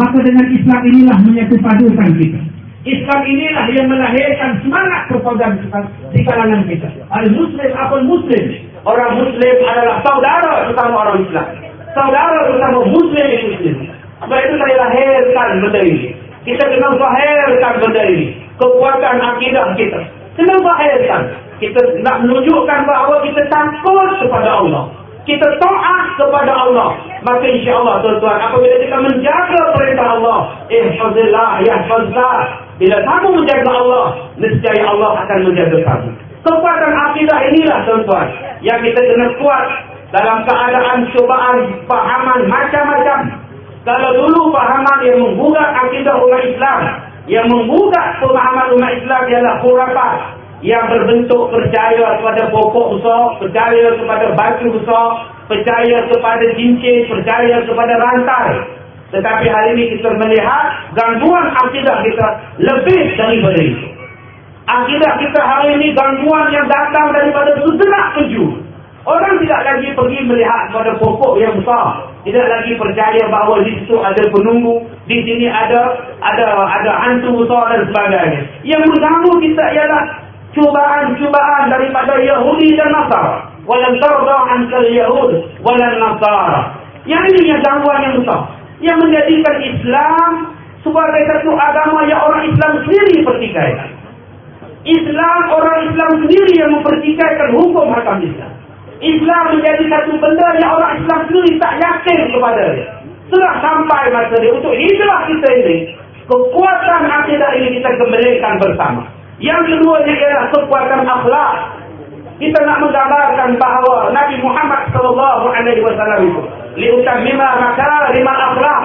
Maka dengan Islam inilah menyatu padukan kita. Islam inilah yang melahirkan semangat persaudaraan di kalangan kita. Al-Muslim apa Muslim? Orang Muslim adalah saudara bersama orang Islam. Saudara bersama Muslim yang Muslim. Sebab itu saya lahirkan benda ini. Kita kena zahirkan benda ini. Kekuatan akidah kita. Kena zahirkan. Kita nak menunjukkan bahawa kita takut kepada Allah kita taat kepada Allah. Maka insyaAllah tuan-tuan apabila kita menjaga perintah Allah ihfazillah yahfazlah bila kamu menjaga Allah nescaya Allah akan menjaga kamu. Kekuatan akidah inilah tuan-tuan yang kita kena kuat dalam keadaan cubaan pahaman macam-macam. Kalau dulu pahaman yang menggugat akidah umat Islam yang menggugat pemahaman umat Islam ialah khurafat yang berbentuk percaya kepada pokok besar, percaya kepada batu besar, percaya kepada cincin, percaya kepada rantai. Tetapi hari ini kita melihat gangguan akidah kita lebih daripada itu. Akidah kita hari ini gangguan yang datang daripada sejenak penjuru. Orang tidak lagi pergi melihat pada pokok yang besar. Tidak lagi percaya bahawa di situ ada penunggu. Di sini ada ada ada hantu besar dan sebagainya. Yang mengganggu kita ialah cubaan-cubaan daripada Yahudi dan Nasara. Walan tarda ankal Yahud walan Nasara. Yang ini yang gangguan yang besar. Yang menjadikan Islam sebagai satu agama yang orang Islam sendiri pertikaikan. Islam orang Islam sendiri yang mempertikaikan hukum hakam Islam. Islam menjadi satu benda yang orang Islam sendiri tak yakin kepada dia. Setelah sampai masa dia untuk hijrah kita ini, kekuatan akidah ini kita kembalikan bersama. Yang kedua ialah kekuatan akhlak. Kita nak menggambarkan bahawa Nabi Muhammad sallallahu alaihi wasallam itu liutammima makarimul akhlak.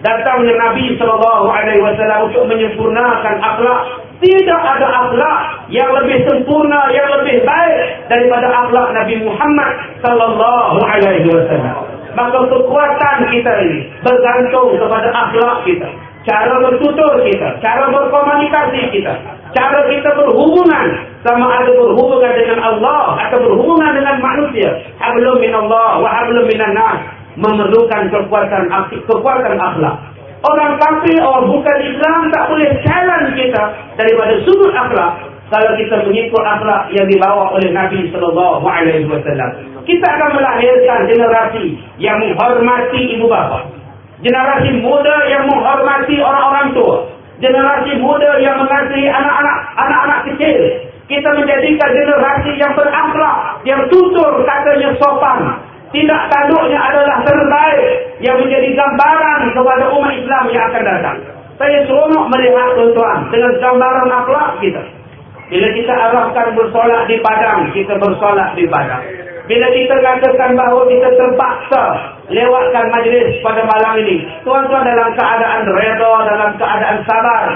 Datangnya Nabi sallallahu alaihi wasallam untuk menyempurnakan akhlak. Tidak ada akhlak yang lebih sempurna, yang lebih baik daripada akhlak Nabi Muhammad sallallahu alaihi wasallam. Maka kekuatan kita ini bergantung kepada akhlak kita. Cara bertutur kita, cara berkomunikasi kita, cara kita berhubungan sama ada berhubungan dengan Allah atau berhubungan dengan manusia. Hablum min Allah wa hablum minan nas. Memerlukan kekuatan kekuatan akhlak. Orang kafir orang bukan Islam tak boleh challenge kita daripada sudut akhlak. Kalau kita mengikut akhlak yang dibawa oleh Nabi sallallahu alaihi wasallam. Kita akan melahirkan generasi yang menghormati ibu bapa. Generasi muda yang menghormati orang-orang tua generasi muda yang mengasihi anak-anak anak-anak kecil. Kita menjadikan generasi yang berakhlak, yang tutur katanya sopan. Tidak tanduknya adalah terbaik yang menjadi gambaran kepada umat Islam yang akan datang. Saya seronok melihat tuan-tuan dengan gambaran akhlak kita. Bila kita arahkan bersolat di padang, kita bersolat di padang. Bila kita katakan bahawa kita terpaksa lewatkan majlis pada malam ini. Tuan-tuan dalam keadaan reda, dalam keadaan sabar.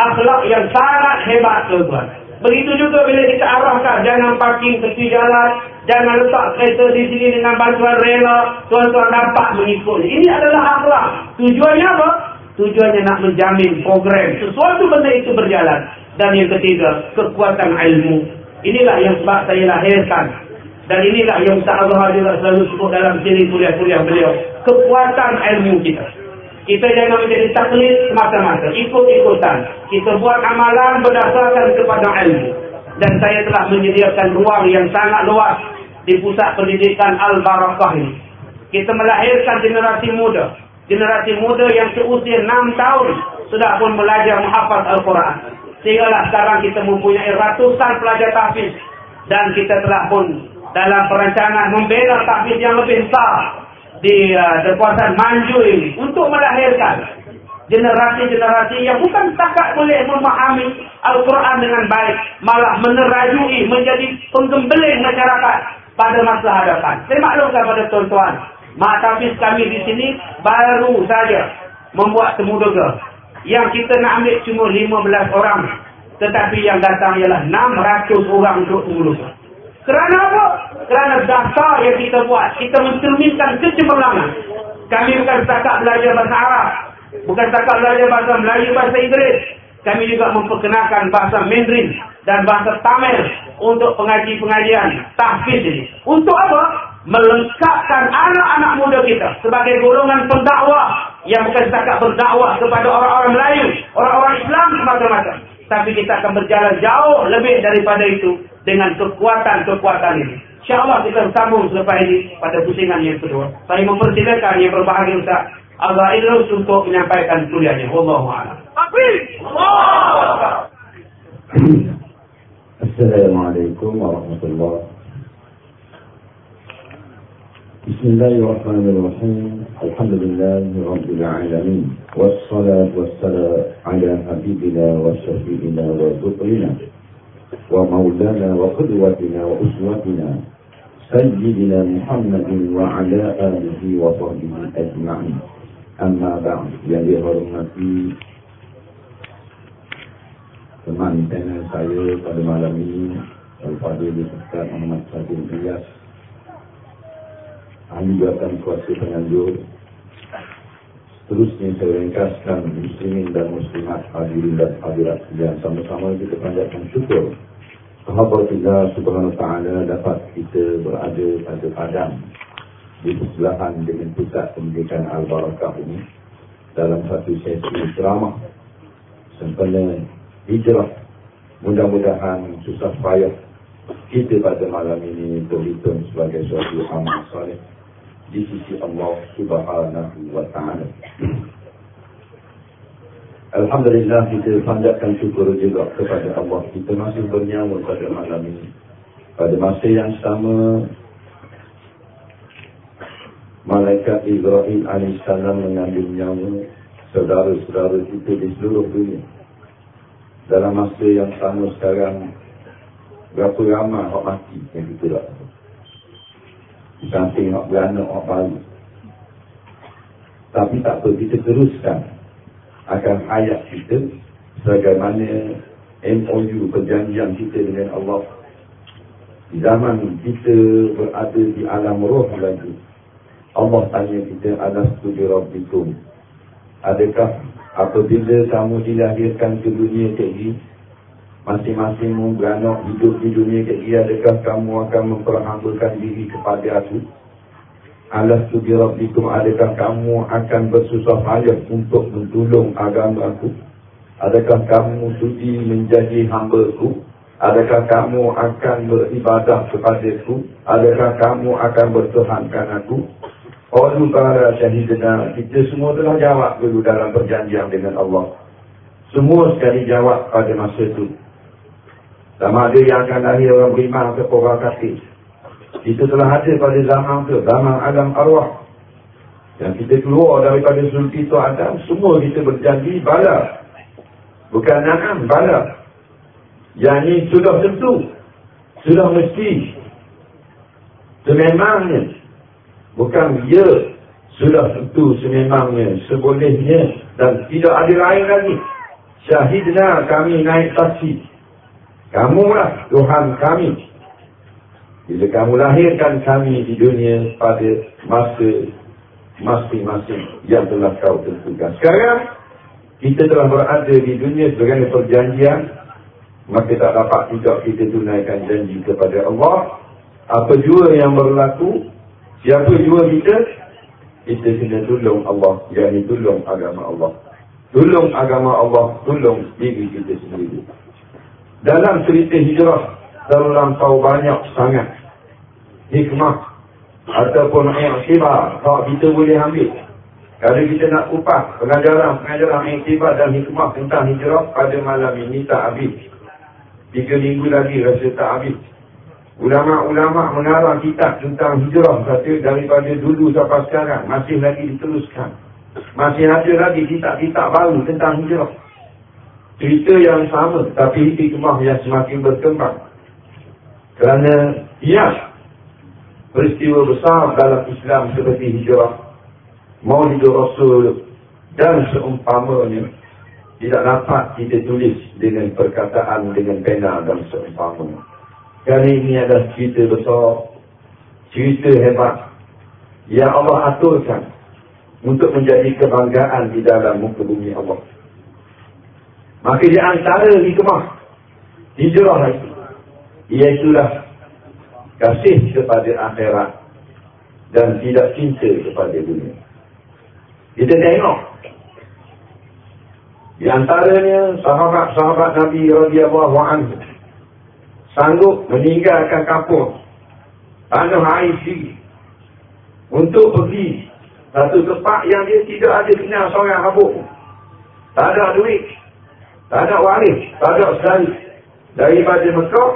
Akhlak yang sangat hebat tuan-tuan. Begitu juga bila kita arahkan, jangan parking tepi jalan. Jangan letak kereta di sini dengan bantuan rela. Tuan-tuan dapat mengikut. Ini adalah akhlak. Tujuannya apa? Tujuannya nak menjamin program. Sesuatu benda itu berjalan. Dan yang ketiga, kekuatan ilmu. Inilah yang sebab saya lahirkan dan inilah yang Ustaz Azhar juga selalu sebut dalam siri kuliah-kuliah beliau. Kekuatan ilmu kita. Kita jangan menjadi taklid semata-mata. Ikut-ikutan. Kita buat amalan berdasarkan kepada ilmu. Dan saya telah menyediakan ruang yang sangat luas di pusat pendidikan Al-Barakah ini. Kita melahirkan generasi muda. Generasi muda yang seusia 6 tahun sudah pun belajar menghafaz Al-Quran. Sehinggalah sekarang kita mempunyai ratusan pelajar tahfiz. Dan kita telah pun dalam perancangan membela tahfiz yang lebih besar di uh, kekuasaan manju ini untuk melahirkan generasi-generasi yang bukan takat boleh memahami Al-Quran dengan baik malah menerajui menjadi penggembeling masyarakat pada masa hadapan. Saya maklumkan pada tuan-tuan mak tahfiz kami di sini baru saja membuat temu doga yang kita nak ambil cuma 15 orang tetapi yang datang ialah 600 orang untuk temu doga kerana apa? Kerana dasar yang kita buat. Kita mencerminkan kecemerlangan. Kami bukan setakat belajar bahasa Arab. Bukan setakat belajar bahasa Melayu, bahasa Inggeris. Kami juga memperkenalkan bahasa Mandarin dan bahasa Tamil untuk pengaji-pengajian tahfiz ini. Untuk apa? Melengkapkan anak-anak muda kita sebagai golongan pendakwah yang bukan setakat berdakwah kepada orang-orang Melayu, orang-orang Islam semata-mata. Tapi kita akan berjalan jauh lebih daripada itu dengan kekuatan-kekuatan ini. InsyaAllah kita sambung selepas ini pada pusingan yang kedua. Saya mempersilakan yang berbahagia Ustaz Azhar Idrus untuk menyampaikan kuliahnya. Wallahu'alam. Assalamualaikum warahmatullahi بسم الله الرحمن الرحيم الحمد لله رب العالمين والصلاة والسلام على حبيبنا وشفيعنا وذكرنا ومولانا وقدوتنا وأسوتنا سيدنا محمد وعلى آله وصحبه أجمعين أما بعد يا dihormati teman channel saya pada malam ini daripada Ustaz Muhammad Sadim Ilyas ahli jawatan kuasa penganjur Terusnya saya ringkaskan muslimin dan muslimat hadirin dan hadirat yang sama-sama kita panjatkan syukur kita subhanahu wa ta'ala dapat kita berada pada padang di sebelahan dengan pusat pendidikan Al-Barakah ini dalam satu sesi ceramah sempena hijrah mudah-mudahan susah payah kita pada malam ini terhitung sebagai suatu amal salih di sisi Allah Subhanahu wa taala. Alhamdulillah kita panjatkan syukur juga kepada Allah kita masih bernyawa pada malam ini. Pada masa yang sama Malaikat Ibrahim AS mengambil nyawa saudara-saudara kita di seluruh dunia. Dalam masa yang sama sekarang berapa ramai orang mati yang kita tak tahu samping nak beranak nak baru tapi tak apa kita teruskan akan hayat kita sebagaimana MOU perjanjian kita dengan Allah. Zaman kita berada di alam roh lagi Allah tanya kita alas tujuh rabbikum? Adakah apabila kamu dilahirkan ke dunia ini masing-masing beranak hidup di dunia ini adakah kamu akan memperhambakan diri kepada aku alas tu birabbikum adakah kamu akan bersusah payah untuk mentolong agama aku? Adakah kamu sudi menjadi hamba ku adakah kamu akan beribadah kepada aku? Adakah kamu akan bertuhankan aku? Qalu para syahidina kita semua telah jawab dulu dalam perjanjian dengan Allah. Semua sekali jawab pada masa itu. Sama ada yang akan lahir orang beriman ke orang kafir. Kita telah ada pada zaman itu, zaman alam arwah. Yang kita keluar daripada sulti itu Adam, semua kita berjanji bala. Bukan na'am, bala. Yang ini sudah tentu. Sudah mesti. Sememangnya. Bukan ya. Sudah tentu sememangnya. Sebolehnya. Dan tidak ada lain lagi. Syahidlah kami naik taksi. Kamulah Tuhan kami. Bila kamu lahirkan kami di dunia pada masa masing-masing yang telah kau tentukan. Sekarang, kita telah berada di dunia sebagai perjanjian. Maka tak dapat juga kita tunaikan janji kepada Allah. Apa jua yang berlaku, siapa jua kita, kita kena tolong Allah. Yang tolong agama Allah. Tolong agama Allah, tolong diri kita sendiri. Dalam cerita hijrah terlampau banyak sangat hikmah ataupun iktibar kalau kita boleh ambil. Kalau kita nak kupas pengajaran-pengajaran iktibar dan hikmah tentang hijrah pada malam ini tak habis. Tiga minggu lagi rasa tak habis. Ulama-ulama mengarang kitab tentang hijrah kata daripada dulu sampai sekarang masih lagi diteruskan. Masih ada lagi kitab-kitab baru tentang hijrah cerita yang sama tapi hikmah yang semakin berkembang kerana ya peristiwa besar dalam Islam seperti hijrah maulid Rasul dan seumpamanya tidak dapat kita tulis dengan perkataan dengan pena dan seumpamanya. Kerana ini adalah cerita besar cerita hebat yang Allah aturkan untuk menjadi kebanggaan di dalam muka bumi Allah. Maka di antara hikmah hijrah iaitulah kasih kepada akhirat dan tidak cinta kepada dunia. Kita tengok. Di antaranya sahabat-sahabat Nabi radhiyallahu anhu sanggup meninggalkan kampung tanah sendiri untuk pergi satu tempat yang dia tidak ada kenal seorang habuk. Tak ada duit. Tak ada waris. Tak ada sekali. Daripada Mekah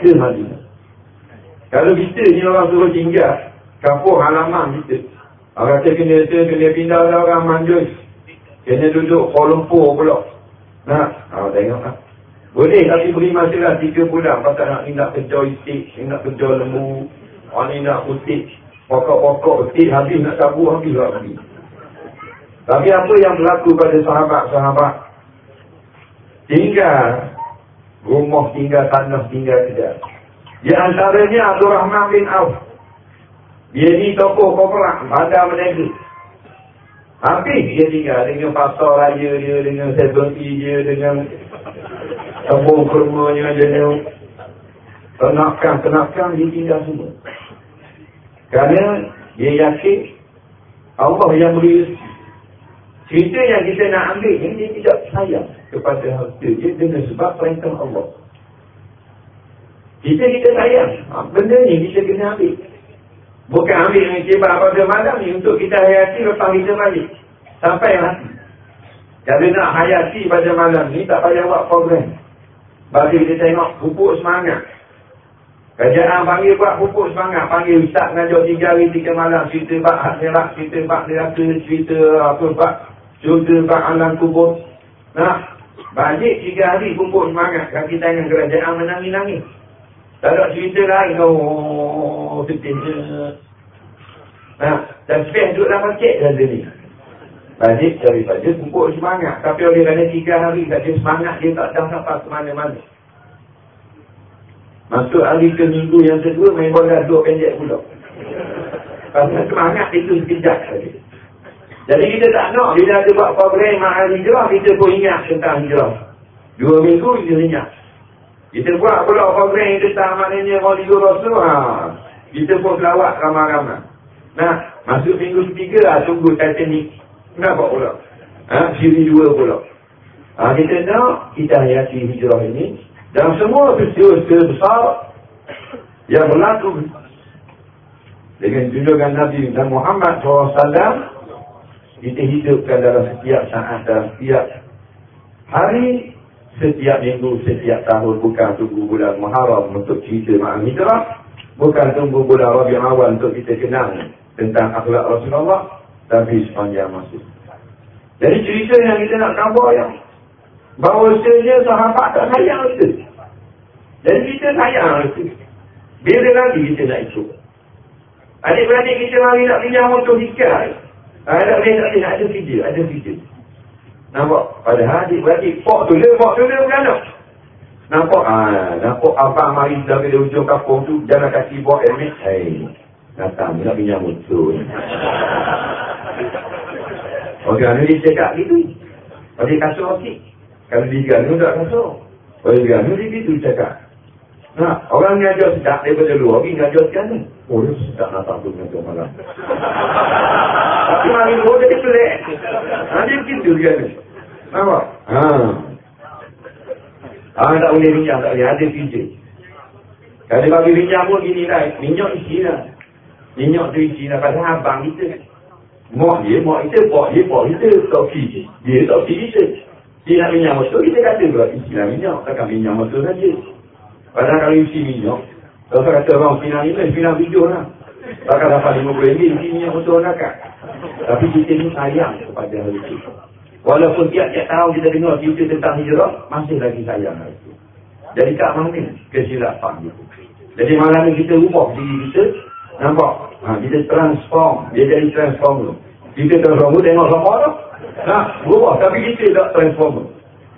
ke Madinah. Kalau kita ni orang suruh tinggal kampung halaman kita. Orang kata kena, kena pindah lah orang manjus. Kena duduk Kuala Lumpur pula. Nah, awak tengok lah. Boleh tapi beri masa lah 3 bulan. Pasal nak ni nak kerja istik, nak kerja lembu. Orang ni nak putih. Pokok-pokok betik habis nak tabur habis lah habis. Tapi apa yang berlaku pada sahabat-sahabat? Tinggal rumah, tinggal tanah, tinggal tidak. Di antaranya Abdul Rahman bin Auf. Dia ni tokoh pemerang, bandar menegeri. Habis dia tinggal dengan pasar raya dia, dengan sebenty dia, dengan tabung kurmanya, dengan tenakan-tenakan, dia tinggal semua. Kerana dia yakin Allah yang beri. Cerita yang kita nak ambil ni, dia tidak sayang kepada harta dia dengan sebab perintah Allah. Kita kita sayang. Ha, benda ni kita kena ambil. Bukan ambil dengan cepat pada malam ni untuk kita hayati lepas kita balik. Sampai mati. Kalau nak hayati pada malam ni tak payah buat program. Bagi kita tengok pupuk semangat. Kerajaan panggil buat pupuk semangat. Panggil ustaz ngajar tiga hari tiga malam. Cerita bak nerak, cerita bak neraka, cerita apa bak cerita bak alam kubur. Nah, balik tiga hari pupuk semangat. Kaki tangan kerajaan menangis-nangis. Tak ada cerita lain. Oh, sedihnya. Nah, dan sebab duduk dalam pakcik dah ni. Balik daripada pupuk semangat. Tapi oleh kerana tiga hari tak ada semangat, dia tak dah sampai ke mana-mana. Masuk hari ke minggu yang kedua, main bola dua pendek pula. Pasal semangat itu sekejap saja. Jadi kita tak nak, bila ada buat program mahal hijrah, kita pun ingat tentang hijrah. Dua minggu, kita ingat. Kita buat pula program tentang maknanya Maulidul Rasul. Ha. Kita pun selawat ramai-ramai. Nah, masuk minggu ketiga lah tunggu Titanic. Kenapa pula? Ha, siri dua pula. Ha, kita nak kita hayati hijrah ini. Dan semua peristiwa besar yang berlaku dengan junjungan Nabi dan Muhammad SAW kita hidupkan dalam setiap saat dalam setiap hari setiap minggu, setiap tahun. Bukan tunggu bulan Muharram untuk cerita ma'am hijrah. Bukan tunggu bulan Rabi Awal untuk kita kenal tentang akhlak Rasulullah tapi sepanjang masa. Jadi cerita yang kita nak kabar yang bahawa sebenarnya sahabat tak sayang itu dan kita sayang itu bila lagi kita nak ikut? Adik-beradik kita mari nak pinjam motor hikar ada boleh tak boleh ada video ada video Nampak? Padahal adik-beradik, pok tu dia, pok tu dia bukan nak. Nampak? Ah, nampak abang mari dari ujung kampung tu, jalan kaki buat helmet. Hei, datang, nak pinjam motor. Orang ni dia cakap gitu. Pada kasut okey. Kalau dia ganu tak kasut. Pada ganu dia gitu cakap. Nah, orang ni sedap daripada luar, pergi ngajar sekarang ni. Oh, dia sedap nak tampil ngajar malam. Tapi mari luar dia pelik. Nanti begitu dia ni. Nampak? Ha. Ah, tak boleh minyak, tak boleh. Ada kerja. Kalau bagi minyak pun gini lah. Minyak isi lah. Minyak tu isi lah. Pasal abang kita kan. Mak dia, mak kita, pak dia, pak kita. Tak kerja. Dia tak kerja kita. Dia nak minyak motor, kita kata pula isi lah minyak. Takkan minyak motor saja. Padahal kalau isi minyak, kalau saya kata orang final ini, final video lah. Takkan dapat 50 ringgit, isi minyak motor nak Tapi kita ni sayang kepada hal itu. Walaupun tiap-tiap tahun kita dengar cerita tentang hijrah, masih lagi sayang itu. Jadi tak mana kesilapan itu. Jadi malam ni kita ubah diri kita, nampak? Ha, kita transform, dia jadi transform Kita transform tengok sama tu. Nah, ubah, tapi kita tak transform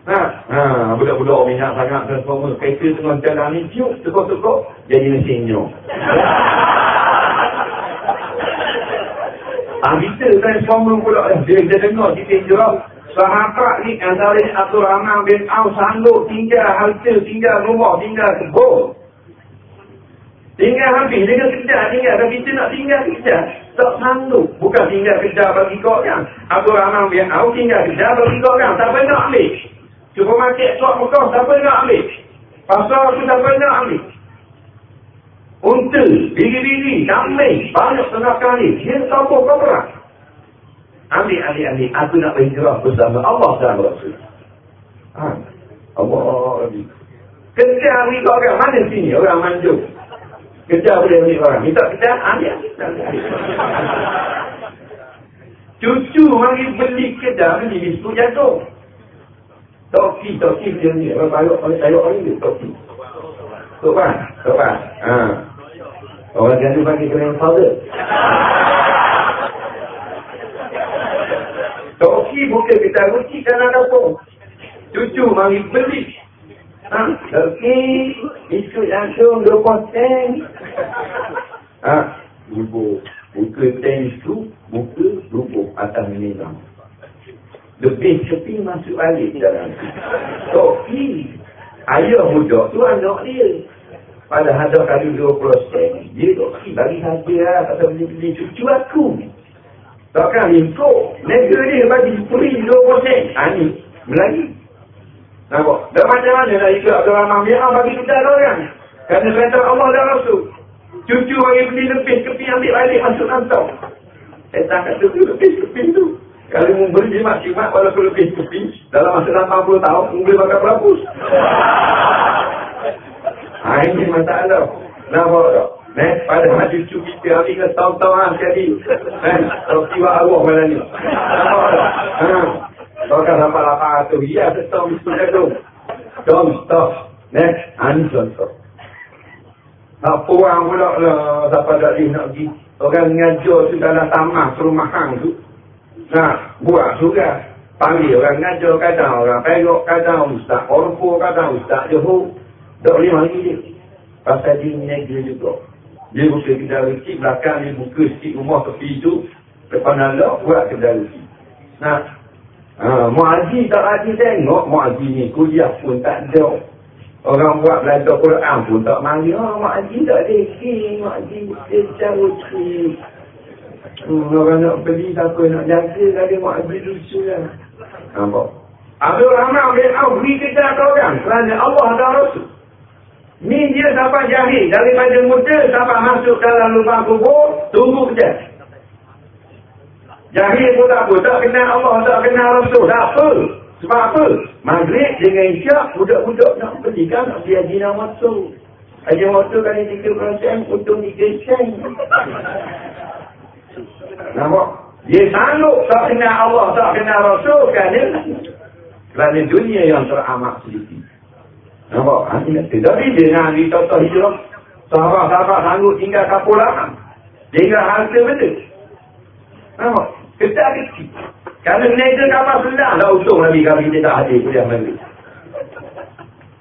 Ha, ha, budak-budak minyak sangat transformer. Kereta tengah jalan ni, cium, tekuk-tekuk, jadi mesinnya. Ha, kita transformer pula. Dia, dia dengar, kita hijrah, Sahabat ni antara Abdul Rahman bin Auf sanggup tinggal harta, tinggal rumah, tinggal kebun. Tinggal habis dengan kejar tinggal. Kalau kita nak tinggal kejar, tak sanggup. Bukan tinggal kejar bagi kau kan. Aku ramang biar aku tinggal kejar bagi kau kan. Tak pernah ambil. Makik suat muka, tak pernah ambil. Pasal aku tak pernah ambil. Unta, biri-biri, damai, banyak tengah kali. Dia apa kau perang. Ambil, ambil, ambil. Aku nak berhijrah bersama Allah dan Rasul. Ha. Allah. Kejar ambil kau orang mana sini? Orang manjur. Kejar boleh beli orang. Minta kejar, ambil. Cucu mari beli kejar, beli bisu jatuh. Toki, toki dia ni. Bayuk, orang sayuk orang ni. Toki. Tok Pan, Tok Pan. Ha. Orang jangan bagi kena father. Toki bukan kita ruci kerana apa. Cucu mari beli. Ha, Toki, ikut langsung 2%. Ha, ibu, buka ten itu, buka lubuk atas minum. Lebih sepi masuk balik dalam tu. Toki, ayah budak tu anak dia. Pada ada kali 20%, dia Toki bagi saja lah, kata beli-beli cucu aku. Takkan ikut, negara dia bagi free 20%. Ha ni, Melayu. Nampak? Dan macam mana nak ikut Abdul Rahman Bi'ah bagi kita orang? Kerana kata Allah dan Rasul. Cucu bagi beli lebih kepi ambil balik masuk kantong. Eh tak kata tu lebih kepi tu. Kalau mu beri jimat jimat walaupun lebih kepi. Dalam masa 80 tahun, mu boleh makan berapus. ha ini masalah. Nampak tak? Eh, pada hadis cuci kita ambil ke tahun-tahun sekali. Eh, kalau tiba Allah malam ni. Nampak tak? Ha. Kau kan dapat lapan ratus. Ya, setahun mesti tu. Contoh. Eh, ini contoh. Tak puang pula lah. Siapa tak nak pergi. Orang ngajar tu dalam tamat perumahan tu. Nah, buat juga. Panggil orang ngajar kadang orang perok kadang ustaz orpo kadang ustaz johor. Tak boleh mari dia. Pasal dia niaga juga. Dia buka kedai rezeki belakang dia buka sikit rumah tepi tu. Depan Allah buat kedai rezeki. Nah, Ha, Mu'azi tak rajin tengok Mu'azi ni kuliah pun tak ada Orang buat belajar Quran pun tak mari Oh Mu'azi tak leki Mu'azi dia carut hmm, Orang nak beli siapa nak jaga Kali Mu'azi lucu lah Nampak Abdul Rahman bin Auf kerja ke orang Kerana Allah dan Rasul Ni dia sampai jahil Daripada muda sampai masuk dalam lubang kubur Tunggu kerja Jahil pun tak apa. Tak kenal Allah, tak kenal Rasul. Tak apa. Sebab apa? Maghrib dengan isyak, budak-budak nak pergi kan, nak pergi haji nak masuk. Haji waktu kali 3%, untung 3 sen. Nampak? Dia sanggup tak kenal Allah, tak kenal Rasul kan? Kerana dunia yang teramat sedikit. Nampak? Tapi dia nak pergi tata hijrah. Sahabat-sahabat sanggup tinggal kapulangan. Tinggal harta betul. Nampak? Kedah kecil. Kalau niaga kapal senang, dah untung Nabi kami dia tak hadir kuliah Nabi.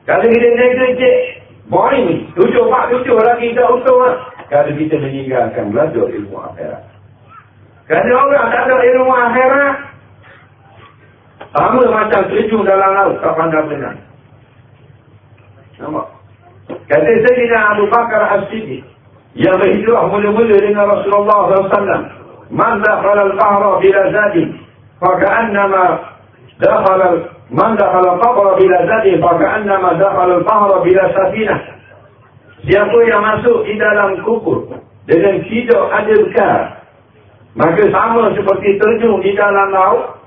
Kalau kita niaga cek, boring, tujuh, empat, tujuh lagi tak untung lah. Kalau kita meninggalkan belajar ilmu akhirat. Kerana orang tak ada ilmu akhirat. Sama macam terjun dalam laut, tak pandang benar. Nampak? Kata Zainal Abu Bakar al-Siddiq yang berhijrah mula-mula dengan Rasulullah SAW. Man dahal al-fahra bila zadim faka'annama dahal man dahal al-fahra bila zadim faka'annama dahal al-fahra bila safinah. Siapa yang masuk di dalam kubur dengan tidak ada bekal maka sama seperti terjun di dalam laut,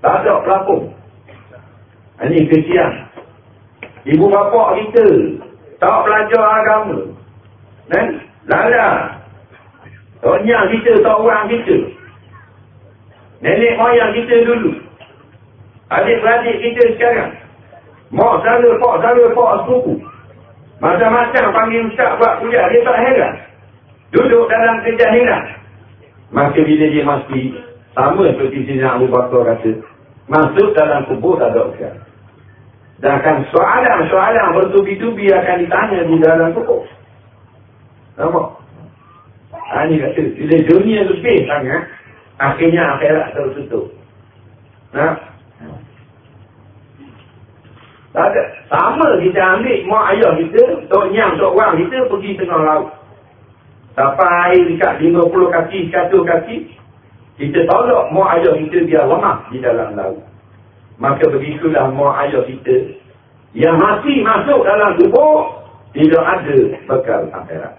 tak ada pelapung. Ini kesian. Ibu bapa kita tak belajar agama. Eh? Lala Tanya kita, tak orang kita. Nenek moyang kita dulu. Adik-beradik kita sekarang. Mak selalu, pak selalu, pak sepupu. Macam-macam panggil ustaz buat kuliah, dia tak heran. Duduk dalam kejahilan. Maka bila dia mesti, sama seperti Sina Abu Bakar kata, masuk dalam kubur tak ada usaha. Dan akan soalan-soalan bertubi-tubi akan ditanya di dalam kubur. Nampak? Ha, ni kata, bila dunia lebih sangat, akhirnya akhirat tertutup. Ha? Tak ada. Sama kita ambil mak ayah kita, tok nyam, tok orang kita pergi tengah laut. Sampai dekat 50 kaki, 100 kaki. Kita tolak mak ayah kita biar lemah di dalam laut. Maka begitulah mak ayah kita. Yang masih masuk dalam tubuh. Tidak ada bekal akhirat.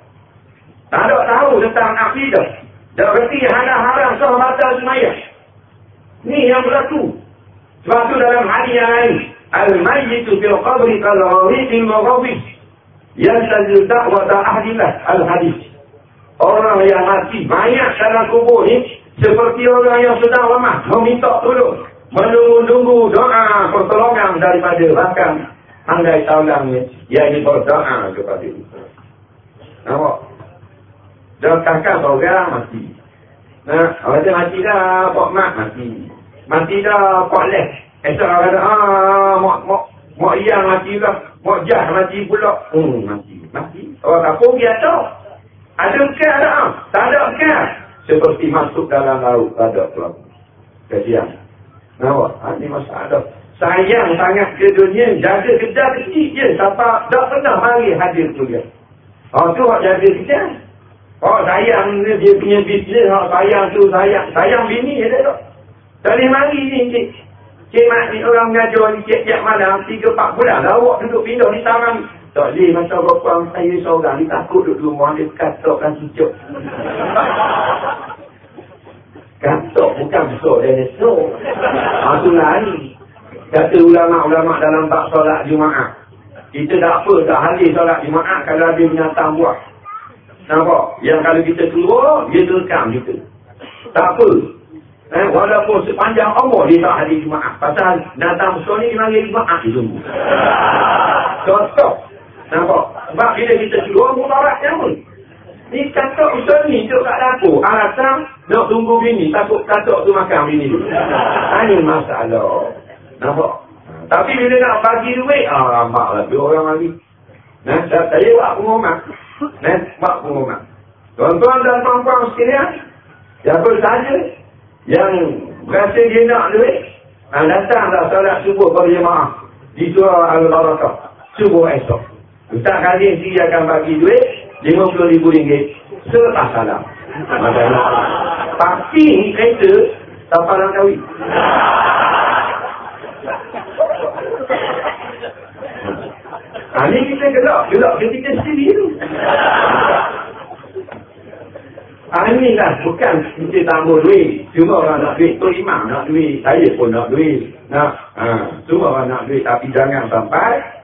Tak ada tahu tentang akidah. Tak berarti haram-haram sah batal semayah. Ni yang berlaku. Sebab tu dalam hadis yang lain. Al-mayyitu fil qabri kal-ghawifil maghawif. Yang tajil dakwata ahdilah al-hadis. Orang yang mati banyak dalam kubur ni. Seperti orang yang sedang lemah. Meminta tolong. Menunggu-nunggu doa pertolongan daripada bahkan. Andai taulang ni. Yang berdoa kepada itu. Nampak? Dan kakak seorang mati. Nah, orang tu mati dah, Pak Mak mati. Mati dah, Pak Leh. Esok orang kata, ah, Mak, Mak, Mak Yang mati lah. Mak Jah mati pula. Hmm, mati. Mati. Orang kapung dia tahu. Ada ke ada? Tak ada ke? Seperti masuk dalam laut, tak ada pula. Kasihan. Nampak? Ha, ini masalah. Sayang sangat ke dunia, jaga kedai kecil je. Sampai tak pernah mari hadir kuliah. Oh, tu hak jaga kedai. Oh sayang dia, dia punya bisnes, oh, sayang tu, sayang. Sayang bini dia tak. Tak boleh mari ni, cik. Cik Mak ni orang mengajar ni cik-cik malam, tiga empat bulan lah awak duduk pindah di taman. Tak boleh, masa berapa saya seorang ni takut duduk rumah dia katakkan cucuk. Katok bukan besar dia ni so. Itu lari. Kata ulama-ulama dalam bak solat Jumaat. Kita tak apa, tak hadir solat Jumaat kalau ada binatang buah. Nampak? Yang kalau kita keluar, dia terekam kita. Tak apa. Eh, walaupun sepanjang Allah dia tak hadir Jumaat. Pasal datang besar ni dia Jumaat dia tunggu. Contoh. Nampak? Sebab bila kita keluar, mutaratnya pun. Ni katok besar ni duduk kat dapur. Alasan nak tunggu bini. Takut katok tu makan bini tu. Ini masalah. Nampak? Tapi bila nak bagi duit, ah, mak lah. Dua orang lagi. Nah, saya buat pengumuman. Eh, buat pengumuman. Tuan-tuan dan puan-puan sekalian, siapa saja yang berasa dia nak duit, ah, datanglah solat subuh pada jemaah di surah Al-Barakah. Subuh esok. Ustaz Kadir sendiri akan bagi duit RM50,000 selepas salam. Pasti kereta tak kahwin. Ha, ni kita gelap. Gelap ketika sendiri tu. Ha, ni lah. Bukan kita tambah duit. Cuma orang nak duit. Tu imam nak duit. Saya pun nak duit. Nak. Ha, semua orang nak duit. Tapi jangan sampai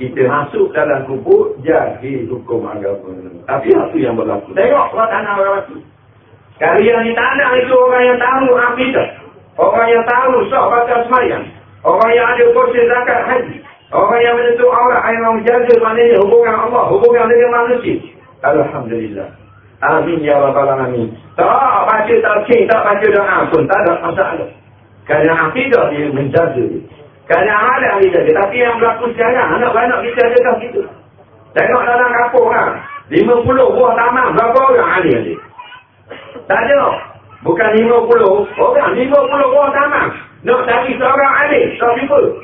kita masuk dalam kubur jadi hukum agama. Tapi apa yang berlaku? Tengok orang tanah orang mati. Kali yang di tanah itu orang yang tahu akidah. Orang yang tahu sok baca semayang. Orang yang ada kursi zakat haji. Orang yang menentu aurat yang menjaga maknanya hubungan Allah, hubungan dengan manusia. Alhamdulillah. Amin ya rabbal alamin. Tak baca talqin, tak baca doa pun tak ada masalah. Kerana akidah dia menjaga dia. Kerana ada dia jaga. Tapi yang berlaku sekarang, anak-anak kita ada tak gitu. Tengok dalam kampung lah. 50 buah taman, berapa orang ahli dia? Tak ada. Bukan 50 orang, 50 buah taman. Nak cari seorang ahli, tak people.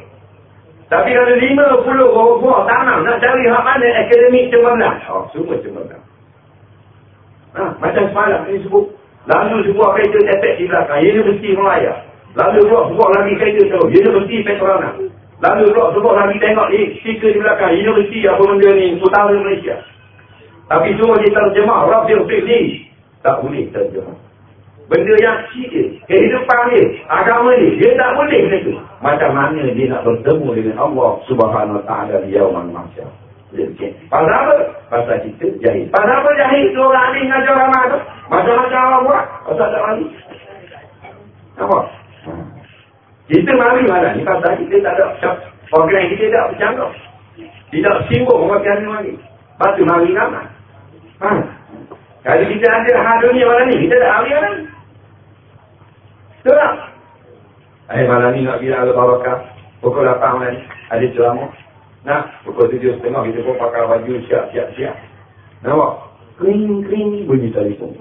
Tapi kalau lima puluh buah tanam nak cari hak mana akademik cemerlang. Oh, semua cemerlang. Ha, macam semalam ni sebut. Lalu sebuah kereta tepek di belakang. Universiti Melaya. Lalu sebuah, sebuah lagi kereta tu. Universiti Petronas. Lalu sebuah, sebuah lagi tengok ni stiker di belakang. Universiti apa benda ni. Utara Malaysia. Tapi semua dia terjemah. Rafiq ni. Tak boleh terjemah. Benda yang kecil Kehidupan dia. Agama dia. Dia tak boleh macam tu. Macam mana dia nak bertemu dengan Allah subhanahu wa ta'ala di yawan masyarakat. Pasal apa? Pasal kita jahit. Pasal apa jahit tu orang ahli ngajar ramah tu? Macam-macam orang buat. Pasal tak mari. Apa? Kita mari malam ni pasal kita tak ada program kita tak bercanggah. Tidak simbol orang kena mari. Lepas tu mari ramah. Ha? Kalau kita ada hal dunia malam ni, kita tak ahli malam ni. Betul tak? Eh malam ni nak bilang al-barakah. Pukul 8 malam ada ceramah. Nah, pukul 7.30 kita pun pakai baju siap-siap-siap. Nampak? Kering-kering bunyi telefon.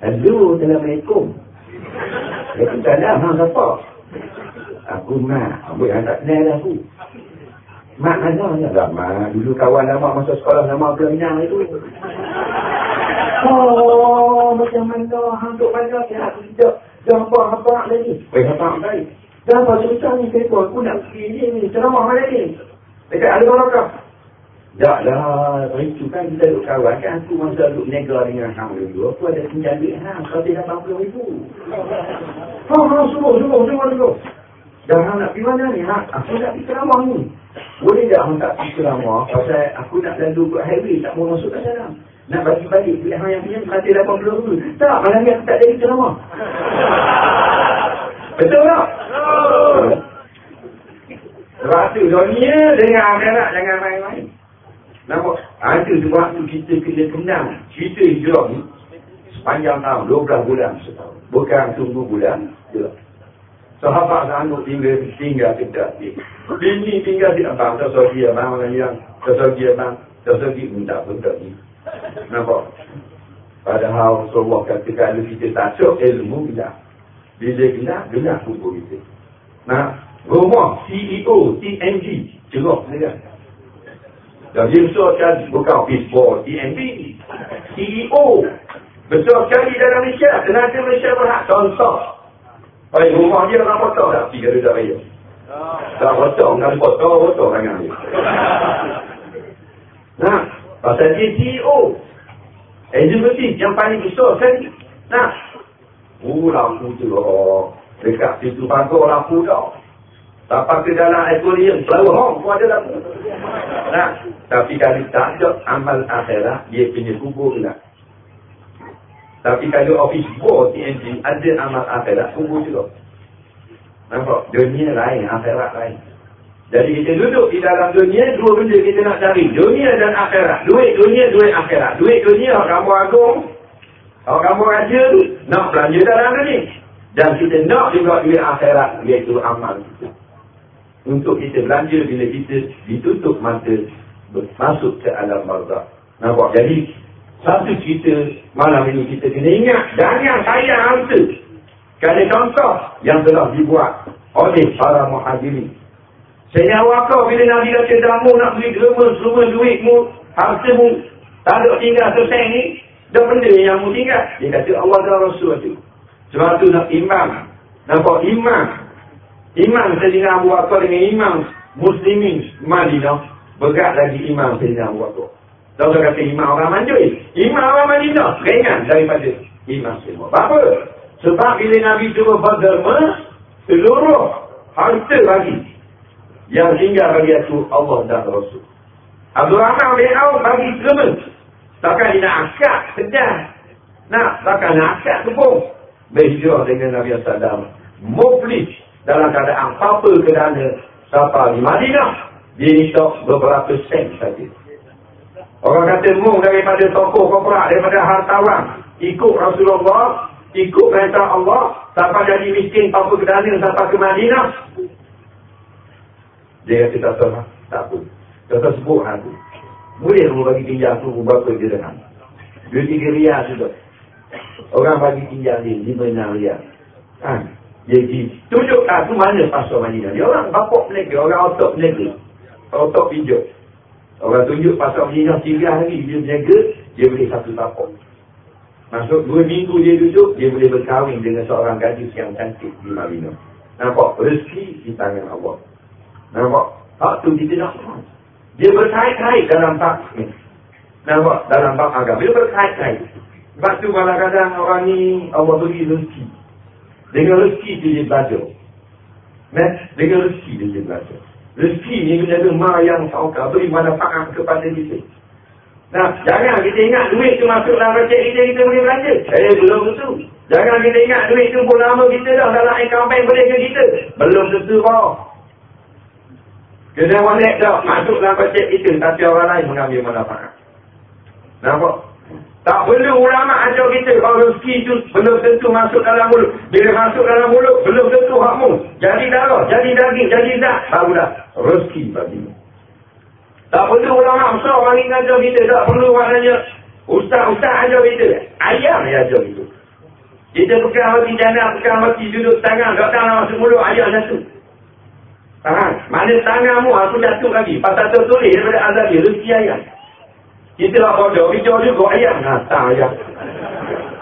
Hello, Assalamualaikum. Aku tak ada, mak apa? Aku mak. Ambil yang tak kenal aku. Mak mana? Tak mak. Dulu kawan lama masa sekolah nama Kenyang itu. Oh, macam mana? Hantuk mana? Ya, tidak. Jangan apa-apa lagi. Eh, apa baik. Dah apa cerita ni saya pun. Aku nak pergi ni ni. Ceramah mana ni? Dekat ada orang Tak lah. Itu kan kita duduk kawan kan. Aku masa duduk negara dengan hang dulu. Aku ada penjalik hang. Kau tidak mampu itu. Ha, ha, suruh, suruh, suruh, suruh. Dah hang nak pergi mana ni? Ha? Aku nak pergi ceramah ni. Boleh tak hang tak pergi ceramah? Pasal aku nak lalu ke highway. Tak mau masuk ke dalam. Nak bagi balik. Bila hang yang punya kata 80 dulu. Tak, malam ni aku tak jadi ceramah. Betul tak? Sebab tu dunia dengan akhirat jangan main-main. Nampak? Ada sebab tu kita kena kenal cerita hijrah ni sepanjang tahun, 12 bulan setahun. Bukan tunggu bulan, je. Sahabat sanggup tinggal, tinggal tidak. Bini tinggal di abang, tak dia abang, orang yang, tak dia abang, tak tahu dia minta pun tak. Nampak? Padahal Rasulullah kata kalau kita tak ilmu, tidak. Bila gelap, gelap kubur kita. Nah, rumah CEO, TNG, cerok dia. Dan dia besar sekali, bukan baseball, TNG. CEO, besar sekali dalam Malaysia. Tenaga Malaysia berhak contoh. Baik, rumah dia orang potong tak? Tiga dia tak bayar. Tak potong, kan potong, potong tangan dia. Nah, pasal dia CEO. Agency yang paling besar sekali. Nah, Oh, lampu tu lah. Dekat situ pagar lampu dah. Sampai ke dalam aquarium, selalu hong pun ada lampu. Nah, tapi kalau tak ada amal akhirat, dia punya kubur lah. Tapi kalau office board TNG ada amal akhirat, kubur juga. Nampak? Dunia lain, akhirat lain. Jadi kita duduk di dalam dunia, dua benda kita nak cari. Dunia dan akhirat. Duit dunia, duit akhirat. Duit dunia, kamu agung, kalau kamu raja tu, nak belanja dalam dunia. Dan kita nak juga duit akhirat, iaitu amal kita. Untuk kita belanja bila kita ditutup mata, masuk ke alam barzah. Nampak? Jadi, satu cerita malam ini kita kena ingat. Dan yang saya harta. Kerana contoh yang telah dibuat oleh para muhajirin. Saya wakau bila Nabi kata, kamu nak beli germa semua duitmu, hartamu, tak ada tinggal selesai ni, dan benda yang mu tinggal. Dia kata Allah dan Rasul itu. Sebab tu nak imam. Nampak imam. Imam Sayyidina Abu Bakar dengan imam Muslimin Madinah. Berat lagi imam Sayyidina Abu Bakar. Tahu tak kata imam orang manjui. Imam orang Madinah. Ringan daripada imam semua. Apa? Sebab bila Nabi cuba berderma. Seluruh harta bagi. Yang tinggal bagi aku Allah dan Rasul. Abdul Rahman bin Auf bagi derma. Takkan dia nak akad sedang. Nak, takkan nak akad kebun. Berhijrah dengan Nabi Sallam. Muflis dalam keadaan apa kerana siapa di Madinah. Dia minta beberapa sen saja. Orang kata mung daripada tokoh korporat, daripada hartawan. Ikut Rasulullah, ikut perintah Allah, sampai jadi miskin apa kerana sampai ke Madinah. Dia kata tak tahu, tak pun. Tahu sebut aku. Boleh orang bagi pinjam tu berapa dirham. Dua tiga rial sudah. Orang bagi pinjam ni lima enam rial. Kan? Jadi, tunjuk aku mana pasal Madinah. Dia orang bapak peniaga, orang otak peniaga. Otak pinjam. Orang tunjuk pasal Madinah tiga hari dia peniaga, dia boleh satu tapak. Masuk dua minggu dia duduk, dia boleh berkahwin dengan seorang gadis yang cantik di Madinah. Nampak? Rezeki di tangan Allah. Nampak? Hak tu kita nak dia berkait-kait dalam ni. Nampak? Dalam bab agama. Dia berkait-kait. Sebab tu kadang-kadang orang ni Allah beri rezeki. Dengan rezeki dia belajar. Nah, dengan rezeki dia belajar. Rezeki ni menjadi ma yang saukah beri manfaat kepada kita. Nah, jangan kita ingat duit tu masuk dalam bajet kita, kita boleh belanja. Eh, belum tentu. Jangan kita ingat duit tu pun nama kita dah dalam account bank boleh ke kita. Belum tentu kau. Kena molek tak masuk dalam bajet itu tapi orang lain mengambil manfaat. Nampak? Tak perlu ulama ajar kita kalau rezeki itu belum tentu masuk dalam mulut. Bila masuk dalam mulut belum tentu hakmu. Jadi darah, jadi daging, jadi zat. Barulah rezeki bagimu. Tak perlu ulama orang ini ajar kita. Tak perlu maknanya ustaz-ustaz ajar kita. Ayam yang ajar kita. Kita pegang hati jana, pegang hati duduk tangan. Tak tangan masuk mulut, ayam satu. Ha, mana tanganmu aku jatuh lagi. Pasal tertulis daripada azali rezeki ayam. Kita lah bodoh, hijau juga ayam. Ha, tak ayam.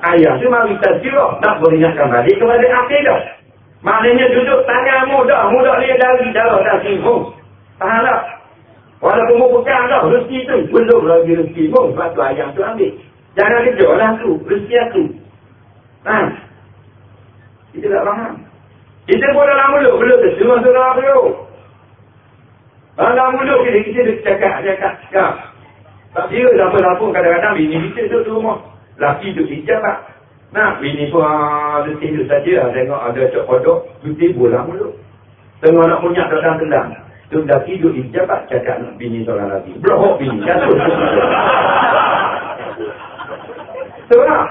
ayat tu mari tazkirah. Tak beringatkan balik kepada akidah. Maknanya duduk tangan mudah. Mudah dia dari darah dan singgung. Faham tak? Walaupun mu pegang dah rezeki tu. Belum lagi rezeki pun. Sebab tu ayat tu ambil. Jangan kejut lah tu. Rezeki aku. Ha? Kita tak faham. Kita pun dalam mulut. Belum tu. Semua surah belum. Dalam mulut kita. Kita cakap. Tak dia siapa-siapa kadang-kadang bini kita duduk di rumah. Laki duduk hijab tak? Nah, bini pun ada ah, tidur saja lah. Tengok ada cok kodok, duduk bola mulut. Tengok nak punya dalam kendang. Tu dah tidur hijab tak cakap nak bini seorang lagi. Blok bini. Jatuh. Tak?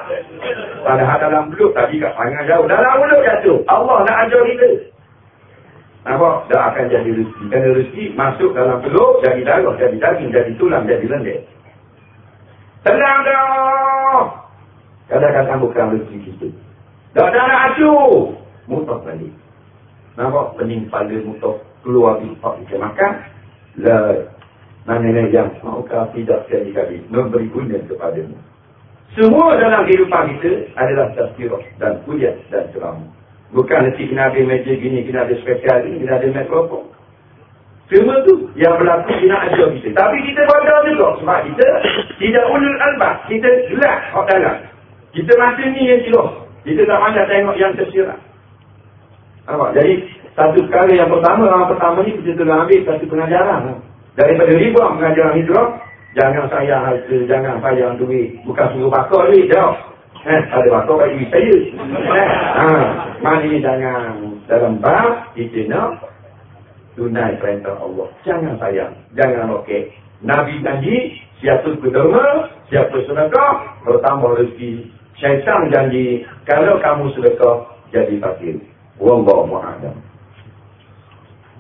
Padahal dalam mulut tadi kat panjang jauh. Dalam mulut jatuh. Allah nak ajar kita. Nampak? Tak akan jadi rezeki. Kerana rezeki masuk dalam peluk, jadi darah, jadi daging, jadi tulang, jadi lendir. Tenang dah. Kadang-kadang bukan rezeki kita. Dah dah nak acuh. Mutah balik. Nampak pening pada mutah keluar di tempat kita makan. Lah, nanya yang maukah tidak jadi kali memberi guna kepadamu. Semua dalam kehidupan kita adalah tazkirah dan pujian dan ceramah. Bukan nanti kena ada meja gini, kena ada spesial ini, kena ada mikrofon. Semua tu yang berlaku kena ajar kita. Tapi kita bodoh juga sebab kita tidak ulul albah. Kita gelap hak dalam. Kita masih ni yang silah. Kita tak pandai tengok yang tersirat. Apa? Jadi, satu perkara yang pertama, orang pertama ni kita telah ambil satu pengajaran. Daripada ribuan pengajaran hidup, jangan sayang harta, jangan sayang duit. Bukan suruh bakar duit, jauh. Eh, ada kat duit saya. Eh, ha, mari jangan dalam bab, kita nak tunai perintah Allah. Jangan sayang. Jangan okey. Nabi janji, siapa berderma, siapa sedekah, bertambah rezeki. Syaitan janji, kalau kamu sedekah, jadi fakir. Wallahu a'lam.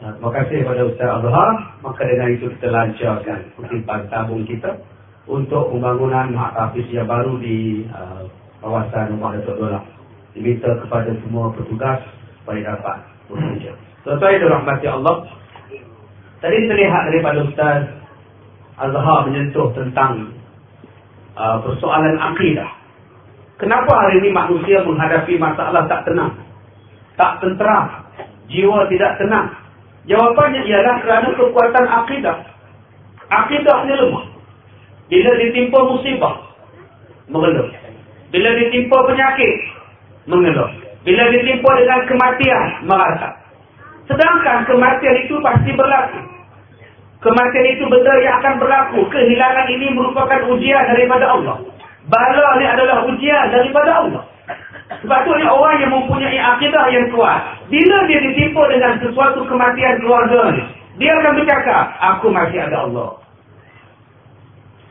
Terima kasih kepada Ustaz Abdullah. Maka dengan itu kita lancarkan kutipan tabung kita untuk pembangunan hafiz yang baru di uh, kawasan rumah Datuk Dola. Diminta kepada semua petugas supaya dapat bekerja. Tuan-tuan itu rahmati Allah. Tadi terlihat daripada Ustaz Azhar menyentuh tentang uh, persoalan akidah. Kenapa hari ini manusia menghadapi masalah tak tenang? Tak tenteram? Jiwa tidak tenang? Jawapannya ialah kerana kekuatan akidah. Akidahnya lemah. Bila ditimpa musibah, mengeluh. Bila ditimpa penyakit, mengeluh. Bila ditimpa dengan kematian, merasa. Sedangkan kematian itu pasti berlaku. Kematian itu benda yang akan berlaku. Kehilangan ini merupakan ujian daripada Allah. Bala ini adalah ujian daripada Allah. Sebab tu ni orang yang mempunyai akidah yang kuat. Bila dia ditimpa dengan sesuatu kematian keluarga ni. Dia akan bercakap, aku masih ada Allah.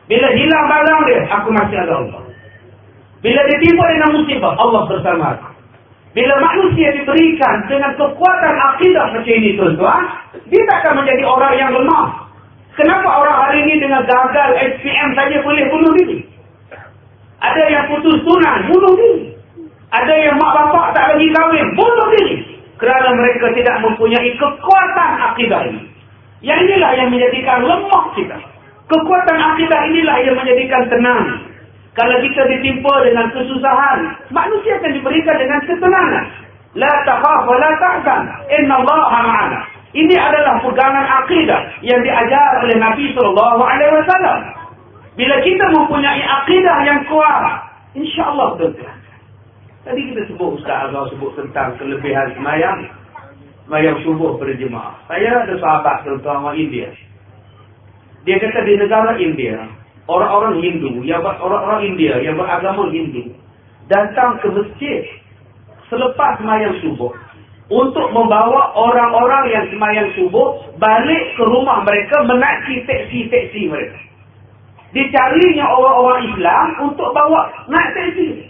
Bila hilang barang dia, aku masih ada Allah. Bila ditimpa dengan musibah, Allah bersama. Bila manusia diberikan dengan kekuatan akidah macam ini tuan-tuan, dia tak akan menjadi orang yang lemah. Kenapa orang hari ini dengan gagal SPM saja boleh bunuh diri? Ada yang putus tunang, bunuh diri. Ada yang mak bapak tak lagi kahwin, bunuh diri. Kerana mereka tidak mempunyai kekuatan akidah ini. Yang inilah yang menjadikan lemah kita. Kekuatan akidah inilah yang menjadikan tenang. Kalau kita ditimpa dengan kesusahan, manusia akan diberikan dengan ketenangan. La takhaf wa la tahzan. Allah ma'ana. Ini adalah pegangan akidah yang diajar oleh Nabi sallallahu alaihi wasallam. Bila kita mempunyai akidah yang kuat, insya-Allah betul. Tadi kita sebut Ustaz Azhar sebut tentang kelebihan semayang. Semayang subuh pada jemaah. Saya ada sahabat terutama India. Dia kata di negara India, orang-orang Hindu, yang orang-orang India yang beragama Hindu datang ke masjid selepas semayang subuh untuk membawa orang-orang yang semayang subuh balik ke rumah mereka menaiki teksi-teksi mereka. Dicarinya orang-orang Islam untuk bawa naik teksi.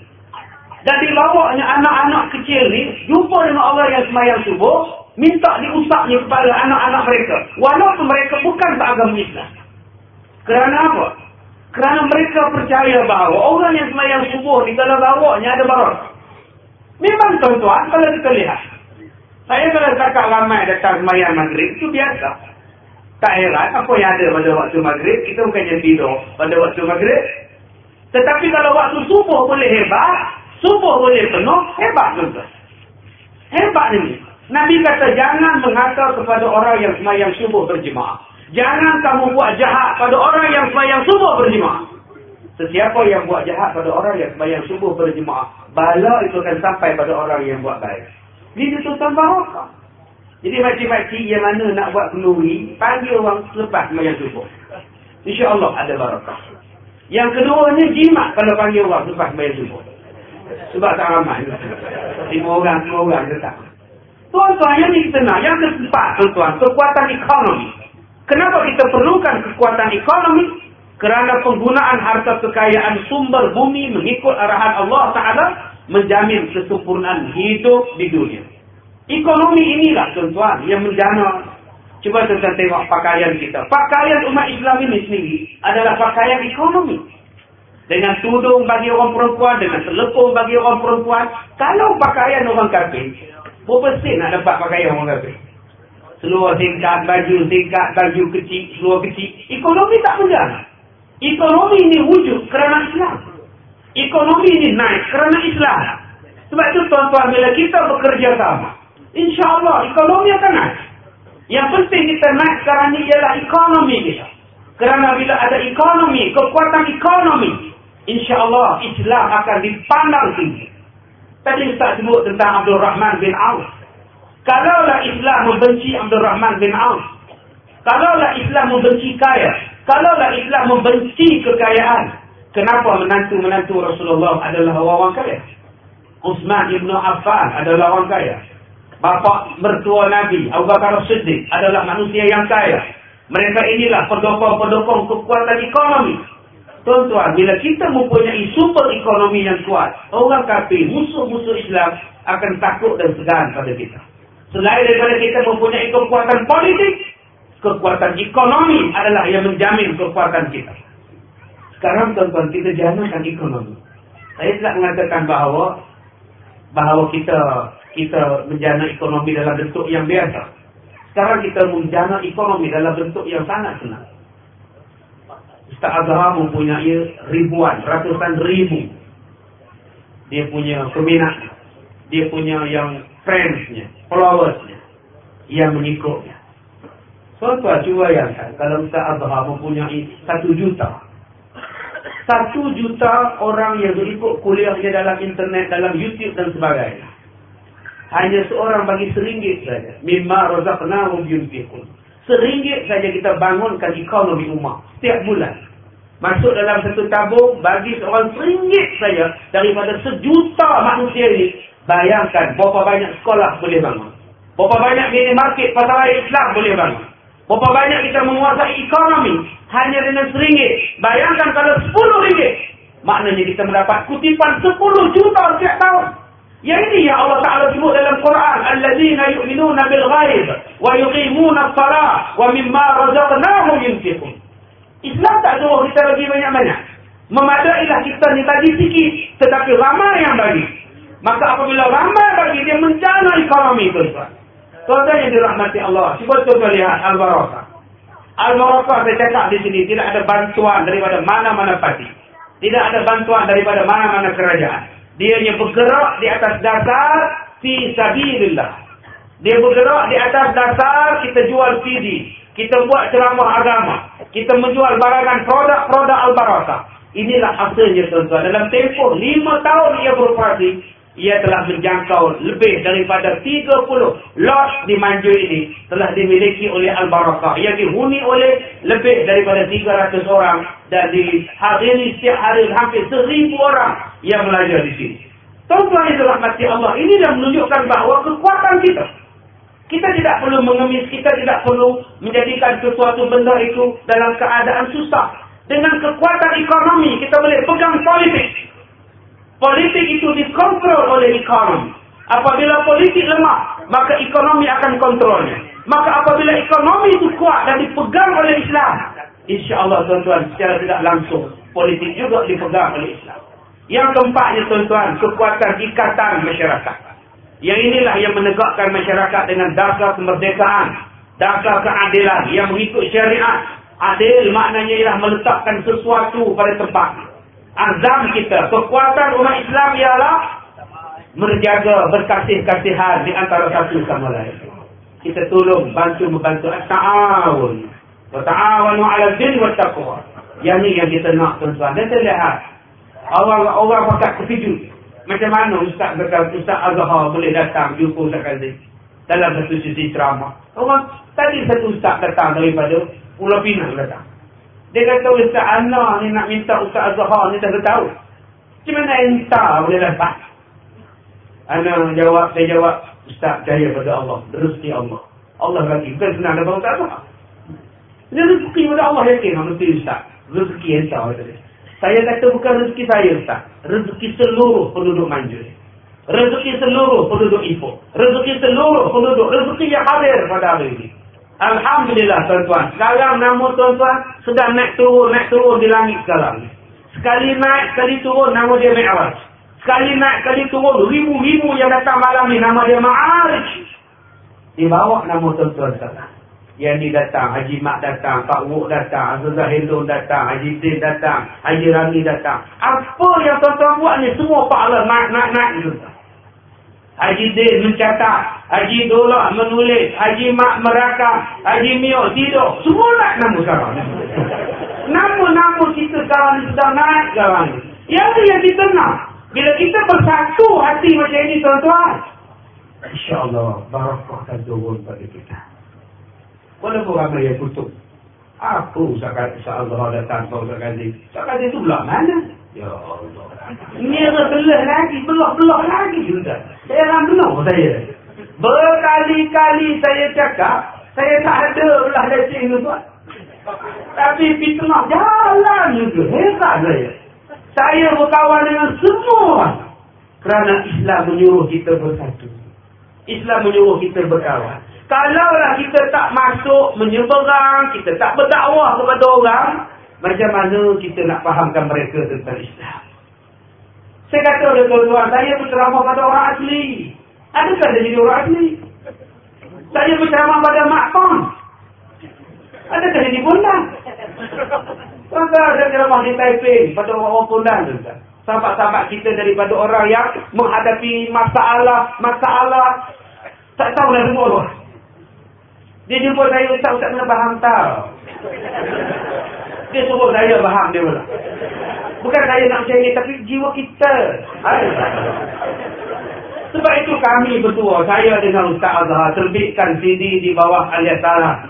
Dan dibawanya anak-anak kecil ni jumpa dengan orang yang semayang subuh minta diusapnya kepada anak-anak mereka. Walaupun mereka bukan beragama Islam. Kerana apa? Kerana mereka percaya bahawa orang yang semayang subuh di dalam bawahnya ada barat. Memang tuan-tuan kalau kita lihat. Saya kalau cakap ramai datang semayang maghrib itu biasa. Tak heran apa yang ada pada waktu maghrib. Kita bukannya tidur pada waktu maghrib. Tetapi kalau waktu subuh boleh hebat. Subuh boleh penuh, hebat tuan-tuan. Hebat ni. Nabi kata, jangan mengata kepada orang yang semayang subuh berjemaah. Jangan kamu buat jahat pada orang yang semayang subuh berjemaah. Sesiapa yang buat jahat pada orang yang semayang subuh berjemaah, bala itu akan sampai pada orang yang buat baik. Ini tuan barakah. Jadi makcik-makcik yang mana nak buat kenduri, panggil orang selepas semayang subuh. InsyaAllah ada barakah. Yang kedua ni jimat kalau panggil orang selepas semayang subuh. Sebab tak ramai. Lima orang, lima orang tetap. Tuan-tuan, yang ni kita nak. Yang keempat, tuan-tuan, kekuatan ekonomi. Kenapa kita perlukan kekuatan ekonomi? Kerana penggunaan harta kekayaan sumber bumi mengikut arahan Allah Ta'ala menjamin kesempurnaan hidup di dunia. Ekonomi inilah tuan-tuan yang menjana. Cuba tuan-tuan tengok pakaian kita. Pakaian umat Islam ini sendiri adalah pakaian ekonomi. Dengan tudung bagi orang perempuan, dengan selepung bagi orang perempuan. Kalau pakaian orang kafir, berapa sen nak dapat pakaian orang kafir? Seluar tingkat, baju tingkat, baju kecil, seluar kecil. Ekonomi tak menjana. Ekonomi ini wujud kerana Islam. Ekonomi ini naik kerana Islam. Sebab itu tuan-tuan bila kita bekerja sama. InsyaAllah ekonomi akan naik. Yang penting kita naik sekarang ini ialah ekonomi kita. Kerana bila ada ekonomi, kekuatan ekonomi. InsyaAllah Islam akan dipandang tinggi. Tadi Ustaz sebut tentang Abdul Rahman bin Auf. Kalaulah Islam membenci Abdul Rahman bin Auf. Kalaulah Islam membenci kaya. Kalaulah Islam membenci kekayaan, kenapa menantu-menantu Rasulullah adalah orang kaya? Uthman ibn Affan adalah orang kaya. Bapa mertua Nabi, Abu Bakar Siddiq adalah manusia yang kaya. Mereka inilah pendukung-pendukung kekuatan ekonomi. Tuan-tuan, bila kita mempunyai sumber ekonomi yang kuat, orang kafir, musuh-musuh Islam akan takut dan segan pada kita. Selain daripada kita mempunyai kekuatan politik, kekuatan ekonomi adalah yang menjamin kekuatan kita. Sekarang tuan-tuan kita janakan ekonomi. Saya tidak mengatakan bahawa bahawa kita kita menjana ekonomi dalam bentuk yang biasa. Sekarang kita menjana ekonomi dalam bentuk yang sangat senang. Ustaz Azhar mempunyai ribuan, ratusan ribu. Dia punya peminat. Dia punya yang friends-nya, followers-nya. Yang mengikutnya. Tuan-tuan cuba bayangkan kalau Ustaz Azhar mempunyai satu juta. Satu juta orang yang berikut kuliahnya dalam internet, dalam YouTube dan sebagainya. Hanya seorang bagi seringgit saja. Mimma razaqna yunfiqun. Seringgit saja kita bangunkan ekonomi umat setiap bulan. Masuk dalam satu tabung bagi seorang seringgit saja daripada sejuta manusia ini. Bayangkan berapa banyak sekolah boleh bangun. Berapa banyak minimarket pasal Islam boleh bangun. Berapa banyak kita menguasai ekonomi hanya dengan seringgit. Bayangkan kalau sepuluh ringgit. Maknanya kita mendapat kutipan sepuluh juta setiap tahun. Yang ini yang Allah Ta'ala sebut dalam Quran. Alladzina yu'minuna bil ghaib. Wa yuqimuna salah. Wa mimma razaqnahum yunfiqun. Islam tak suruh kita bagi banyak-banyak. Memadailah kita ni tadi sikit. Tetapi ramai yang bagi. Maka apabila ramai bagi, dia mencana ekonomi tuan-tuan. Tuan-tuan yang dirahmati Allah. Cuba tuan lihat Al-Barakah. Al-Barakah saya cakap di sini. Tidak ada bantuan daripada mana-mana parti. Tidak ada bantuan daripada mana-mana kerajaan. Dia hanya bergerak di atas dasar fi sabilillah. Dia bergerak di atas dasar kita jual CD. Kita buat ceramah agama. Kita menjual barangan produk-produk Al-Barakah. Inilah hasilnya tuan-tuan. Dalam tempoh lima tahun ia beroperasi ia telah menjangkau lebih daripada 30 lot di Manjur ini telah dimiliki oleh Al-Barakah yang dihuni oleh lebih daripada 300 orang dan dihadiri setiap hari hampir 1000 orang yang belajar di sini. Tuan-tuan yang dirahmati Allah, ini dah menunjukkan bahawa kekuatan kita. Kita tidak perlu mengemis, kita tidak perlu menjadikan sesuatu benda itu dalam keadaan susah. Dengan kekuatan ekonomi, kita boleh pegang politik. Politik itu dikontrol oleh ekonomi. Apabila politik lemah, maka ekonomi akan kontrolnya. Maka apabila ekonomi itu kuat dan dipegang oleh Islam, insya Allah tuan-tuan secara tidak langsung, politik juga dipegang oleh Islam. Yang keempatnya tuan-tuan, kekuatan ikatan masyarakat. Yang inilah yang menegakkan masyarakat dengan dasar kemerdekaan, dasar keadilan yang mengikut syariat. Adil maknanya ialah meletakkan sesuatu pada tempatnya azam kita, kekuatan umat Islam ialah Menjaga berkasih-kasihan di antara satu sama lain. Kita tolong bantu-membantu. Ta'awun. Ta'awanu ala din wa taqwa. Yang ni yang kita nak tuan-tuan. Dan kita lihat. Orang-orang pakat terkejut. Macam mana Ustaz berkata, Ustaz Azhar boleh datang jumpa Ustaz Kazim. Dalam satu sisi ceramah. Orang tadi satu Ustaz datang daripada Pulau Pinang datang. Dia kata Ustaz Anna ni nak minta Ustaz Azhar ni dah tahu. Macam mana entah boleh dapat? Ana jawab, saya jawab, Ustaz percaya pada Allah. Rezeki Allah. Allah bagi. Bukan senang dapat Ustaz Azhar. Ini rezeki pada Allah yakin. Mesti Ustaz. Rezeki entah. Saya kata bukan rezeki saya Ustaz. Rezeki seluruh penduduk manjur. Rezeki seluruh penduduk Ipoh. Rezeki seluruh penduduk. Rezeki yang hadir pada hari ini. Alhamdulillah tuan-tuan. Sekarang nama tuan-tuan sedang naik turun, naik turun di langit sekarang. Sekali naik, sekali turun, nama dia Mi'raj. Sekali naik, sekali turun, ribu-ribu yang datang malam ni, nama dia Ma'arij. Dibawa nama tuan-tuan sekarang. Yang ni datang, Haji Mak datang, Pak Wuk datang, Azuzah Hindun datang, Haji Din datang, Haji Rami datang. Apa yang tuan-tuan buat ni, semua pahala naik. naik. Haji Din mencatat, Haji Dolak menulis, Haji Mak merakam, Haji Mio tidur. Semua nak nama sekarang. Nama-nama kita sekarang ni sudah naik sekarang ni. Yang ni yang kita nak. Bila kita bersatu hati macam ini tuan-tuan. InsyaAllah barakah akan turun pada kita. Walaupun ramai yang kutuk. Apa Ustaz Allah datang ke Ustaz Qazi? Ustaz Qazi itu belah mana? Ya Allah. Ada belah lagi, belah-belah lagi sudah. Saya orang belah saya. Berkali-kali saya cakap, saya tak ada belah lecing tu tuan. Tapi fitnah jalan juga. Hebat saya. Saya berkawan dengan semua Kerana Islam menyuruh kita bersatu. Islam menyuruh kita berkawan. Kalaulah kita tak masuk menyeberang, kita tak berdakwah kepada orang, macam mana kita nak fahamkan mereka tentang Islam? Saya kata oleh tuan-tuan, saya berceramah pada orang asli. Adakah dia jadi orang asli? Saya berceramah pada Mak Pong. Adakah dia di Bundan? Tuan-tuan, saya ceramah di Taiping pada orang-orang Bundan. Sahabat-sahabat kita daripada orang yang menghadapi masalah, masalah. Tak tahu dah semua. Dia jumpa saya, Ustaz-Ustaz kena faham tahu. Dia suruh saya faham dia pula. Bukan saya nak percaya tapi jiwa kita. Sebab itu kami berdua, saya dengan Ustaz Azhar terbitkan CD di bawah alias salah.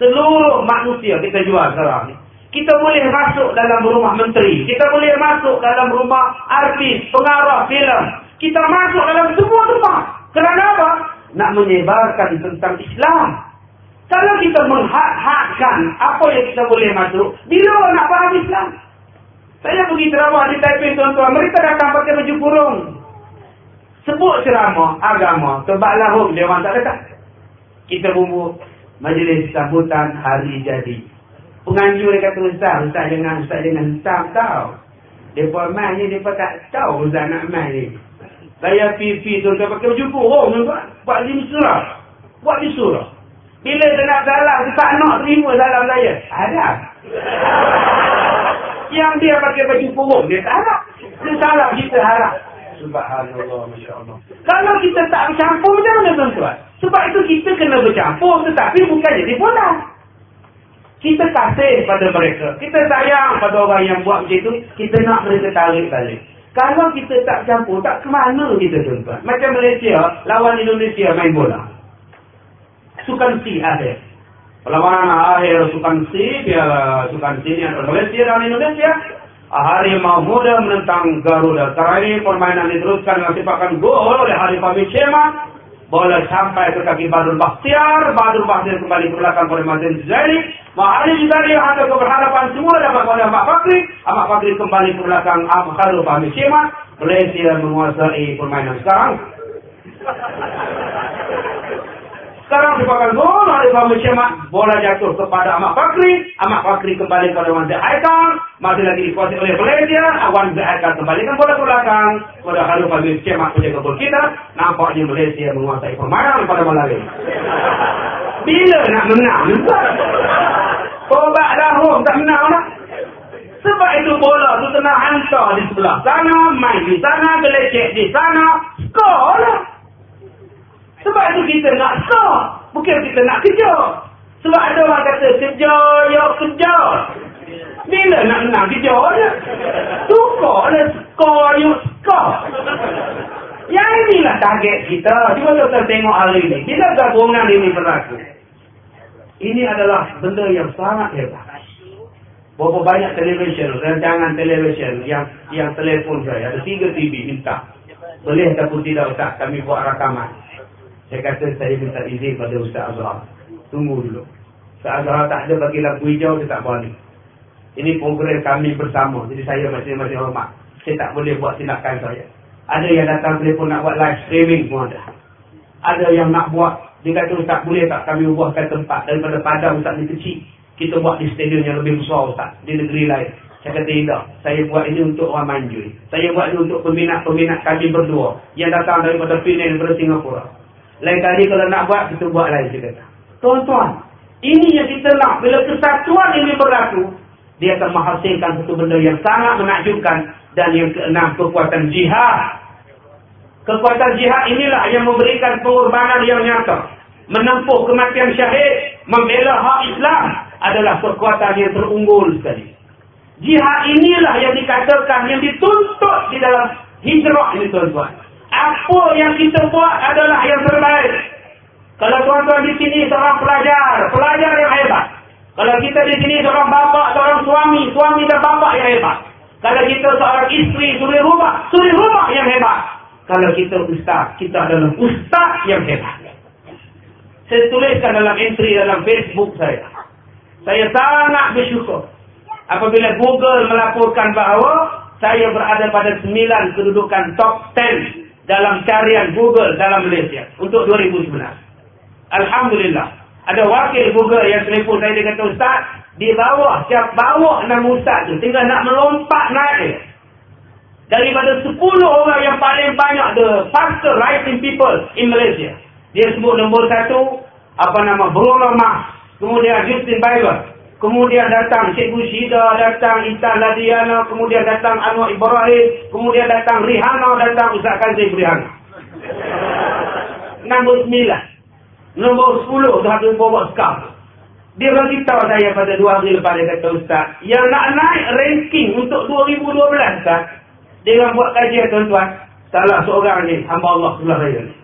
Seluruh manusia kita jual sekarang ni. Kita boleh masuk dalam rumah menteri. Kita boleh masuk dalam rumah artis, pengarah filem. Kita masuk dalam semua tempat. Kerana apa? Nak menyebarkan tentang Islam. Kalau kita menghak-hakkan apa yang kita boleh masuk, bila nak faham Islam? Saya pergi ceramah di Taipei tuan-tuan, mereka datang pakai baju kurung. Sebut ceramah agama, kebaklah hum, dia orang tak letak. Kita bumbu majlis sambutan hari jadi. Penganjur dia kata, Ustaz, Ustaz jangan, Ustaz jangan hitam tau. Dia pun main ni, dia tak tahu Ustaz nak main ni. Saya pipi tuan-tuan pakai baju kurung tuan-tuan. Buat di surah. Buat di surah. Bila nak salam, dia tak nak terima salam saya. Ada. Yang dia pakai baju purung, dia tak harap. Dia salam, kita harap. Subhanallah, Allah. Kalau kita tak bercampur, macam mana tuan-tuan? Sebab itu kita kena bercampur, tetapi bukan jadi bola. Kita kasih pada mereka. Kita sayang pada orang yang buat macam itu, kita nak mereka tarik balik. Kalau kita tak campur, tak ke mana kita tuan-tuan? Macam Malaysia, lawan Indonesia main bola sukan si akhir. Perlawanan akhir sukan si, dia sukan si yang Malaysia dan Indonesia. Harimau muda menentang Garuda. Sekarang ini permainan diteruskan dengan sipakan gol oleh Harimau Bicema. Bola sampai ke kaki Badul Bakhtiar. Badul Bakhtiar kembali ke belakang pada Mazin. Mahali juga dia ada keberhadapan semua dapat pada Ahmad Fakri. Ahmad Fakri kembali ke belakang Harimau Bicema. Malaysia menguasai permainan sekarang. Sekarang dipakai gol oleh Bama Syemak. Bola jatuh kepada Ahmad Fakri. Ahmad Fakri kembali kepada Wan Zahaikal. Masih lagi dikuasai oleh Malaysia. Wan Zahaikal kembalikan bola ke belakang. Kepada Halu Bama Syemak punya kebul kita. Nampaknya Malaysia menguasai permainan pada malam ini. Bila nak menang? Kobat dah tak menang lah. Sebab itu bola tu kena hantar di sebelah sana, main di sana, gelecek di sana. Skor lah. Sebab itu kita nak skor. Bukan kita nak kejar. Sebab ada orang kata kejar, ya kejar. Bila nak menang kejar je. Tukar lah skor, ya skor. Yang inilah target kita. Cuba kita tengok hari ini. Bila gabungan ini berlaku. Ini adalah benda yang sangat hebat. Berapa banyak televisyen, rancangan televisyen yang yang telefon saya. Ada tiga TV minta. Boleh ataupun tidak Ustaz, kami buat rakaman. Saya kata saya minta izin pada Ustaz Azhar. Tunggu dulu. Ustaz Azhar tak ada bagi lampu hijau, saya tak boleh. Ini program kami bersama. Jadi saya masih-masih hormat. Saya tak boleh buat tindakan saya. Ada yang datang telefon nak buat live streaming pun ada. Ada yang nak buat, dia kata Ustaz boleh tak kami ubahkan tempat daripada padang Ustaz ni kecil kita buat di stadium yang lebih besar Ustaz, di negeri lain. Saya kata tidak, saya buat ini untuk orang manjui. Saya buat ini untuk peminat-peminat kami berdua yang datang daripada Penang daripada Singapura. Lain kali kalau nak buat, kita buat lain, kata. Tuan-tuan, ini yang kita nak. Bila kesatuan ini berlaku, dia akan menghasilkan satu benda yang sangat menakjubkan dan yang keenam, kekuatan jihad. Kekuatan jihad inilah yang memberikan pengorbanan yang nyata. Menempuh kematian syahid, membela hak Islam, adalah kekuatan yang terunggul sekali. Jihad inilah yang dikatakan, yang dituntut di dalam hijrah ini tuan-tuan. Apa yang kita buat adalah yang terbaik. Kalau tuan-tuan di sini seorang pelajar, pelajar yang hebat. Kalau kita di sini seorang bapa, seorang suami, suami dan bapa yang hebat. Kalau kita seorang isteri, suri rumah, suri rumah yang hebat. Kalau kita ustaz, kita adalah ustaz yang hebat. Saya tuliskan dalam entry dalam Facebook saya. Saya sangat bersyukur. Apabila Google melaporkan bahawa saya berada pada sembilan kedudukan top 10 dalam carian Google dalam Malaysia untuk 2019. Alhamdulillah. Ada wakil Google yang telefon saya dia kata Ustaz, di bawah, siap bawah nama Ustaz tu. Tinggal nak melompat naik. Daripada 10 orang yang paling banyak the faster writing people in Malaysia. Dia sebut nombor satu, apa nama, Bruno Mars. Kemudian Justin Bieber. Kemudian datang Cikgu Syida, datang Intan Ladiana, kemudian datang Anwar Ibrahim, kemudian datang Rihanna, datang Ustaz Kazim Rihanna. Nombor sembilan. Nombor sepuluh, tu hati bawa skam. Dia bagi tahu saya pada dua hari lepas dia kata Ustaz, yang nak naik ranking untuk 2012 Ustaz, dia orang buat kajian tuan-tuan, salah seorang ni, hamba Allah sebelah saya ni.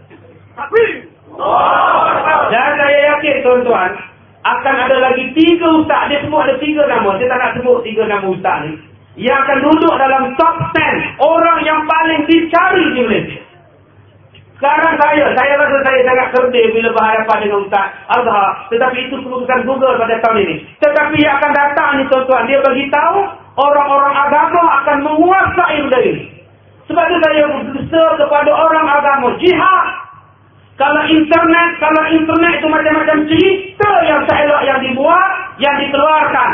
Dan saya yakin tuan-tuan, akan ada lagi tiga ustaz. Dia semua ada tiga nama. Dia tak nak sebut tiga nama ustaz ni. Yang akan duduk dalam top ten. Orang yang paling dicari di Malaysia. Sekarang saya, saya rasa saya sangat kerdil bila berhadapan dengan Ustaz Azhar. Tetapi itu keputusan Google pada tahun ini. Tetapi yang akan datang ni tuan-tuan. Dia beritahu orang-orang agama akan menguasai benda ini. Sebab itu saya berusaha kepada orang agama. Jihad kalau internet, kalau internet itu macam-macam cerita yang seelok yang dibuat, yang dikeluarkan.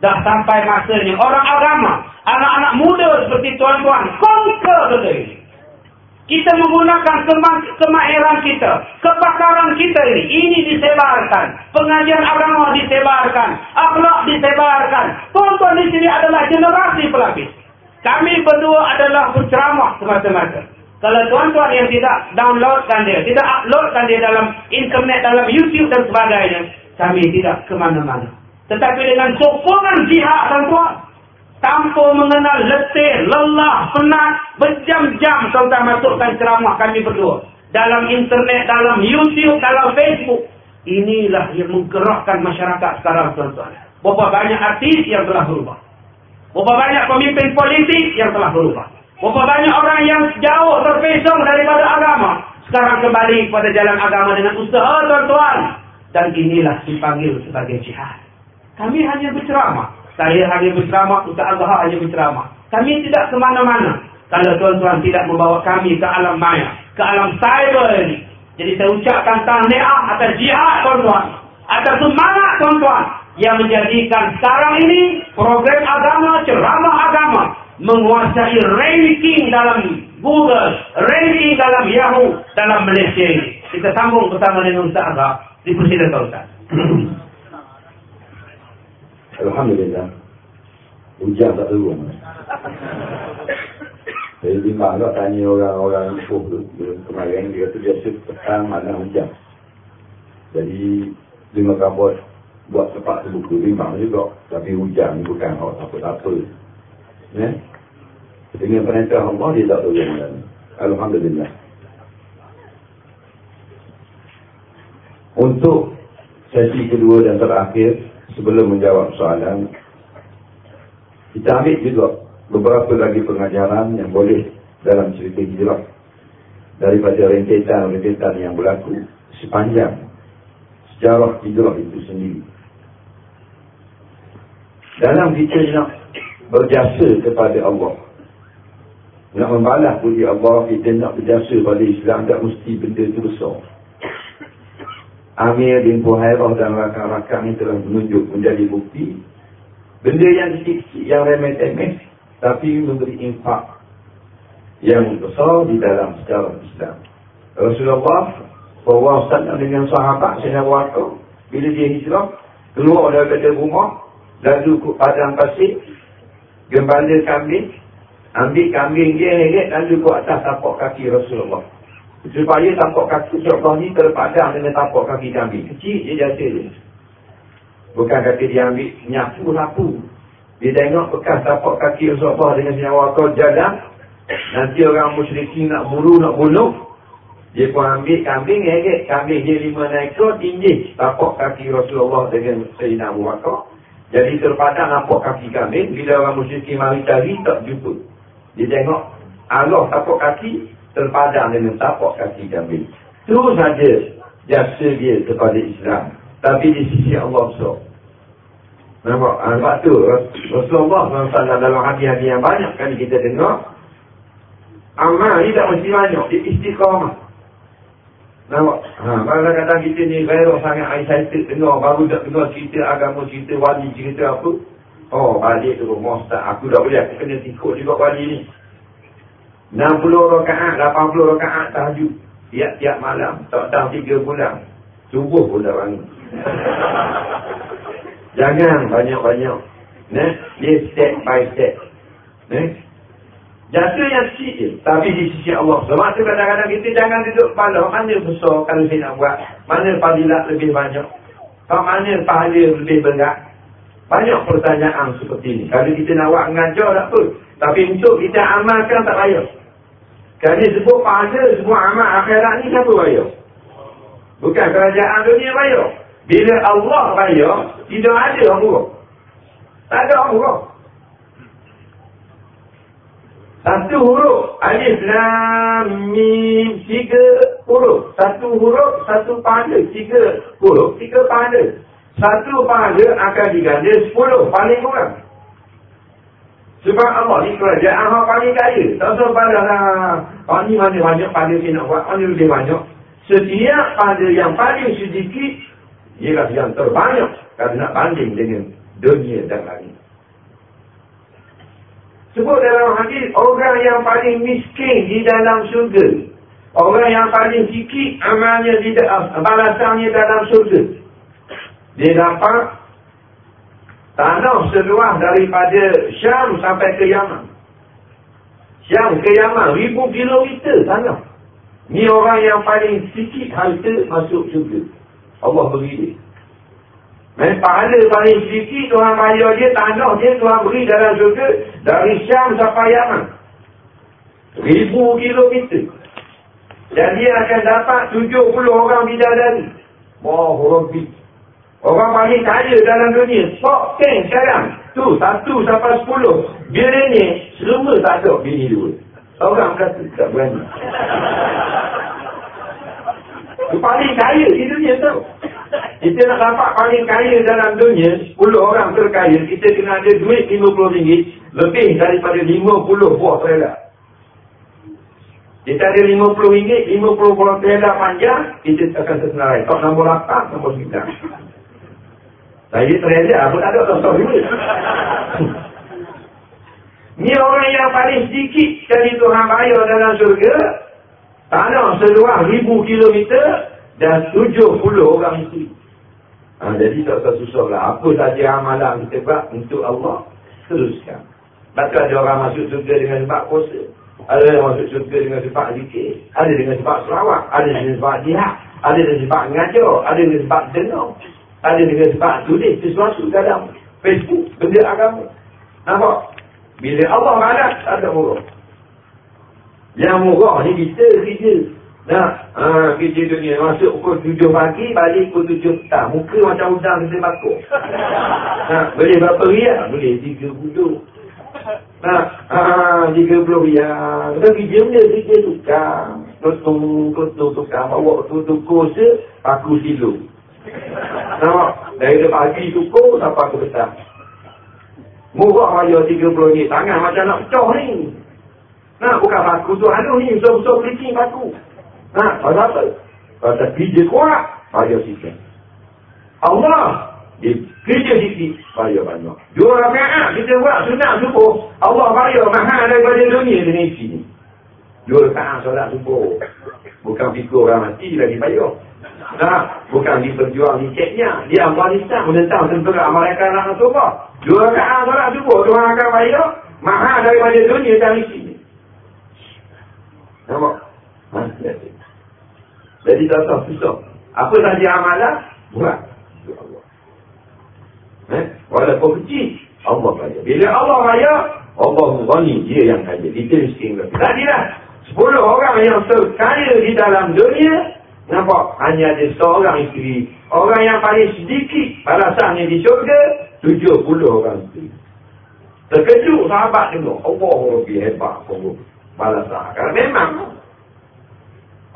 Dah sampai masanya orang agama, anak-anak muda seperti tuan-tuan, conquer benda ini. Kita menggunakan kemahiran kita, kepakaran kita ini, ini disebarkan. Pengajian agama disebarkan, akhlak disebarkan. Tuan-tuan di sini adalah generasi pelapis. Kami berdua adalah berceramah semasa-masa. Kalau tuan-tuan yang tidak downloadkan dia, tidak uploadkan dia dalam internet, dalam YouTube dan sebagainya, kami tidak ke mana-mana. Tetapi dengan sokongan jihad tuan-tuan, tanpa mengenal letih, lelah, penat, berjam-jam tuan-tuan masukkan ceramah kami berdua. Dalam internet, dalam YouTube, dalam Facebook. Inilah yang menggerakkan masyarakat sekarang tuan-tuan. Berapa banyak artis yang telah berubah. Berapa banyak pemimpin politik yang telah berubah. Berapa banyak orang yang jauh terpesong daripada agama. Sekarang kembali kepada jalan agama dengan usaha tuan-tuan. Dan inilah dipanggil sebagai jihad. Kami hanya berceramah. Saya hanya berceramah, Ustaz Azhar hanya berceramah. Kami tidak ke mana-mana. Kalau tuan-tuan tidak membawa kami ke alam maya. Ke alam cyber ini. Jadi saya ucapkan tahniah atas jihad tuan-tuan. Atas semangat tuan-tuan. Yang menjadikan sekarang ini program agama, ceramah agama menguasai ranking dalam Google, ranking dalam Yahoo, dalam Malaysia ini. Kita sambung bersama dengan Ustaz Azhar. Dipersilakan Ustaz. Alhamdulillah. Hujan tak turun. Saya bimbang tak tanya orang-orang info tu. Kemarin dia kata biasa petang malam hujan. Jadi dengan kabut buat tempat tu buku bimbang juga. Tapi hujan bukan oh, apa-apa. Ya? Dengan perintah Allah dia tak turun. Alhamdulillah. Untuk sesi kedua dan terakhir sebelum menjawab soalan kita ambil juga beberapa lagi pengajaran yang boleh dalam cerita hijrah daripada rentetan-rentetan yang berlaku sepanjang sejarah hijrah itu sendiri. Dalam kita nak berjasa kepada Allah. Nak membalas puji Allah, kita nak berjasa pada Islam, tak mesti benda itu besar. Amir bin Puhairah dan rakan-rakan ini telah menunjuk menjadi bukti Benda yang kecil-kecil, yang remeh-temeh, tapi memberi infak yang besar di dalam sejarah Islam. Rasulullah SAW dengan sahabat Sayyidina Waqo, bila dia hijrah, keluar daripada rumah, lalu ke padang pasir, gembala kambing, ambil kambing dia heret, lalu ke atas tapak kaki Rasulullah. Supaya tapak kaki Rasulullah ni terpadang dengan tapak kaki kambing. Kecil je jasa dia. Bukan kata dia ambil nyapu-napu. Dia tengok bekas tapak kaki Rasulullah dengan senyawa kau jalan. Nanti orang musyrikin nak buru, nak bunuh. Dia pun ambil kambing, heret. Kambing dia lima naikot, injih tapak kaki Rasulullah dengan Sayyidina Abu Bakar. Jadi terpadang nampak kaki kambing. Bila orang musyrikin mari cari, tak jumpa. Dia tengok Allah tapak kaki, terpadang dengan tapak kaki kambing. Terus saja jasa dia kepada Islam. Tapi di sisi Allah so. Nampak? Ha, sebab tu Rasulullah SAW dalam hati-hati yang banyak kali kita dengar Amal ni tak mesti banyak Dia istiqamah Nampak? Ha, kadang-kadang kita ni Gairah sangat excited dengar Baru tak dengar cerita agama, cerita wali, cerita apa Oh balik ke rumah Ustaz Aku tak boleh, aku kena tikut juga wali ni 60 rakaat, 80 rakaat tahajud Tiap-tiap malam Tak tahu 3 bulan Subuh pun tak bangun Jangan banyak-banyak. Nah, dia step by step. Nah. Jasa yang kecil. Tapi di sisi Allah. Sebab tu kadang-kadang kita jangan duduk kepala. Mana besar kalau saya nak buat. Mana padilat lebih banyak. Kalau mana pahala lebih berat. Banyak pertanyaan seperti ini. Kalau kita nak buat mengajar tak pun. Tapi untuk kita amalkan tak payah. Kerana sebut pahala, sebut amal akhirat ni siapa bayar? Bukan kerajaan dunia bayar. Bila Allah bayar, tidak ada orang buruk. Tak ada orang buruk. Satu huruf, alif, lam, mim, tiga huruf. Satu huruf, satu pahala, tiga huruf, tiga pahala. Satu pahala akan diganda sepuluh, paling kurang. Sebab Allah ni kerajaan yang paling kaya. Tak usah pada lah. Oh ni mana banyak pada saya nak buat, mana lebih banyak. Setiap pada yang paling sedikit, ialah yang terbanyak kalau nak banding dengan dunia dan langit. Sebut dalam hadis orang yang paling miskin di dalam syurga. Orang yang paling sikit amalnya di dalam balasannya dalam syurga. Dia dapat tanah seluas daripada Syam sampai ke Yaman. Syam ke Yaman ribu kilometer tanah. Ni orang yang paling sikit harta masuk syurga. Allah beri dia. Dan pahala paling sedikit Tuhan bayar dia, tanah dia Tuhan beri dalam syurga dari Syam sampai Yaman. Ribu kilometer. Dan dia akan dapat 70 orang bidadari. Wah, orang. Orang paling kaya dalam dunia. Top 10 sekarang. Tu, satu sampai sepuluh. Bila ni, semua tak ada bini dua. Orang kata, tak berani. Itu paling kaya di dunia tu. Kita nak dapat paling kaya dalam dunia, 10 orang terkaya, kita kena ada duit RM50, lebih daripada 50 buah trailer. Kita ada RM50, 50 buah trailer panjang, kita akan tersenarai. Top nombor 8, nombor 9. Saya trailer, apa tak ada, tak tahu duit. Ni orang yang paling sedikit sekali Tuhan bayar dalam surga, Tanah seluas ribu kilometer dan tujuh puluh orang isteri. Ha, jadi tak usah susah lah. Apa saja amalan kita buat untuk Allah. Teruskan. Maka ada orang masuk surga dengan sebab puasa. Ada yang masuk surga dengan sebab zikir. Ada dengan sebab selawat. Ada dengan sebab jihad. Ada dengan sebab ngajar. Ada dengan sebab dengar. Ada dengan sebab tulis sesuatu dalam Facebook. Benda agama. Nampak? Bila Allah ada, ada murah. Yang murah ni kita kerja. Nah, ha, kerja dunia. Masuk pukul tujuh pagi, balik pukul tujuh petang. Muka macam udang kita bakul. Nah, boleh berapa riak? Boleh tiga puluh. Nah, ha, tiga puluh riak. Tapi kerja benda kerja tukang. Kutung, kutung tukang. Bawa kutung kursa, paku silu. Nampak? Dari pagi tukur sampai ke petang. Murah raya tiga puluh ni. Tangan macam nak pecah ni. Nah, bukan paku tu. Aduh ni, besar-besar kelicing paku. Ha, pasal apa? Pasal kerja kuat, bayar sikit. Allah, dia kerja sikit, bayar banyak. Dua rakaat kita buat sunat subuh, Allah bayar mahal daripada dunia dengan isi ni. Dua rakaat solat subuh. Bukan fikir orang mati lagi bayar. Nah, bukan di berjuang di. Di Afghanistan menentang tentera Amerika nak Nasrullah. Dua rakaat solat subuh, Tuhan akan bayar mahal daripada dunia dan isi ni. Nampak? Ha, jadi tak tahu susah. Apa saja amalan, buat. Allah. Eh? Walaupun kecil, Allah kaya. Bila Allah kaya, Allah ghani, dia yang kaya. Kita miskin. Tadi lah, sepuluh orang yang terkaya di dalam dunia, nampak? Hanya ada seorang isteri. Orang yang paling sedikit balasannya di syurga, tujuh puluh orang isteri. Terkejut sahabat tengok. Allah lebih hebat. Balasan. Kerana memang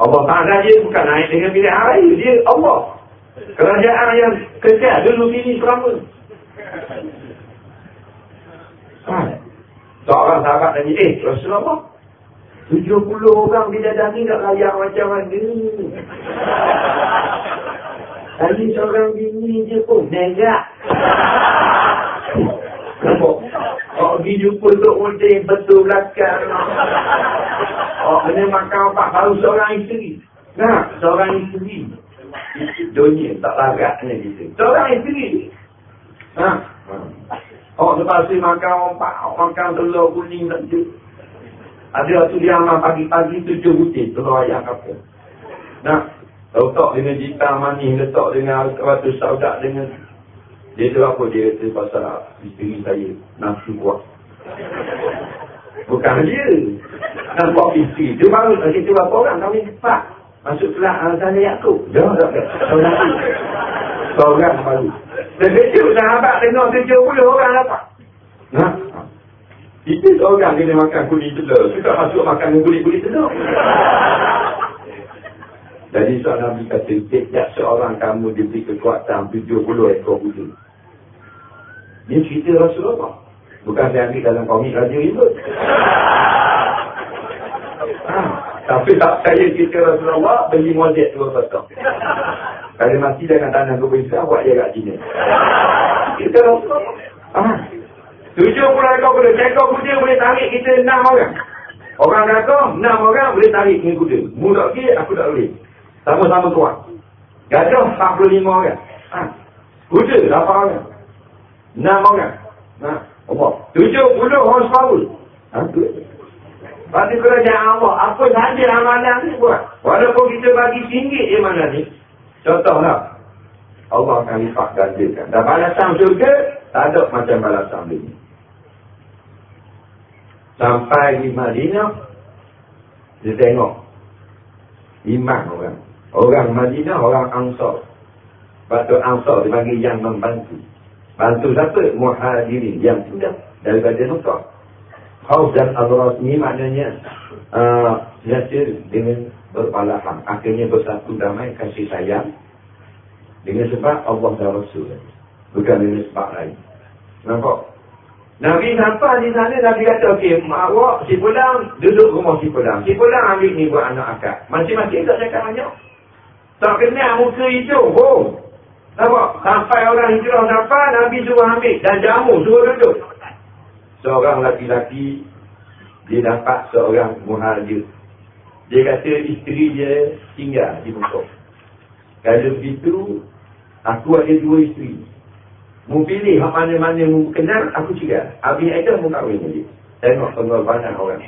Allah Ta'ala dia bukan naik dengan pilihan raya. Dia Allah. Kerajaan yang kecil dulu ini selama. Ha. Seorang sahabat tanya, eh Rasulullah, 70 orang bidadari nak layak macam mana? Tadi seorang bini je pun, negak. Nampak? Oh, pergi jumpa Tok Mudin, betul belakang. Oh, kena makan opak baru seorang isteri. Nah, seorang isteri. Dunia tak larat ni gitu. Seorang isteri. Nah. Oh, lepas tu makan opak, makan telur kuning nanti. Ada tu dia amal pagi-pagi tujuh butir telur ayam kapur. Nah, letak dengan jita manis, letak dengan batu saudak dengan dia tu apa dia kata pasal isteri saya nafsu kuat. Bukan dia. Nampak isteri. Dia baru nak cerita berapa orang kami cepat. Masuk kelas uh, sana Yaakob. Dia tak ada. Seorang tu. Seorang baru. Dan kecil sahabat tengok tujuh puluh orang dapat. Nah. Itu seorang kena makan kulit telur. Kita masuk makan kulit-kulit telur. Jadi seorang Nabi kata, setiap seorang kamu diberi kekuatan 70 ekor kuda. Ini cerita Rasulullah. Bukan saya ambil dalam komik radio itu. Ha, tapi tak saya cerita Rasulullah, beli mojek tu pasal. Kalau mati dengan tanah kebesaran, buat dia kat sini. Cerita Rasulullah. Ha. Tujuh puluh ekor kuda. Ekor kuda boleh tarik kita enam orang. Orang kata, enam orang boleh tarik dengan kuda. Mudah sikit, aku tak boleh. Sama-sama kuat. Gajah 45 orang. Ha. Kuda 8 orang. 6 orang. Ha. Apa? 70 horsepower. Ha. Lepas tu kerajaan Allah. Apa sahaja amalan ni buat. Walaupun kita bagi singgit je mana ni. Contohlah. Allah akan lipat gandakan. Dan balasan surga, tak ada macam balasan dunia. Sampai di Madinah, dia tengok. Iman orang. Orang Madinah, orang Ansar. Patut Ansar dipanggil yang membantu. Bantu siapa? Muhajirin yang sudah daripada Mekah. Khauf dan Azras ni maknanya uh, dengan berpalaham. Akhirnya bersatu damai kasih sayang. Dengan sebab Allah dan Rasul. Bukan dengan sebab lain. Nampak? Nabi sampai di sana, Nabi kata, okey, awak si pulang, duduk rumah si pulang. Si pulang ambil ni buat anak akak. Masing-masing tak cakap banyak. Tak kenal muka hijau pun. Nampak? Sampai orang hijrah sampai, Nabi suruh ambil. Dan jamu suruh duduk. Seorang laki-laki, dia dapat seorang muhajir. Dia kata isteri dia tinggal di muka. Kalau begitu, aku ada dua isteri. Mu pilih mana-mana mu kenal, aku cakap. Abi ada mu kahwin lagi. Tengok pengorbanan orang.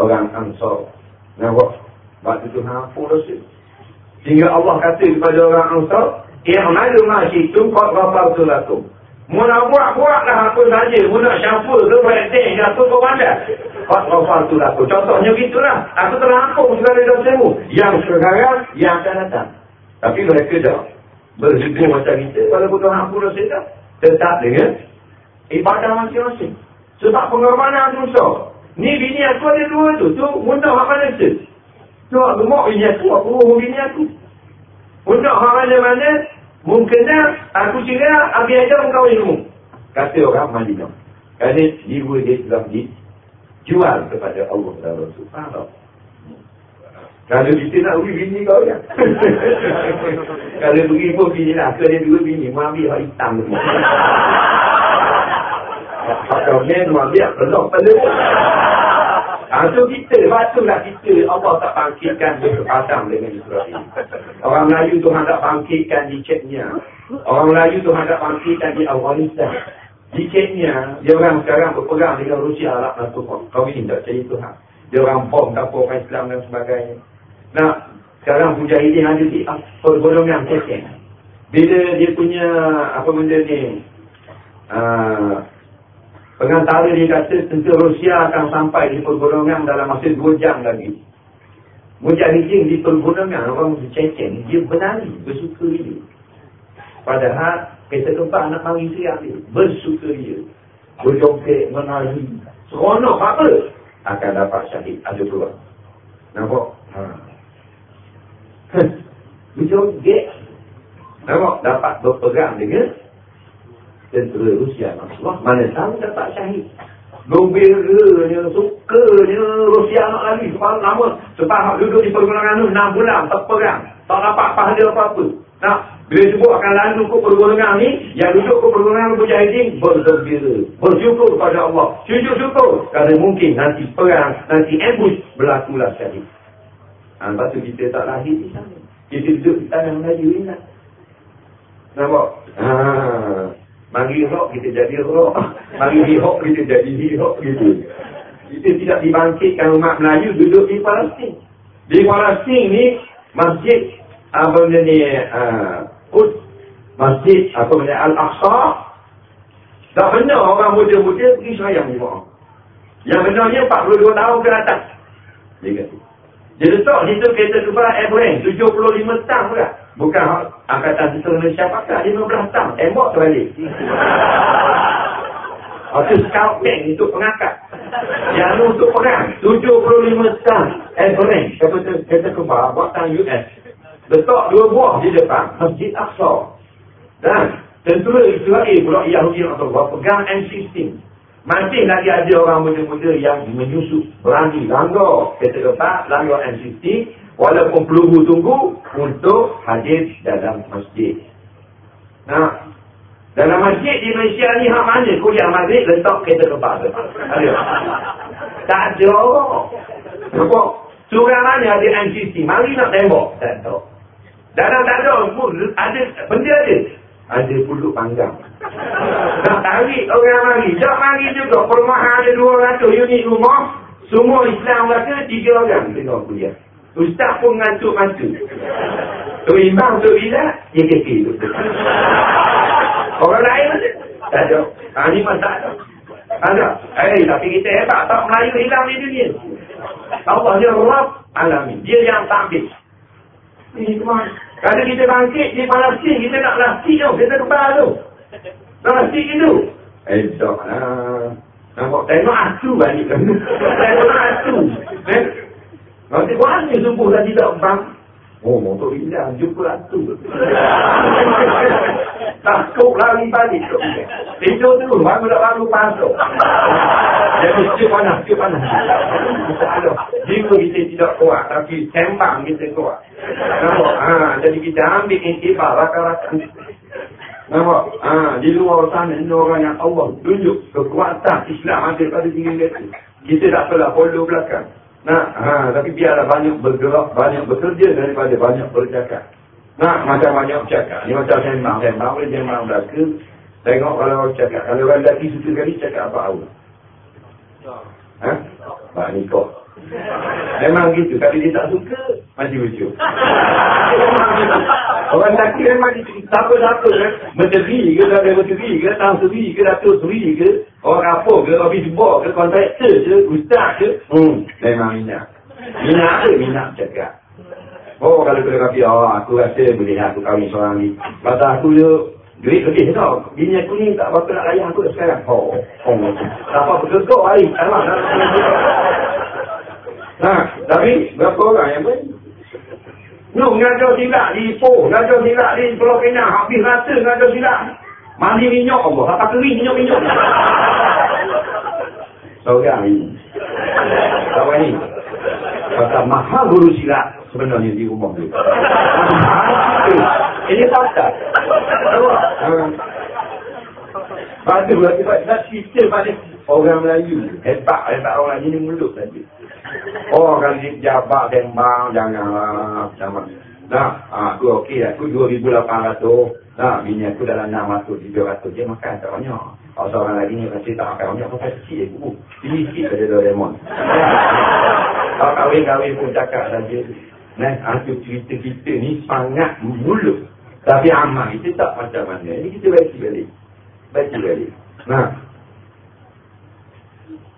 Orang Ansar. Nampak? Waktu tu hampu dosa. Sehingga Allah kata kepada orang Ansar, I'malu ma syi'tum qad ghafartu lakum. Mu nak buat-buatlah apa saja. Mu nak syafa ke birthday ke apa ke mana. Qad ghafartu lakum. Contohnya gitulah. Aku telah ampun segala dosamu. Yang sekarang, yang akan datang. Tapi mereka dah berhidup macam kita pada butuh ampun dosa dah. Tetap dengan ibadah masing-masing. Sebab pengorbanan susah. Ni bini aku ada dua tu. Tu mudah hak mana tu? Tu gemuk bini aku. Aku ruh bini aku. Mudah hak mana-mana. Mungkin aku cerai. Abi aja mengkawin ilmu. Kata orang Madinah. Kerana jiwa dia telah dijual kepada Allah dan Rasul. Faham kalau kita nak pergi bini kau ya. Kalau pergi pun bini lah. Kalau dia dua bini, ambil hak hitam ni, mau ambil pelok pada. Ha, so kita, patutlah kita, Allah tak bangkitkan dia kepadam dengan Israel. Orang Melayu tu hendak bangkitkan di Chechnya. Orang Melayu tu hendak bangkitkan di Afghanistan. Di Chechnya, dia orang sekarang berpegang dengan Rusia lah. Kau ini tak cari Tuhan. Dia orang bom kapal Islam dan sebagainya. Nah, sekarang mujahidin ada di pergolongan Chechen. Bila dia punya apa benda ni uh, pengantara dia kata tentera Rusia akan sampai di pergolongan dalam masa 2 jam lagi. Mujahidin di pergolongan orang Chechen dia berlari, bersuka dia. Padahal kita tempat anak mari dia, bersuka dia. Berjoget, menari. Seronok apa? Akan dapat syahid. Ada peluang. Nampak? Ha. Berjoget. Nampak dapat berpegang dengan tentera Rusia. Allah mana tahu dapat syahid. Gembiranya, sukanya Rusia nak lari. Sebab lama, sebab duduk di pergolongan itu 6 bulan, tak pegang. Tak dapat pahala apa-apa. Nah, bila sebut akan lalu ke pergolongan ni, yang duduk ke pergolongan Mujahidin bergembira. Bersyukur kepada Allah. Sujud syukur. Kerana mungkin nanti perang, nanti ambush berlakulah syahid. Ha, lepas tu kita tak lahir di sana. Kita duduk di tanah Melayu ni lah. Nampak? Ha, mari rock kita jadi rock. Mari hihok kita jadi hihok gitu. Kita tidak dibangkitkan umat Melayu duduk di Palestin. Di Palestin ni masjid apa benda ni uh, masjid apa benda Al-Aqsa tak benar orang muda-muda pergi sayang ni Yang benarnya 42 tahun ke atas. Dia kata. Dia letak situ kereta kepala airplane 75 tang pula. Bukan angkatan situ Malaysia pakai 15 tang. Tembok terbalik. Itu scout tank untuk pengangkat. Yang lu untuk perang. 75 tang airplane. Kereta, kereta kepala buatan US. Letak dua buah di depan. Masjid Aqsa. Dan tentera Israel pula Yahudi atau pegang M16. Masih lagi ada orang muda-muda yang menyusup berani langgar kereta kepak, langgar MCT walaupun peluru tunggu untuk hadir dalam masjid. Nah, dalam masjid di Malaysia ni hak mana kuliah maghrib letak kereta? Ada? Tak ada. Nampak? Surah mana ada MCT? Mari nak tembak. Tak tahu. Dalam tak ada pun ada benda ada. Ada puluk panggang. Nak tarik orang mari. Tak mari juga. Perumahan ada 200 unit rumah. Semua Islam kata tiga orang tengok kuliah. Ustaz pun ngantuk-ngantuk. Tu imam tu bila, dia kekil tu. Orang lain ada? Tak ada. Ha, ni tak ada. Eh, tapi kita hebat. Tak Melayu hilang di dunia. Allah dia Rab alamin. Dia yang tampil. Ini kemana? Kalau kita bangkit di Palestin, kita nak lastik tu. Kita kepala tu. Lastik itu. Eh, lah. Nampak tengok asu balik kan. Tengok asu. Eh? Nanti mana subuh dah tidak bang. Oh, motor indah. Jumpa asu. Takut lari balik. Tidur tu. Baru tak baru pasuk. Jadi, sikit panas. Sikit panas. Jiwa kita tidak kuat. Tapi tembang kita kuat. Nampak? Ha, jadi kita ambil intibar. Raka-raka. Nampak? Ha, di luar sana ini orang yang Allah tunjuk kekuatan Islam ada pada diri mereka. Kita tak perlu follow belakang. Nah, ha, tapi biarlah banyak bergerak, banyak bekerja daripada banyak bercakap. Nah, macam banyak bercakap. Ini macam sembang, sembang boleh sembang belakang. Tengok kalau orang cakap. Kalau orang lelaki suka kali cakap apa awal. Ha? Pak Niko. Memang gitu. Kalau dia tak suka, masih lucu. Orang lelaki memang siapa-siapa kan. Menteri ke, ada menteri ke, tahu seri ke, datuk seri ke, orang apa ke, habis bok ke, kontraktor ke, ustaz ke. Hmm, memang minat. Minat ke, minat cakap. Oh, kalau kena kata, oh, aku rasa boleh lah aku kahwin seorang ni. Kata aku je, duit lebih tau. Bini aku ni tak apa nak layan aku dah sekarang. Oh, oh. Tak apa, bergegok hari. Alah, Nah, tapi berapa orang yang pun? No, ngajar silap di Ipoh, ngajar silap di Pulau Kenyang, habis rata ngajar silap. Mandi minyak Allah, apa kering minyak-minyak. Seorang ini. Seorang ini. Kata mahal guru silap sebenarnya di rumah tu. Ini fakta. Batu lah sebab nak cerita pada orang Melayu. Hebat, hebat orang Melayu ni mulut saja. Oh, kalau dia jabat tembang, janganlah. Jangan. Nah, aku okey aku 2,800. Nah, bini aku dalam 600, 700. Dia makan tak banyak. Kalau seorang lagi ni kasi tak makan banyak, aku kecil aku. Ini sikit pada Doraemon. Kalau kahwin-kahwin pun cakap saja. Nah, aku cerita kita ni sangat mulut. Tapi amal kita tak macam mana. Ini kita baca balik. Baca balik. Nah.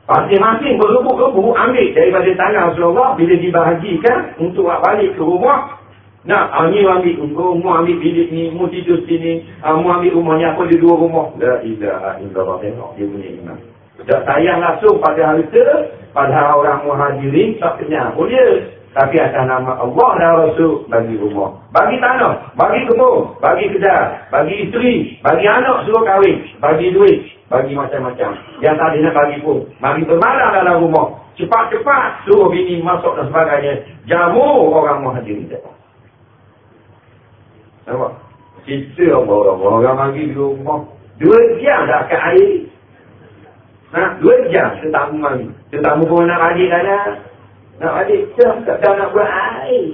Masing-masing berlubuk-lubuk ambil daripada tangan Rasulullah bila dibahagikan untuk balik ke rumah. Nah, ni ambil rumah, ambil bilik ni, mu tidur sini, mu ambil rumah ni, aku ada dua rumah. La ilaha illallah tengok dia punya iman. Tak sayang langsung pada harta, pada orang muhajirin tak kenyang. Boleh. Tapi atas nama Allah dan Rasul bagi rumah. Bagi tanah, bagi kebun, bagi kedai, bagi isteri, bagi anak suruh kahwin, bagi duit, bagi macam-macam. Yang tadi nak bagi pun. Bagi bermalam dalam rumah. Cepat-cepat suruh bini masuk dan sebagainya. Jamu orang muhajirin. Nampak? Kita orang-orang. Orang bagi di rumah. Dua jam dah kat air. Nah, dua jam tetamu mandi. Tetamu pun nak balik dah nak balik jam tak tahu nak buat air.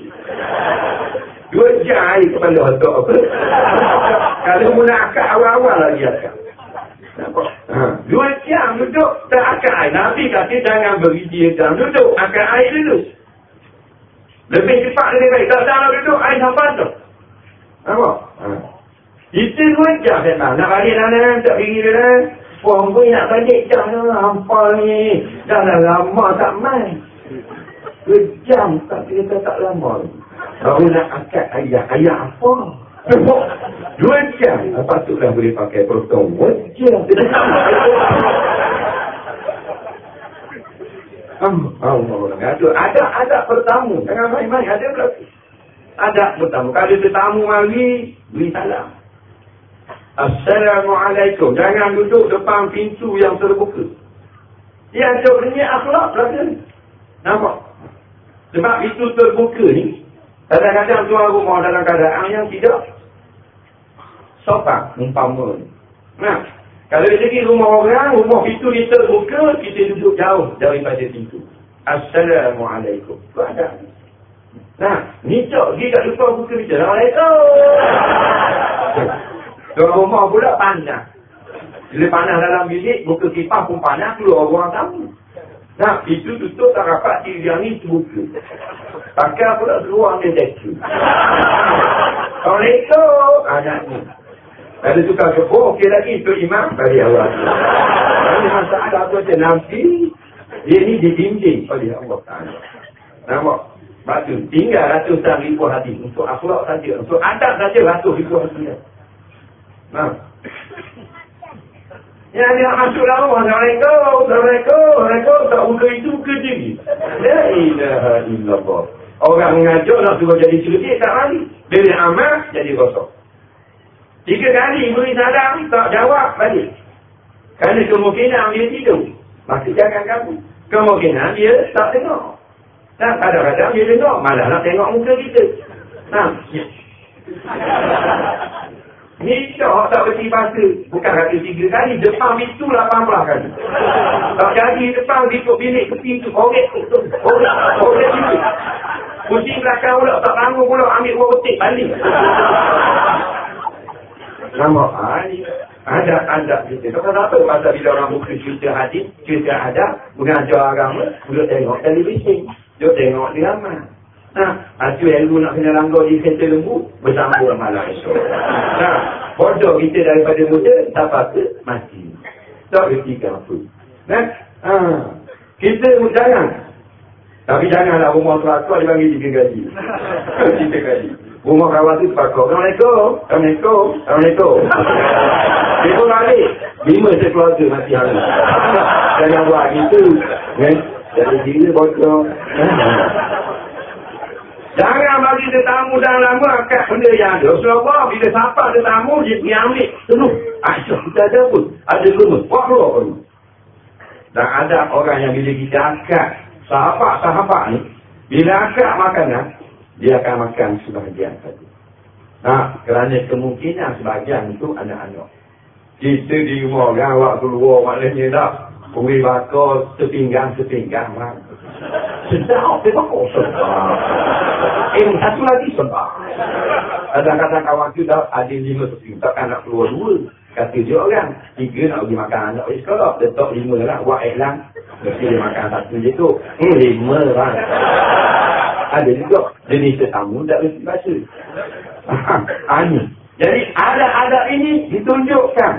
Dua jam air kepala hotok apa. Kalau mu akak awal-awal lagi akak. Dua jam duduk tak akak air. Nabi kata jangan beri dia jam duduk. Akak air dulu. Lebih cepat lebih baik. Tak tahu duduk air sampai tu. Nampak? Ha. Itu dua jam memang. Nak balik mana? Tak pergi dia. Puan pun nak balik jam tu. Hampa ni. Dah lama tak main. Sejam tak kita tak lama. Baru nak akad ayah. Ayah apa? Dua jam. Patutlah boleh pakai protong. Dua jam. Allah ada ada ada pertamu jangan main-main. Ada berlaku ada pertamu kalau ada tetamu mari beri salam. Assalamualaikum. Jangan duduk depan pintu yang terbuka. Yang sebenarnya akhlak berlaku nampak? Sebab itu terbuka ni, kadang-kadang tuan rumah dalam keadaan yang tidak sopan, umpama Nah, kalau di rumah orang, rumah pintu dia terbuka, kita duduk jauh daripada pintu. Assalamualaikum. Itu ada. Nah, ni cok, dia tak lupa buka pintu. Assalamualaikum. Tuan rumah pula panas. Bila panas dalam bilik, buka kipas pun panas, keluar orang tamu. Nah, itu tutup tak rapat yang ni terbuka. Pakai pula seluar dia. Kalau itu, anak ni. Ada tukar kebun, okey lagi itu imam bagi Allah. Ini masalah apa je nanti, dia ni dibimbing oleh Allah Ta'ala. Nampak? Batu, tinggal ratusan ribu hati untuk akhlak saja. Untuk adab saja ratus ribu hati. Nah, yang dia masuk rumah, Assalamualaikum, Assalamualaikum, Assalamualaikum, tak buka itu, buka tinggi. La ilaha illallah. Orang mengajar nak suruh jadi cerdik, tak balik. Bila amal, jadi kosong. Tiga kali beri salam, tak jawab, balik. Kerana kemungkinan dia tidur. Maka jangan kamu. Kemungkinan dia tak tengok. Nah, kadang-kadang dia tengok, malah nak tengok muka kita. Nah, Ni syok tak berhenti bahasa. Bukan kata tiga kali. Depan pintu lapan belah kali. Tak jadi depan ikut bilik ke pintu. Korek. Korek. Korek pintu. Pusing belakang pula. Tak bangun pula. Ambil buah petik. Balik. Nama. Ha, ni. Ada-ada kita. Tak apa pasal bila orang buka cerita hadis, cerita ada, mengajar agama, duduk tengok televisi, duduk tengok di ramai. Nah, acu ilmu nak kena langgar di kereta lembu, bersambung malam esok. Nah, bodoh kita daripada muda, tak apa mati. Tak reti apa. Nah, ha. kita jangan. Tapi janganlah rumah tu dia bagi tiga gaji. tiga gaji. Rumah kawan tu pakar. Assalamualaikum. Assalamualaikum. Assalamualaikum. Dia pun balik. Lima sekeluarga mati hari. Jangan buat gitu. Kan? Jadi gila bodoh. Jangan bagi tetamu dan lama akad benda yang ada. Rasulullah bila siapa tetamu dia pergi ambil. Penuh. Aisyah kita ada pun. Ada rumah. Buat keluar pun. Dan ada orang yang bila kita akad. Sahabat-sahabat ni. Bila akad makanan. Dia akan makan sebahagian saja. Nah, kerana kemungkinan sebahagian itu anak-anak. Kita di rumah kan, awak keluar maknanya tak. Punggi bakar sepinggang-sepinggang. Sedap, dia bakar sedap. Eh, satu lagi sebab. Kadang-kadang kawan tu dah ada lima seping. Takkan nak keluar dua. Kata dia orang. Tiga nak pergi makan anak pergi sekolah. Letak lima lah. Buat iklan. Mesti dia makan satu je tu. Hmm, lima lah. Ada juga. Jenis tetamu tak mesti baca. Ini. Jadi ada-ada ini ditunjukkan.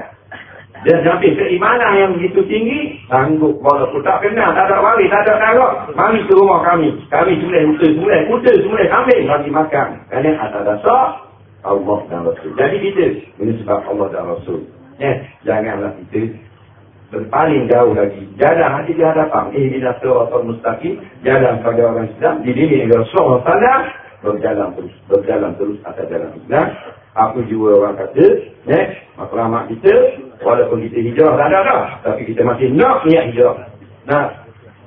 Dan sampai keimanan yang begitu tinggi, sanggup walaupun tak kenal, tak ada mari, tak ada darah. Mari ke rumah kami. Kami semulai, kuta semulai, kuta semulai, kambing bagi makan. Kerana atas dasar Allah dan Rasul. Jadi kita, ini sebab Allah dan Rasul. Eh, janganlah kita berpaling jauh lagi. Jalan hati di hadapan. Eh, bila surah mustaqim, jalan pada orang Islam, di dini Rasulullah SAW, berjalan terus, berjalan terus atas jalan Islam. Aku juga orang kata, eh, matlamat kita, walaupun kita hijrah tak ada dah. Tapi kita masih nak niat hijrah. Nah,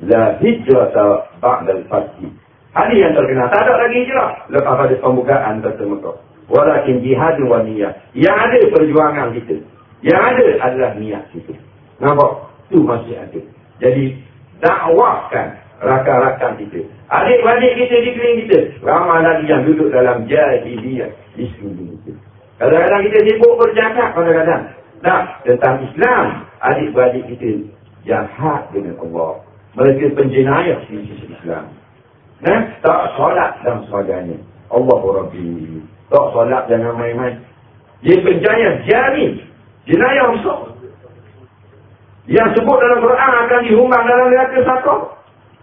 la hijrah tak ba'dal pasti. Hari yang terkenal, tak ada lagi hijrah. Lepas pada pembukaan tersemuka. Walakin jihad wa niat. Yang ada perjuangan kita. Yang ada adalah niat kita. Nampak? Itu masih ada. Jadi, dakwahkan rakan-rakan kita. Adik-adik kita di keliling kita. Ramai lagi yang duduk dalam jahiliyah di sekeliling kita. Kadang-kadang kita sibuk bercakap kadang-kadang. Nah, tentang Islam, adik-beradik kita jahat dengan Allah. Mereka penjenayah di sisi Islam. Nah, tak solat dan sebagainya. Allah Rabbi. Tak solat jangan main-main. Dia penjenayah jamin. Jenayah besar. Yang sebut dalam Quran akan dihumbang dalam neraka sakau.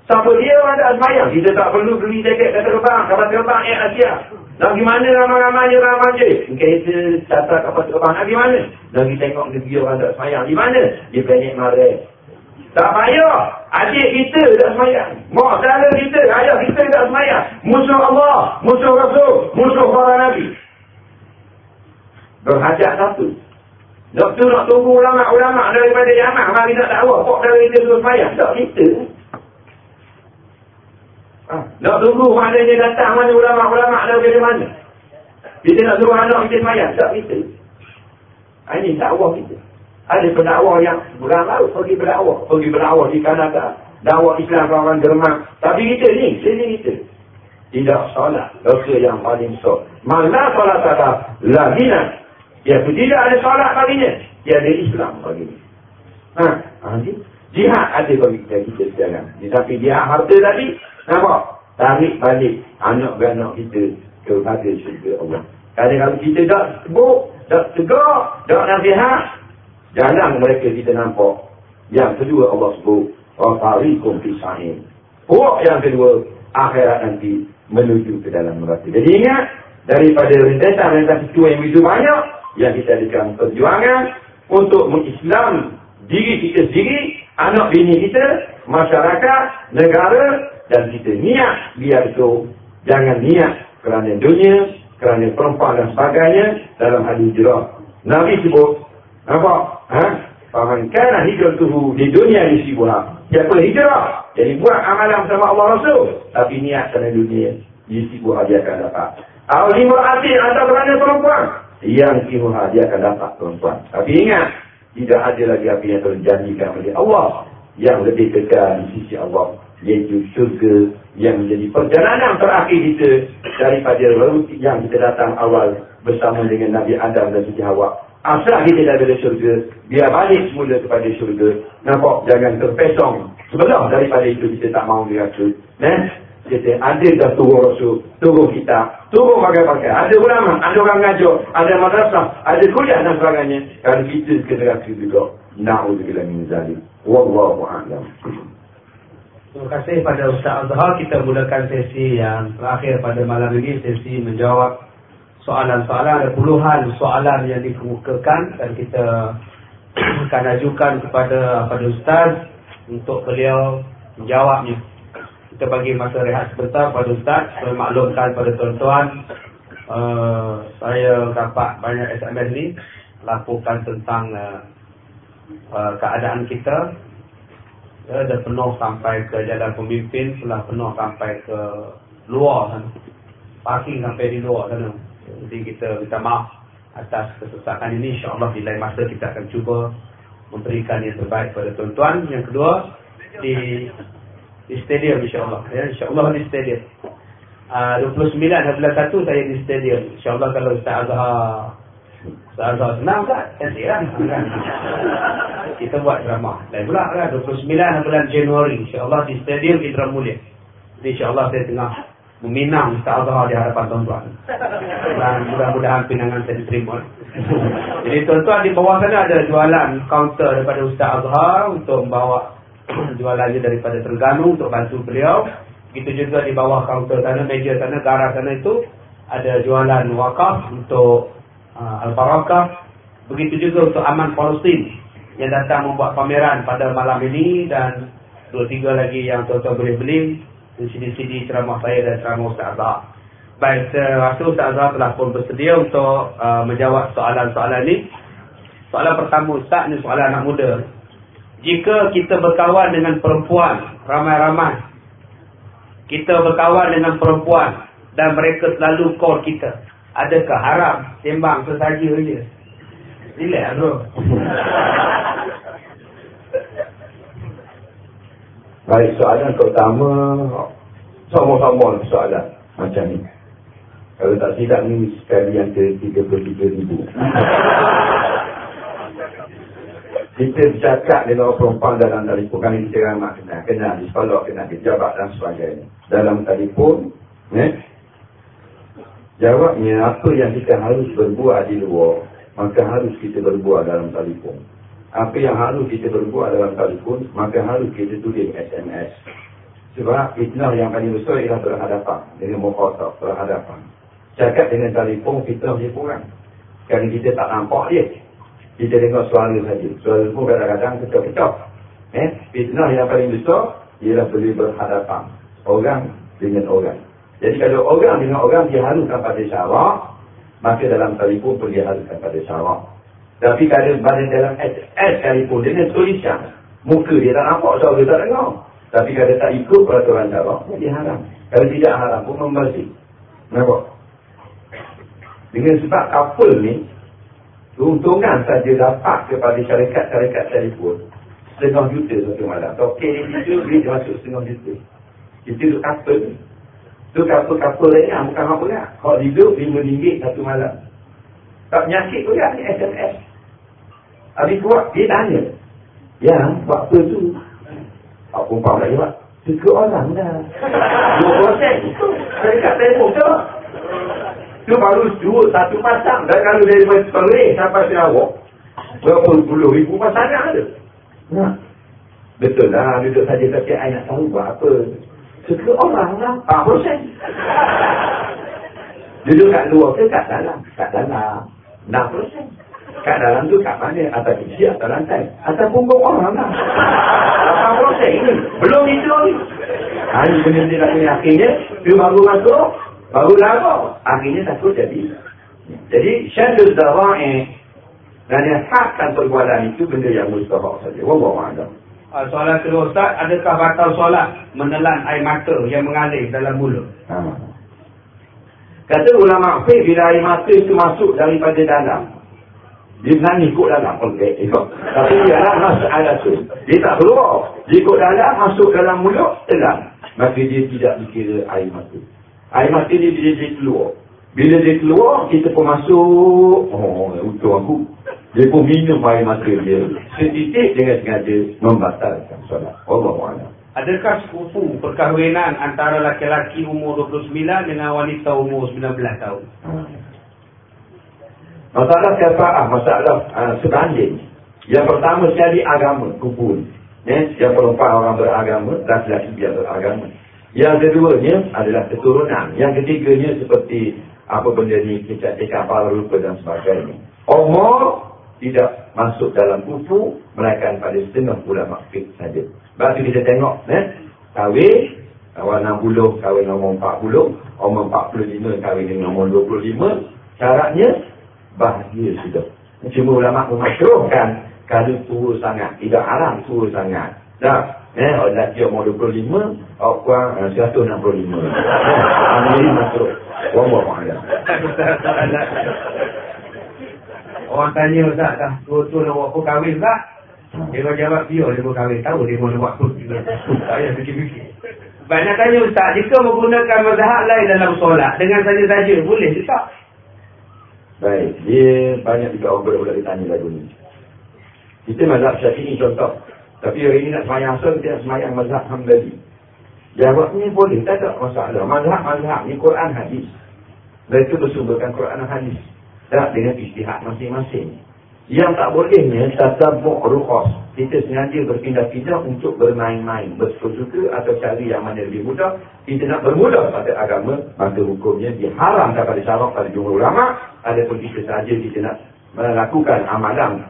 Siapa dia tak semayang. Kita tak perlu beli jaket kata terbang. Kapal terbang Air Asia. Nak pergi mana ramai-ramai ramai je. Kereta catat kapal terbang. Nak pergi mana? Nak pergi tengok negeri orang tak semayang. Di mana? Di Penyek Mare. Tak payah. Adik kita tak semayang. Mak saudara kita, ayah kita tak semayang. Musuh Allah. Musuh Rasul. Musuh para Nabi. Berhajat satu. Doktor nak tunggu ulama-ulama daripada jamaah. Mari nak dakwah. Kok dari kita terus semayang. Tak kita. Ha. Nak tunggu maknanya datang mana ulama-ulama dari mana. Kita nak suruh anak kita semayang. Tak kita. Ha, ini dakwah kita. Ada pendakwah yang berang pergi berdakwah. Pergi berdakwah di Kanada. Dakwah Islam orang Jerman. Tapi kita ni, sini kita. Tidak salat. Dosa yang paling besar. Mana salat kata? Laginan. Iaitu tidak ada salat baginya. Dia ada Islam baginya. Ha, ha Jihad ada bagi kita, kita sekarang. Tapi dia harta tadi, Nampak? Tarik balik anak-anak kita kepada syurga Allah. Kadang kalau kita tak sebut, tak tegak, tak nasihat, jangan mereka kita nampak. Yang kedua Allah sebut, Rafarikum fisahin. Puak yang kedua, akhirat nanti menuju ke dalam neraka. Jadi ingat, daripada rentetan-rentetan itu yang begitu banyak, yang kita adakan perjuangan untuk mengislam diri kita sendiri, anak bini kita, masyarakat, negara, dan kita niat biar itu jangan niat kerana dunia, kerana perempuan dan sebagainya dalam hadis hijrah. Nabi sebut, apa? Ha? Paman kana hijratuhu di dunia di sibuha. Siapa hijrah? Jadi buat amalan bersama Allah Rasul. Tapi niat kerana dunia di sibuha dia akan dapat. Awal lima atau kerana perempuan. Yang sibuha dia akan dapat perempuan. Tapi ingat, tidak ada lagi apa yang terjanjikan oleh Allah. Yang lebih kekal di sisi Allah iaitu syurga yang menjadi perjalanan terakhir kita daripada yang kita datang awal bersama dengan Nabi Adam dan Siti Hawa Asal kita dah ada syurga, biar balik semula kepada syurga. Nampak? Jangan terpesong. Sebelah daripada itu kita tak mahu dirasa. Eh? Kita ada dah turun rasul, turun kita, turun pakai-pakai. Ada ulama, ada orang ngajar, ada madrasah, ada kuliah dan sebagainya. Kalau kita kena rasa juga, na'udzubillah min zalim. Wallahu a'lam. Terima kasih pada Ustaz Azhar. Kita mulakan sesi yang terakhir pada malam ini. Sesi menjawab soalan-soalan. Ada puluhan soalan yang dikemukakan. Dan kita akan ajukan kepada, kepada Ustaz untuk beliau menjawabnya. Kita bagi masa rehat sebentar pada Ustaz. Saya maklumkan pada tuan-tuan. Uh, saya dapat banyak SMS ni. Lakukan tentang uh, uh, keadaan kita. Ya, dah penuh sampai ke jalan pemimpin. Telah penuh sampai ke luar sana. Parking sampai di luar sana. Jadi kita minta maaf atas kesesakan ini. InsyaAllah di lain masa kita akan cuba memberikan yang terbaik kepada tuan-tuan. Yang kedua, di, di stadium insyaAllah. Ya, InsyaAllah di stadium. Uh, 29 bulan 1 saya di stadium. InsyaAllah kalau Ustaz Azhar Ustaz Azhar senang tak? Cantik kan? kita buat drama. Lain pula kan? 29 bulan Januari. InsyaAllah di stadium Indra Mulia. Jadi insyaAllah saya tengah meminang Ustaz Azhar di hadapan tuan-tuan. Dan mudah-mudahan pinangan saya diterima. Jadi tuan-tuan di bawah sana ada jualan kaunter daripada Ustaz Azhar untuk membawa jualannya daripada Terengganu untuk bantu beliau. Begitu juga di bawah kaunter sana, meja sana, garah sana itu ada jualan wakaf untuk uh, Al-Barakah. Begitu juga untuk Aman Palestin yang datang membuat pameran pada malam ini dan dua tiga lagi yang tuan-tuan boleh beli di sini-sini ceramah saya dan ceramah Ustaz Azhar. Baik, saya rasa Ustaz Azhar telah pun bersedia untuk uh, menjawab soalan-soalan ini. Soalan pertama Ustaz ni soalan anak muda. Jika kita berkawan dengan perempuan ramai-ramai, kita berkawan dengan perempuan dan mereka selalu call kita, adakah haram sembang sesaja saja? Relax bro. Baik, soalan pertama sama-sama soalan macam ni. Kalau tak silap ni sekali yang ke 33 ribu. kita bercakap dengan orang perempuan dalam telefon. Kan kita ramah kenal. Kenal, disekolok, kenal, dijabat dan sebagainya. Dalam telefon, eh, jawabnya apa yang kita harus berbuat di luar, maka harus kita berbuat dalam telefon. Apa yang harus kita berbuat dalam telefon, maka harus kita tulis SMS. Sebab fitnah yang paling besar ialah berhadapan. Dengan mukhatab, berhadapan. Cakap dengan telefon, fitnah dia kurang. Kerana kita tak nampak dia. Kita dengar suara saja. Suara pun kadang-kadang pecah-pecah. Eh? Fitnah yang paling besar ialah boleh berhadapan. Orang dengan orang. Jadi kalau orang dengan orang dia haruskan pada syarak, maka dalam telefon pun dia haruskan pada syarak. Tapi kalau pada dalam SS sekalipun dengan tulisan, muka dia tak nampak, suara dia tak dengar. Tapi kalau tak ikut peraturan syarak, dia haram. Kalau tidak haram pun membazir. Nampak? Dengan sebab couple ni, keuntungan saja dapat kepada syarikat-syarikat telefon setengah juta satu malam. Okey, tu duit masuk setengah juta. Itu tu couple ni. Tu couple-couple lain lah, bukan apa lah. Kalau hidup, RM5 satu malam. Tak penyakit tu lah, ni SMS. Habis kuat, dia tanya. Yang waktu tu, Pak Pumpang lagi pak. Tiga orang dah. Dua proses. Saya kat telefon tu. Tu baru dua, satu pasang. Dan kalau dari Perlis sampai Sarawak. Berapa puluh ribu pasangan ada. Nah. Betul lah. Duduk saja tapi saya nak tahu buat apa. Tiga orang lah. Pak proses. Duduk kat luar ke kat dalam? Kat dalam. Enam proses. Kat dalam tu kat mana? Atas isi, atas lantai. Atas punggung orang lah. Apa proses ini? Belum itu ni. Ha, ini benda dia nak akhirnya, dia baru masuk, baru lama. Akhirnya takut jadi. Jadi, syadul dawa'i dan yang hakkan perbuatan itu benda yang mustahak saja. Wallahu'alam. Uh, soalan kedua Ustaz, adakah batal solat menelan air mata yang mengalir dalam mulut? Ha. Kata ulama' fiqh bila air mata itu masuk daripada dalam, dia menangis ikut dalam ikut. Tapi dia lah masuk ada tu. Dia tak keluar. Dia ikut dalam, masuk dalam mulut, telan. Maka dia tidak dikira air mata. Air mata dia, dia, dia keluar. Bila dia keluar, kita pun masuk. Oh, untuk aku. Dia pun minum air mata dia. Setitik dengan sengaja membatalkan solat. Allah Allah. Adakah sepupu perkahwinan antara laki-laki umur 29 dengan wanita umur 19 tahun? Hmm. Masalah ah masalah uh, sebanding. Yang pertama sekali agama, kumpul. Ya, yang perempuan orang beragama, laki-laki dia beragama. Yang keduanya adalah keturunan. Yang ketiganya seperti apa benda ni, kecak-kecak para rupa dan sebagainya. Umur tidak masuk dalam kufu, melainkan pada setengah ulama fik saja. Tu kita tengok, eh, kahwin, awal 60, kahwin nombor 40, umur 45, kahwin dengan nombor 25, syaratnya bahagia sudah. Cuma ulama memakruhkan kalau tua sangat, tidak haram tua sangat. Dah, eh, orang lelaki umur 25, orang kurang uh, 165. Eh, ini masuk. Orang buat mana? Orang tanya Ustaz dah, tua-tua nak buat kahwin tak? Dia kau jawab dia, dia pun kahwin. Tahu dia mau buat apa. Saya fikir-fikir. Banyak tanya Ustaz, jika menggunakan mazhab lain dalam solat, dengan saja-saja, boleh tak? Baik, dia banyak juga orang boleh ditanya lagu ni. Kita mazhab syafi'i contoh. Tapi hari ini nak semayang asal, kita nak semayang mazhab hambali. Jawabnya boleh, tak ada masalah. Mazhab-mazhab ni Quran hadis. Mereka bersumberkan Quran hadis. Tak dengan istihad masing-masing. Yang tak bolehnya, tatabuk rukhas. Kita sengaja berpindah-pindah untuk bermain-main. Bersuka-suka atau cari yang mana lebih mudah. Kita nak bermudah pada agama, maka hukumnya diharamkan pada syarat pada jumlah ulama. Adapun kita sahaja kita nak melakukan amalan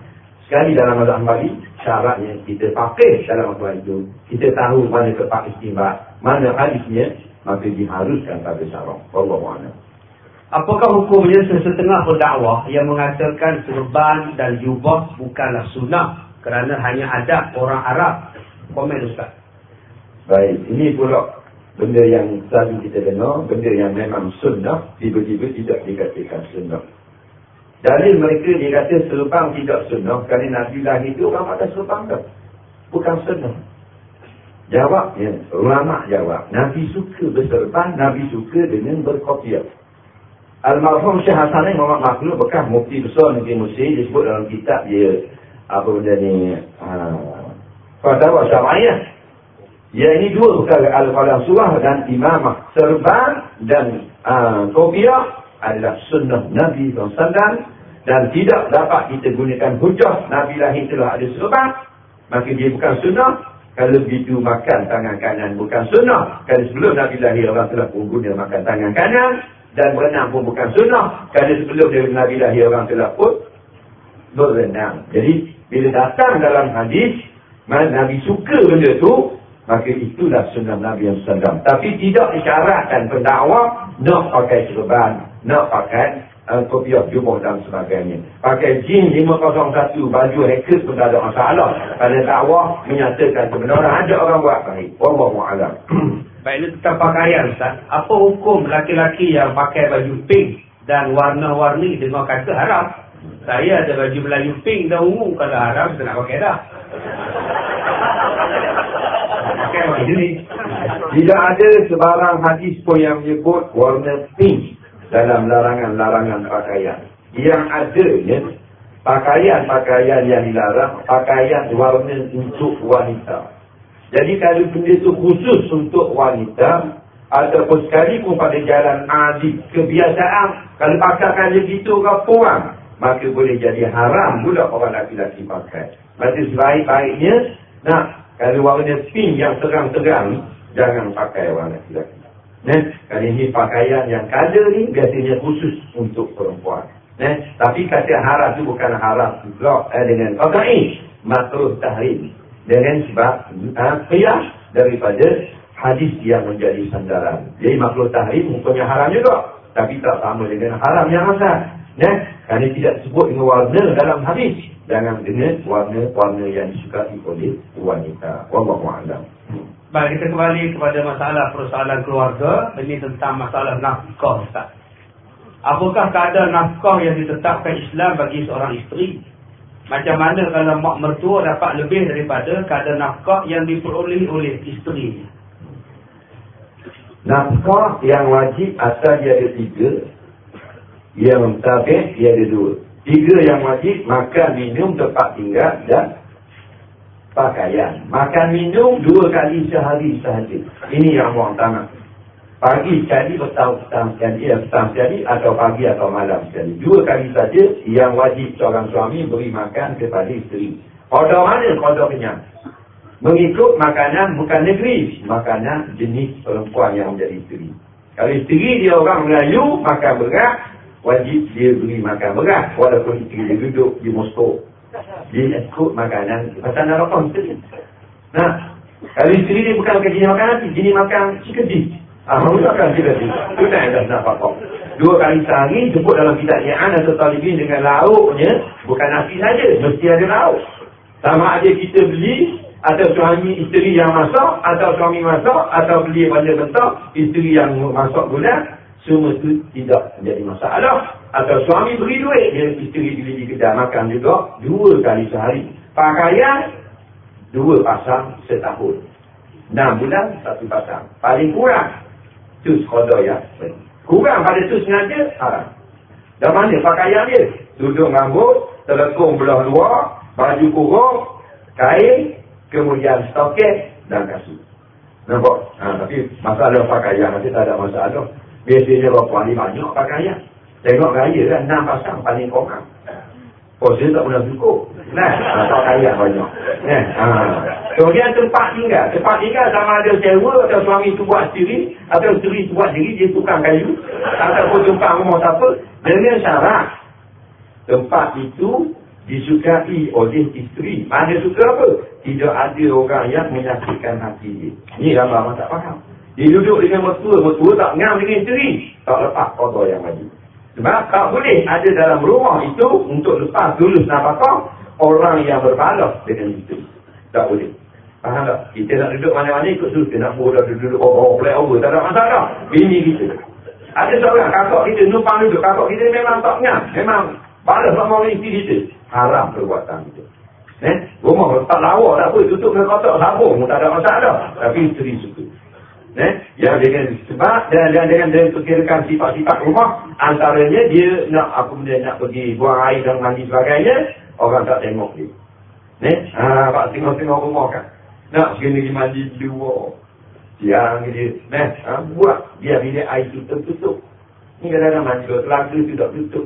Sekali dalam mazhab Hambali, syaratnya kita pakai dalam masalah itu. Kita tahu mana tempat istimewa, mana hadisnya, maka diharuskan pada syarat. Allah SWT. Apakah hukumnya sesetengah pendakwah yang mengatakan serban dan jubah bukanlah sunnah kerana hanya ada orang Arab? Komen Ustaz. Baik, ini pula benda yang selalu kita dengar, benda yang memang sunnah, tiba-tiba tidak dikatakan sunnah. Dalil mereka dia kata serupang tidak sunnah kerana Nabi lahir itu orang pada serupang tak. Bukan sunnah. Jawabnya, ulama jawab. Nabi suka berserupang, Nabi suka dengan berkopiah. Almarhum Syekh Hasan ni Muhammad Makhluk bekas mufti besar negeri Mesir. Disebut dalam kitab dia apa benda ni uh, Fatwa Syama'iyah Ya ini dua perkara Al-Qalam Surah dan Imamah Serban dan uh, Kopiah adalah sunnah Nabi SAW dan tidak dapat kita gunakan hujah Nabi lahir telah ada sebab maka dia bukan sunnah. Kalau begitu makan tangan kanan bukan sunnah. Kalau sebelum Nabi lahir orang telah pun guna makan tangan kanan dan berenang pun bukan sunnah kalau sebelum dia Nabi lahir orang telah pun berenang jadi bila datang dalam hadis Nabi suka benda tu maka itulah sunnah Nabi yang sedang. Tapi tidak isyaratkan pendakwa nak pakai serban, nak pakai uh, kopiah jubah dan sebagainya. Pakai jin 501 baju hackers pun ada masalah. Pada dakwah menyatakan kebenaran ada orang buat baik. Wallahu'alam. Baik, ini tentang pakaian Ustaz. Apa hukum laki-laki yang pakai baju pink dan warna-warni dengan kata haram? Saya ada baju Melayu pink dan ungu. Kalau haram, saya nak pakai dah. Tidak ada sebarang hadis pun yang menyebut warna pink dalam larangan-larangan pakaian. Yang adanya pakaian-pakaian yang dilarang, pakaian warna untuk wanita. Jadi kalau benda itu khusus untuk wanita, ataupun sekalipun pada jalan adik kebiasaan, kalau pakaian begitu ke puan, maka boleh jadi haram pula orang laki-laki pakai. Maka sebaik-baiknya, nak kalau warna pink yang terang-terang, jangan pakai warna lelaki. Nah, kalau ini pakaian yang kada ni biasanya khusus untuk perempuan. Nah, tapi kata haram itu bukan haram blok eh, dengan qat'i makruh tahrim dengan sebab uh, daripada hadis yang menjadi sandaran. Jadi makruh tahrim hukumnya haram juga, tapi tak sama dengan haram yang asal. Nah, kerana tidak sebut dengan warna dalam hadis dengan dengan warna-warna yang disukai oleh wanita. Wallahu a'lam. Baik, kita kembali kepada masalah persoalan keluarga. Ini tentang masalah nafkah, Ustaz. Apakah keadaan nafkah yang ditetapkan Islam bagi seorang isteri? Macam mana kalau mak mertua dapat lebih daripada keadaan nafkah yang diperoleh oleh isteri? Nafkah yang wajib asal dia ada tiga. Yang tabik dia ada dua. Tiga yang wajib, makan, minum, tempat tinggal dan pakaian. Makan, minum dua kali sehari sahaja. Ini yang orang tanah. Pagi sekali, petang-petang sekali, ya, petang sekali, atau pagi atau malam sekali. Dua kali saja yang wajib seorang suami beri makan kepada isteri. Kodok mana? Kodok kenyang. Mengikut makanan bukan negeri. Makanan jenis perempuan yang menjadi isteri. Kalau isteri dia orang Melayu, makan berat, wajib dia beri makan berat. Walaupun isteri dia duduk di Moskow. Dia ikut makanan. Pasal nak rokok isteri. Nah, kalau isteri dia bukan jenis makanan, jenis makan chicken dish. Ah, menggunakan kita ni. Itu yang dah nampak. Dua kali sehari jemput dalam kitab Ya'an atau Talibin dengan lauknya. Bukan nasi saja. Mesti ada lauk. Sama ada kita beli atau suami isteri yang masak atau suami masak atau beli pada bentuk isteri yang masak gula semua itu tidak menjadi masalah atau suami beri duit dia isteri beli di kedai makan juga dua kali sehari pakaian dua pasang setahun enam bulan satu pasang paling kurang tu sekolah ya. Kurang pada tu sengaja, haram. Dan mana pakaian dia? Duduk rambut, telekung belah luar, baju kurung, kain, kemudian stoket dan kasut. Nampak? Ha, tapi masalah pakaian nanti tak ada masalah. Biasanya bapak ni banyak pakaian. Tengok gaya kan, enam pasang paling korang. Oh, saya tak pernah cukup. Nah, tak kaya banyak. Nah, ha. Kemudian tempat tinggal. Tempat tinggal sama ada sewa atau suami tu buat sendiri. Atau isteri tu buat sendiri, dia tukang kayu. Ataupun tempat rumah siapa. Dengan syarat. Tempat itu disukai oleh isteri. Mana suka apa? Tidak ada orang yang menyakitkan hati dia. Ini ramai orang tak faham. Dia duduk dengan mertua. Mertua tak ngam dengan isteri. Tak lepas kotor yang maju. Sebab tak boleh ada dalam rumah itu untuk lepas lulus nafkah orang yang berbalas dengan itu. Tak boleh. Faham tak? Kita nak duduk mana-mana ikut suruh. Nak bodoh duduk oh, oh, play over. Tak ada masalah. Bini kita. Ada seorang kakak kita numpang duduk. Kakak kita memang tak nyam. Memang balas sama orang isteri kita. Haram perbuatan kita. Eh? Rumah tak lawa tak apa. Tutup dengan kotak sabung. Tak ada masalah. Tapi isteri suka. Eh? Yang dengan sebab dan, dengan dia perkirakan sifat-sifat rumah antaranya dia nak apa benda nak pergi buang air dan mandi sebagainya orang tak tengok dia. Eh? Ha, pak tengok-tengok rumah kan. Nak sekali mandi di luar. Siang dia. Eh? Ha, buat biar bila air tutup tutup. Ni kadang-kadang mandi telaga tu tak tutup.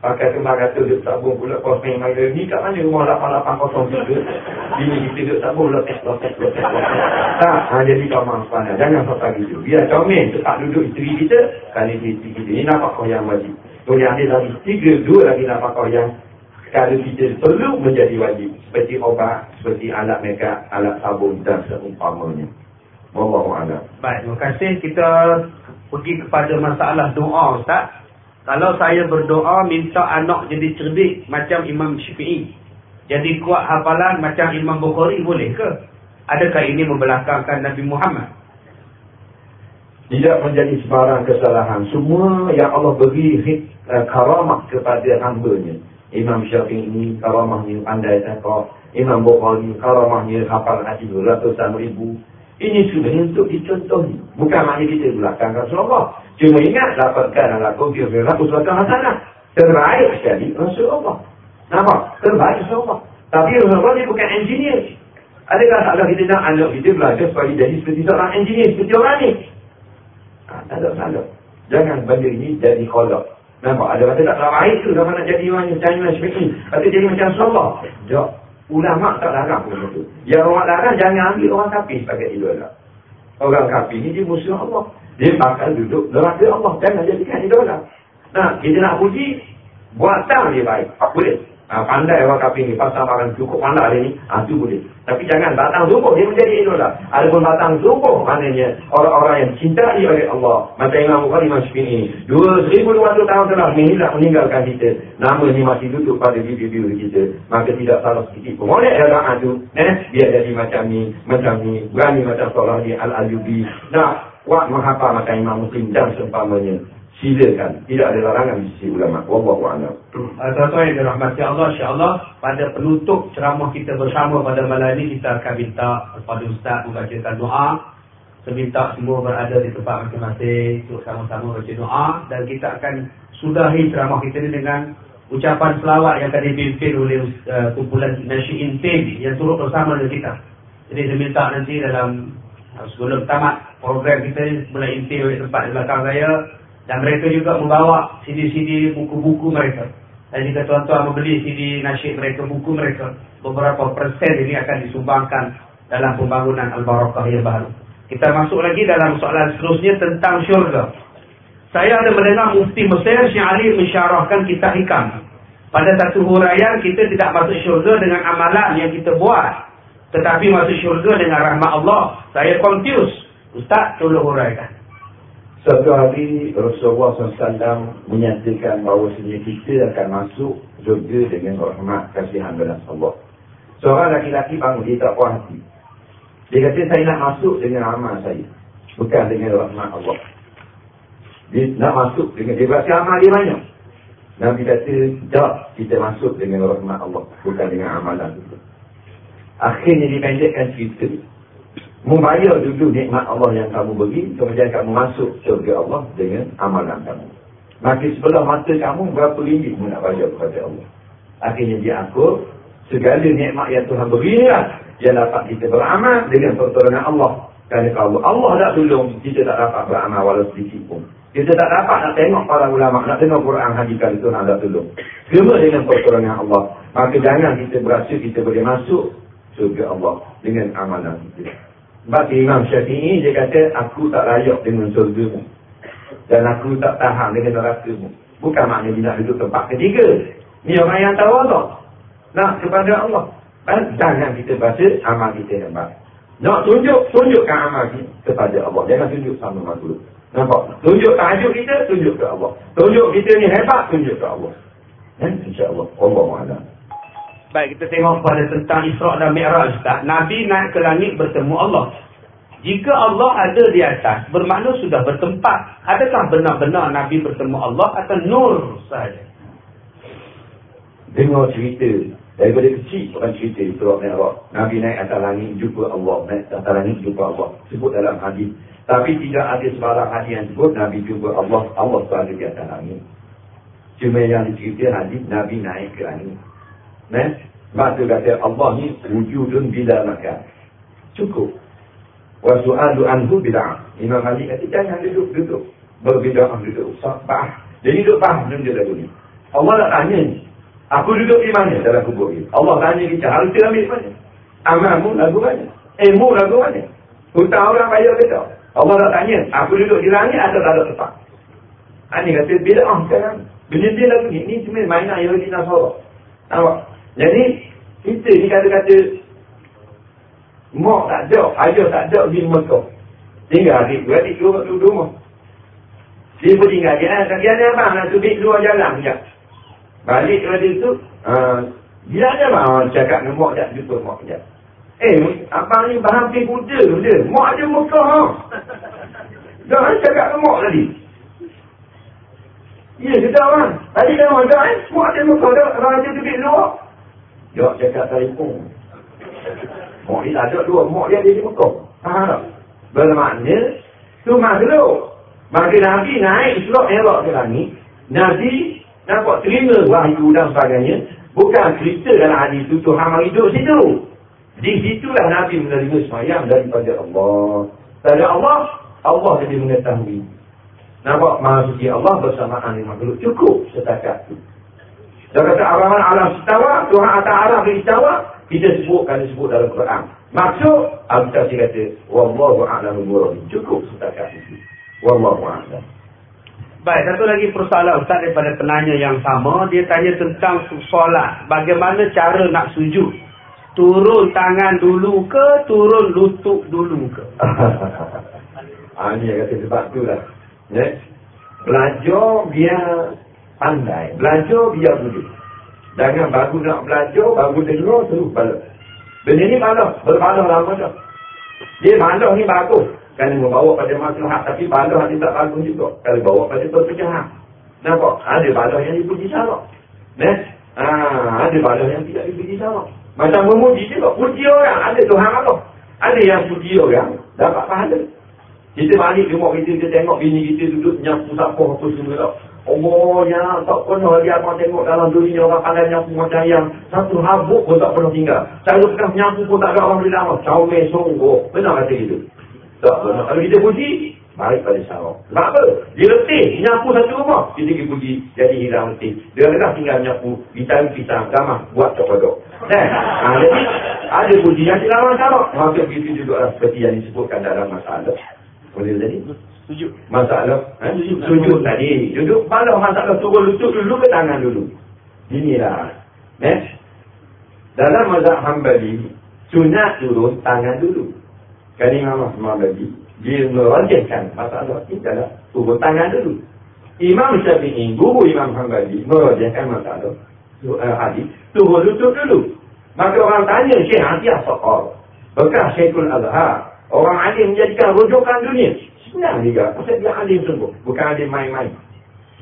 Pakai kembar kata duduk sabun pula kosmik main ni kat mana rumah 8803 Bini kita duduk sabun lotek lotek lotek lotek Tak, ha, jadi kau mampan Jangan sampai gitu Biar comel tetap duduk isteri kita Kali isteri kita. Ini nampak kau yang wajib. Kau yang ada lagi tiga Dua lagi nampak kau yang Kalau kita perlu menjadi wajib. Seperti obat Seperti alat mereka Alat sabun dan seumpamanya. Wallahu'ala Baik, terima kasih. Kita pergi kepada masalah doa Ustaz kalau saya berdoa minta anak jadi cerdik macam Imam Syafi'i. Jadi kuat hafalan macam Imam Bukhari boleh ke? Adakah ini membelakangkan Nabi Muhammad? Tidak menjadi sebarang kesalahan. Semua yang Allah beri uh, karamah kepada hambanya. Imam Syafi'i karamahnya pandai takut. Imam Bukhari karamahnya hafal hati ratusan ribu. Ini sudah untuk dicontohi. Bukan maknanya kita belakang Rasulullah. Cuma ingat dapatkan ala kufir fi Rasulullah hasanah. Terbaik sekali Rasulullah. Nampak? Terbaik Rasulullah. Tapi Rasulullah ni bukan engineer. Adakah salah kita nak anak kita belajar supaya jadi seperti seorang engineer, seperti orang ni? Ha, tak ada salah. Jangan benda ini jadi kolok. Nampak? Ada kata tak terbaik tu sama nak jadi orang yang macam seperti Atau jadi macam Rasulullah. Tak. Ulama tak larang pun itu. Yang orang larang jangan ambil orang kafir sebagai idola. Orang kafir ni dia musuh Allah. Dia bakal duduk neraka Allah. Jangan jadikan idola. Nah, kita nak puji, buatan dia baik. Boleh. Ha, pandai orang kafir ni pasal makan cukup pandai dia ni ha, tu boleh tapi jangan batang zubuh dia menjadi idola ada pun batang zubuh maknanya orang-orang yang cintai oleh Allah macam Imam Bukhari Imam Syafini 2200 tahun telah meninggal, meninggalkan kita nama ni masih duduk pada bibir-bibir kita maka tidak salah sedikit pun boleh doa tu eh biar jadi macam ni macam ni berani macam Salah ni Al-Alubi nak kuat menghafal macam Imam Muslim dan seumpamanya silakan. Tidak ada larangan di sisi ulama. Wallahu a'lam. Uh, tuan-tuan yang dirahmati Allah, insya-Allah pada penutup ceramah kita bersama pada malam ini kita akan minta kepada ustaz membacakan doa. Seminta semua berada di tempat masing-masing untuk sama-sama baca doa dan kita akan sudahi ceramah kita ini dengan ucapan selawat yang akan dipimpin oleh uh, kumpulan Nasyiin TV yang turut bersama dengan kita. Jadi saya minta nanti dalam sebelum tamat program kita boleh inti oleh tempat di belakang saya dan mereka juga membawa CD-CD buku-buku mereka. Dan jika tuan-tuan membeli CD nasyid mereka, buku mereka, beberapa persen ini akan disumbangkan dalam pembangunan Al-Barakah yang baru. Kita masuk lagi dalam soalan seterusnya tentang syurga. Saya ada mendengar mufti Mesir Syekh Ali mensyarahkan kita hikam. Pada satu huraian kita tidak masuk syurga dengan amalan yang kita buat. Tetapi masuk syurga dengan rahmat Allah. Saya confused. Ustaz tolong huraikan. Suatu hari Rasulullah SAW menyatakan bahawa sebenarnya kita akan masuk surga dengan rahmat kasihan belas Allah. Seorang laki-laki bangun, dia tak puas hati. Dia kata saya nak masuk dengan amal saya. Bukan dengan rahmat Allah. Dia nak masuk dengan, dia berarti amal dia banyak. Nabi kata, tak, kita masuk dengan rahmat Allah. Bukan dengan amalan itu. Akhirnya dipendekkan cerita. Membayar dulu nikmat Allah yang kamu beri, kemudian kamu masuk surga Allah dengan amalan kamu. Maka sebelah mata kamu, berapa ringgit kamu nak bayar kepada Allah. Akhirnya dia akur, segala nikmat yang Tuhan beri lah, yang dapat kita beramal dengan pertolongan Allah. Kerana kalau Allah tak tolong, kita tak dapat beramal walau sedikit pun. Kita tak dapat nak tengok para ulama, nak tengok Quran hadikan Tuhan tak tolong. Cuma dengan pertolongan Allah. Maka jangan kita berasa kita boleh masuk surga Allah dengan amalan kita. Sebab Imam Syafi'i dia kata aku tak layak dengan surga mu. Dan aku tak tahan dengan neraka mu. Bukan maknanya dia nak duduk tempat ketiga. Ni orang yang tahu Allah. Nak kepada Allah. Dan jangan kita baca amal kita yang baik. Nak tunjuk, tunjukkan amal kita kepada Allah. Jangan tunjuk sama makhluk. Nampak? Tunjuk tajuk kita, tunjuk ke Allah. Tunjuk kita ni hebat, tunjuk ke Allah. Eh? InsyaAllah. Allah Muhammad. Baik, kita tengok pada tentang Isra' dan Mi'raj. Nabi naik ke langit bertemu Allah. Jika Allah ada di atas, bermakna sudah bertempat. Adakah benar-benar Nabi bertemu Allah atau nur saja? Dengar cerita. Daripada kecil, orang cerita Isra' Mi'raj. Nabi naik atas langit, jumpa Allah. Naik atas langit, jumpa Allah. Sebut dalam hadis. Tapi tidak ada sebarang hadis yang sebut Nabi jumpa Allah. Allah berada di atas langit. Cuma yang dicerita hadis, Nabi naik ke langit. Nah, maka kata Allah ni wujudun bila makan. Cukup. Wa su'alu anhu bid'ah. Imam Ali kata jangan duduk-duduk. Berbid'ah duduk. Sabah. Jadi duduk faham dia lagu ni. Allah nak tanya ni. Aku duduk di mana dalam kubur ni? Allah tanya kita. Harus kita ambil mana? Amalmu lagu mana? Ilmu lagu mana? Hutang orang bayar kita. Allah nak tanya. Aku duduk di langit atau tak ada tempat? Ini kata bid'ah sekarang. Benda dia lagu ni. Ni cuma mainan yang di Nasara. Nampak? Jadi, kita ni kata-kata Mak tak ada, ayah tak ada di Mekah. Tinggal adik beradik keluar ke rumah. Dia pun tinggal dia, kaki ada abang nak subik keluar jalan sekejap. Balik kepada itu, uh, dia ada abang orang cakap dengan mak tak jumpa mak sekejap. Eh, abang ni pergi kuda dia. Mak ada Mekah ha. Jangan cakap dengan mak tadi. Ya, kita orang. Tadi kan orang cakap, eh, mak ada Mekah dah, raja subik keluar. Jawab cakap telefon. Mak ni tak ada dua. Mak dia ada di Mekah. Faham tak? Bermakna, tu makhluk. Maka Nabi naik selok elok ke langit. Nabi nampak terima wahyu dan sebagainya. Bukan cerita dalam hadis itu Tuhan duduk situ. Di situlah Nabi menerima semayang daripada Allah. Pada Allah, Allah jadi mengetahui. Nampak maha suci Allah bersamaan dengan makhluk. Cukup setakat itu. Dan kata arahan alam setawa, Tuhan atas alam istawa, kita sebut kan sebut dalam Quran. Maksud, Abu Tasir kata, Wallahu a'lamu murad. Cukup setakat itu. Wallahu a'lam. Baik, satu lagi persoalan Ustaz daripada penanya yang sama. Dia tanya tentang solat. Bagaimana cara nak sujud? Turun tangan dulu ke, turun lutut dulu ke? ah, ini yang kata sebab tu lah. Belajar biar pandai. Belajar biar duduk. Jangan baru nak belajar, baru dengar terus balas. Benda ni malah, berbalah lama dah. Dia malah ni bagus. Kan membawa pada masalah, tapi balah ni tak bagus juga. Kalau bawa pada perpecahan. Nampak? Ada balah yang dipuji salah. Nah, ah, ada balah yang tidak dipuji salah. Macam memuji juga. Puji orang. Ada Tuhan Allah. Ada yang puji orang. Dapat pahala. Kita balik rumah kita, kita tengok bini kita duduk nyapu sapu apa semua tak. Allah ya, tak pernah dia abang tengok dalam dunia orang pandai nyapu macam yang satu habuk pun tak pernah tinggal. Saya pernah nyapu pun tak ada orang boleh lama. Comel sungguh. Benar kata gitu. Tak pernah. Kalau kita puji, baik pada sarang. Sebab apa? Dia letih, nyapu satu rumah. Kita pergi puji, jadi hilang letih. Dia dah tinggal nyapu, pisang, gamah, buat cokodok. Ha, jadi, ada puji yang dilawan sarang. Maka begitu juga seperti yang disebutkan dalam masalah. Boleh tadi? Sujud. Masalah. Eh? Sujud, Sujud tadi. Duduk malam masalah turun lutut dulu ke tangan dulu. Inilah. Eh? Dalam mazhab hambali, sunat turun tangan dulu. Kan Imam Ahmadi, dia merajahkan masalah ini adalah turun tangan dulu. Imam Syafi'i, guru Imam Hambali, merajahkan masalah uh, hadis, turun lutut dulu. Maka orang tanya, Syekh Hati apa? Bekas Syekhul Azhar, Orang alim menjadikan rujukan dunia. Senang juga. Pasal dia alim sungguh. Bukan alim main-main.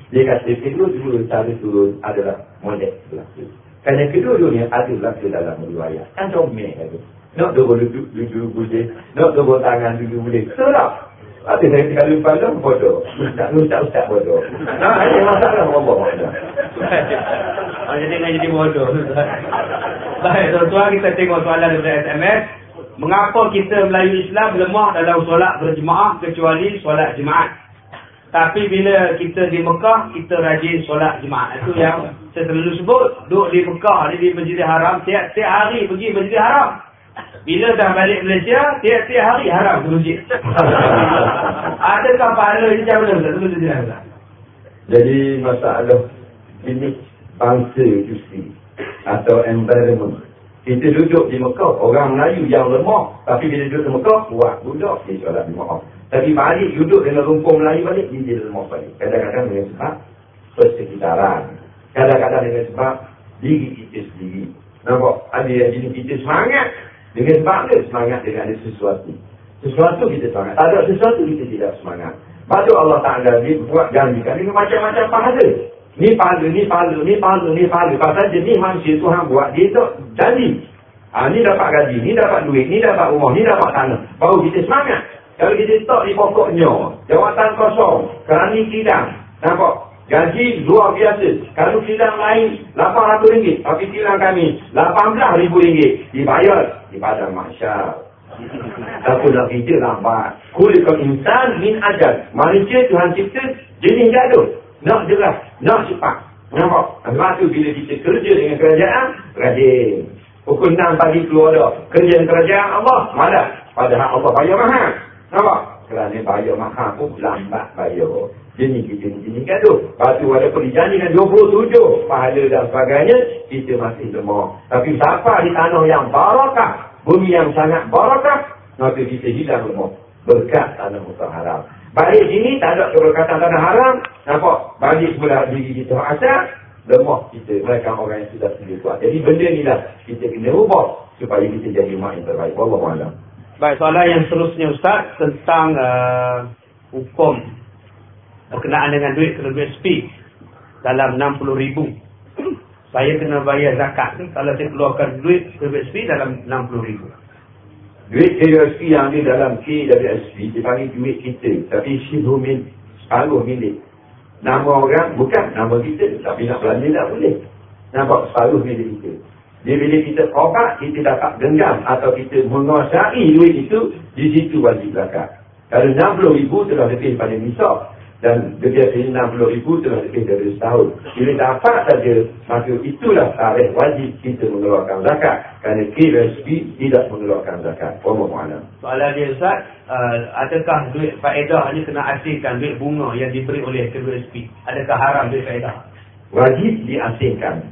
Dia kata kedua dulu cara turun adalah model berlaku. Kerana kedua dunia ada berlaku dalam riwayat. Kan comel kata. Nak dua duduk, duduk boleh. Nak dua tangan duduk boleh. Serap. Ada saya tinggal lupa dah bodoh. Ustaz, ustaz, ustaz bodoh. Nah, ini masalah Allah. Oh, jadi nak jadi bodoh. Baik, tuan-tuan kita tengok soalan dari SMS. Mengapa kita Melayu Islam lemah dalam solat berjemaah kecuali solat jemaat? Tapi bila kita di Mekah, kita rajin solat jemaat. Itu yang saya selalu sebut. Duduk di Mekah, di Masjidil Haram, tiap-tiap hari pergi Masjidil Haram. Bila dah balik Malaysia, tiap-tiap hari haram ke masjid. Adakah pahala ini macam mana? Jadi masalah ini bangsa justru atau environment kita duduk di Mekah, orang Melayu yang lemah. Tapi bila duduk di Mekah, buat budak solat di Mekah. Tapi balik duduk dengan rumpun Melayu balik, dia jadi lemah balik. Kadang-kadang dengan sebab persekitaran. Kadang-kadang dengan sebab diri kita sendiri. Nampak? Ada yang jadi kita semangat. Dengan sebab dia semangat dengan ada sesuatu. Sesuatu kita semangat. Tak ada sesuatu kita tidak semangat. Lepas Allah Ta'ala buat janjikan dengan macam-macam pahala. Ni pahala, ni pahala, ni pahala, ni pahala. Pasal jenis manusia Tuhan buat, dia tu janji. Ha, ni dapat gaji, ni dapat duit, ni dapat rumah, ni dapat tanah. Baru kita semangat. Kalau kita tak di pokoknya, jawatan kosong, kerani kidang. Nampak? Gaji luar biasa. Kalau kidang lain, RM800. Tapi kidang kami, RM18,000. Dibayar di padang masyarakat. Tapi nak kita lambat. Kulikal insan min ajal. Manusia Tuhan cipta jenis gaduh. Nak jelas, nak cepat. Nampak? Sebab tu bila kita kerja dengan kerajaan, rajin. Pukul 6 pagi keluar dah. Kerja dengan kerajaan Allah, malas. Padahal Allah bayar mahal. Nampak? Kerana bayar mahal pun lambat bayar. Jadi kita ni jenis gaduh. Lepas tu walaupun dijanjikan 27 pahala dan sebagainya, kita masih lemah. Tapi siapa di tanah yang barakah, bumi yang sangat barakah, maka kita hilang lemah. Berkat tanah muka haram. Balik sini tak ada keberkatan tanah haram. Nampak? Balik sebelah diri kita asal. Lemah kita. Mereka orang yang sudah sendiri kuat. Jadi benda ni lah kita kena ubah. Supaya kita jadi umat yang terbaik. Allah Allah. Baik, soalan yang seterusnya Ustaz. Tentang uh, hukum berkenaan dengan duit kena duit SP. Dalam RM60,000. Saya kena bayar zakat. Kalau saya keluarkan duit kena duit SP dalam RM60,000. Duit KWSP yang ada dalam KWSP dipanggil duit kita. Tapi syibu mil, separuh milik. Nama orang bukan nama kita. Tapi nak belanja tak boleh. Nampak separuh milik kita. Dia bila kita obat, kita dapat genggam. Atau kita menguasai duit itu, di situ wajib zakat. Kalau 60 ribu telah lebih pada misal dan debiasi RM60,000 telah lebih dari setahun. Bila dapat saja, maka itulah tarikh wajib kita mengeluarkan zakat. Kerana KSB tidak mengeluarkan zakat. Mana? Soalan dia Ustaz, uh, adakah duit faedah hanya kena asingkan duit bunga yang diberi oleh KSB? Adakah haram duit faedah? Wajib diasingkan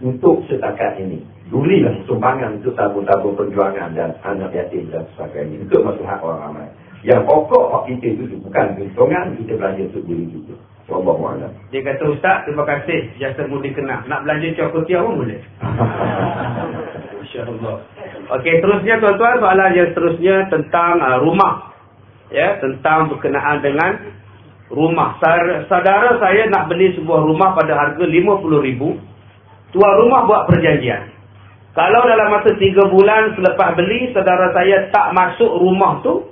untuk setakat ini. Durilah sumbangan untuk tabung-tabung perjuangan dan anak yatim dan sebagainya. Untuk masalah orang ramai. Yang pokok hak kita itu bukan keuntungan kita belanja untuk diri kita. Wallahu Dia kata ustaz terima kasih jasa mudi kena. Nak belanja cokotia pun boleh. Insya-Allah. Okey, terusnya tuan-tuan soalan yang seterusnya tentang uh, rumah. Ya, tentang berkenaan dengan rumah. Saudara saya nak beli sebuah rumah pada harga 50,000. Tuan rumah buat perjanjian. Kalau dalam masa 3 bulan selepas beli saudara saya tak masuk rumah tu,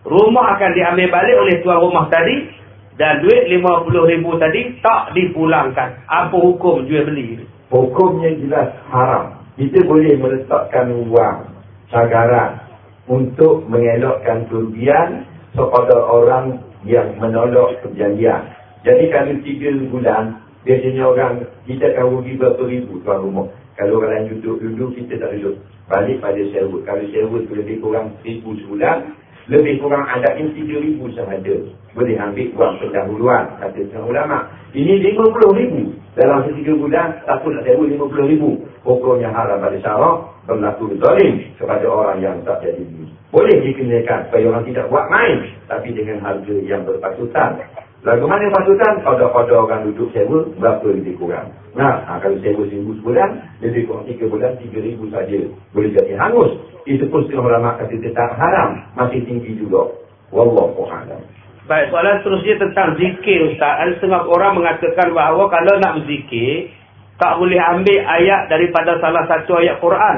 Rumah akan diambil balik oleh tuan rumah tadi dan duit RM50,000 tadi tak dipulangkan. Apa hukum jual beli? Hukumnya jelas haram. Kita boleh meletakkan wang cagaran untuk mengelakkan kerugian kepada orang yang menolak perjanjian. Jadi kalau tiga bulan, biasanya orang, kita akan rugi berapa ribu tuan rumah. Kalau orang lain duduk-duduk, kita tak duduk. Balik pada server. Kalau tu lebih kurang seribu sebulan, lebih kurang ada tiga ribu sahaja. Boleh ambil uang pendahuluan, kata setengah ulama. Ini lima puluh ribu. Dalam setiga bulan, tak nak lima puluh ribu. Hukumnya haram pada syarak, berlaku zalim kepada orang yang tak jadi ini. Boleh dikenakan supaya orang tidak buat main. Tapi dengan harga yang berpatutan. Lagu mana patutan? Pada-pada orang duduk sewa, berapa lebih kurang. Nah, ha, kalau sewa seribu sebulan, lebih kurang tiga bulan, tiga ribu saja. Boleh jadi hangus. Itu pun setengah ulama kata tetap haram. Masih tinggi juga. Wallahu'alam. Baik, soalan seterusnya tentang zikir Ustaz. Ada setengah orang mengatakan bahawa kalau nak berzikir, tak boleh ambil ayat daripada salah satu ayat Quran.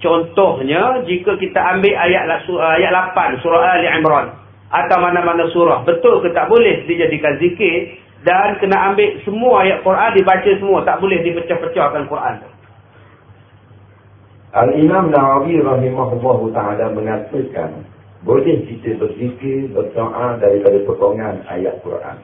Contohnya, jika kita ambil ayat ayat 8 surah Ali Imran atau mana-mana surah. Betul ke tak boleh dijadikan zikir dan kena ambil semua ayat Quran dibaca semua. Tak boleh dipecah-pecahkan Quran. Al-Imam Nawawi rahimahullah ta'ala mengatakan boleh kita berzikir, berdoa daripada potongan ayat Quran.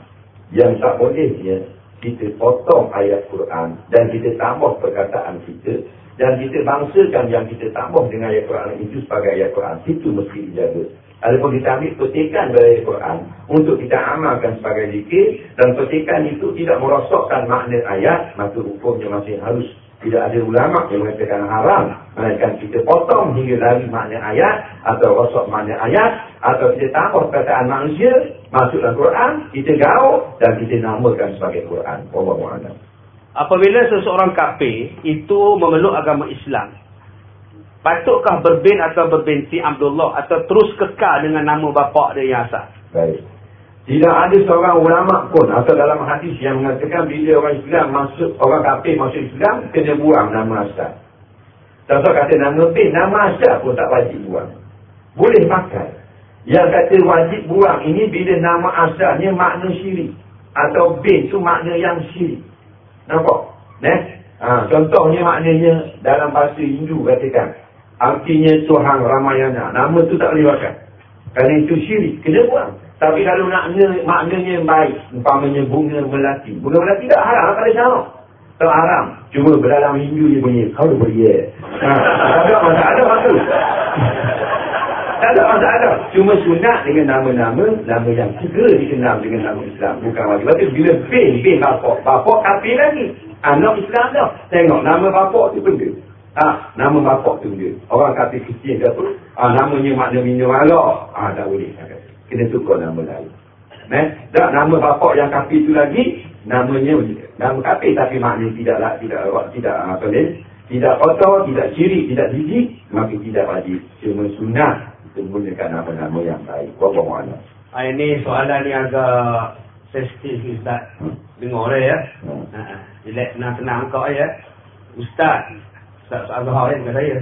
Yang tak boleh ya, kita potong ayat Quran dan kita tambah perkataan kita dan kita bangsakan yang kita tambah dengan ayat Quran itu sebagai ayat Quran. Itu mesti dijaga. Adapun kita ambil petikan dari Al-Quran untuk kita amalkan sebagai zikir dan petikan itu tidak merosokkan makna ayat maka hukumnya masih harus tidak ada ulama yang mengatakan haram melainkan kita potong hingga dari makna ayat atau rosok makna ayat atau kita tambah perkataan manusia masuk dalam Quran kita gaul dan kita namakan sebagai Quran. Allah Apabila seseorang kafir itu memeluk agama Islam Patutkah berbin atau berbinti Abdullah atau terus kekal dengan nama bapa dia yang asal? Baik. Tidak ada seorang ulama pun atau dalam hadis yang mengatakan bila orang Islam masuk, orang kafir masuk Islam, kena buang nama asal. Contoh kata nama bin, nama asal pun tak wajib buang. Boleh pakai. Yang kata wajib buang ini bila nama asalnya makna syirik. Atau bin tu makna yang syirik. Nampak? Nah, ha, contohnya maknanya dalam bahasa Hindu katakan. Artinya Tuhan Ramayana. Nama tu tak boleh pakai. Kerana itu syirik. Kena buang. Tapi kalau nak maknanya yang baik. Umpamanya bunga melati. Bunga melati tak haram. Tak ada sama. Tak haram. Cuma berdalam Hindu dia bunyi. Kau boleh yeah. ha, Tak ada masalah. Tak ada masalah. Cuma sunat dengan nama-nama. Nama yang segera dikenal dengan nama Islam. Bukan wajib. Lepas bila bin. Bin bapak. Bapak kafir lagi. Anak Islam dah. Tengok nama bapak tu benda. Ha, nama bapak tu dia. Orang kata kecil ke apa? Ha, namanya makna minum Allah. Ha, tak boleh. Kena tukar nama lain. Eh? Tak, nama bapak yang kafir tu lagi, namanya nama kafir tapi makna tidak lah, tidak tidak apa ni? Tidak kotor, tidak ciri, tidak jijik, maka tidak wajib. Cuma sunnah kita menggunakan nama-nama yang baik. Bapak mana? Ha, ini soalan ni agak sensitif Ustaz. Hmm. Dengar ya. Hmm. Ha, ha. nak tenang kau ya. Ustaz, tak Azhar dengan saya.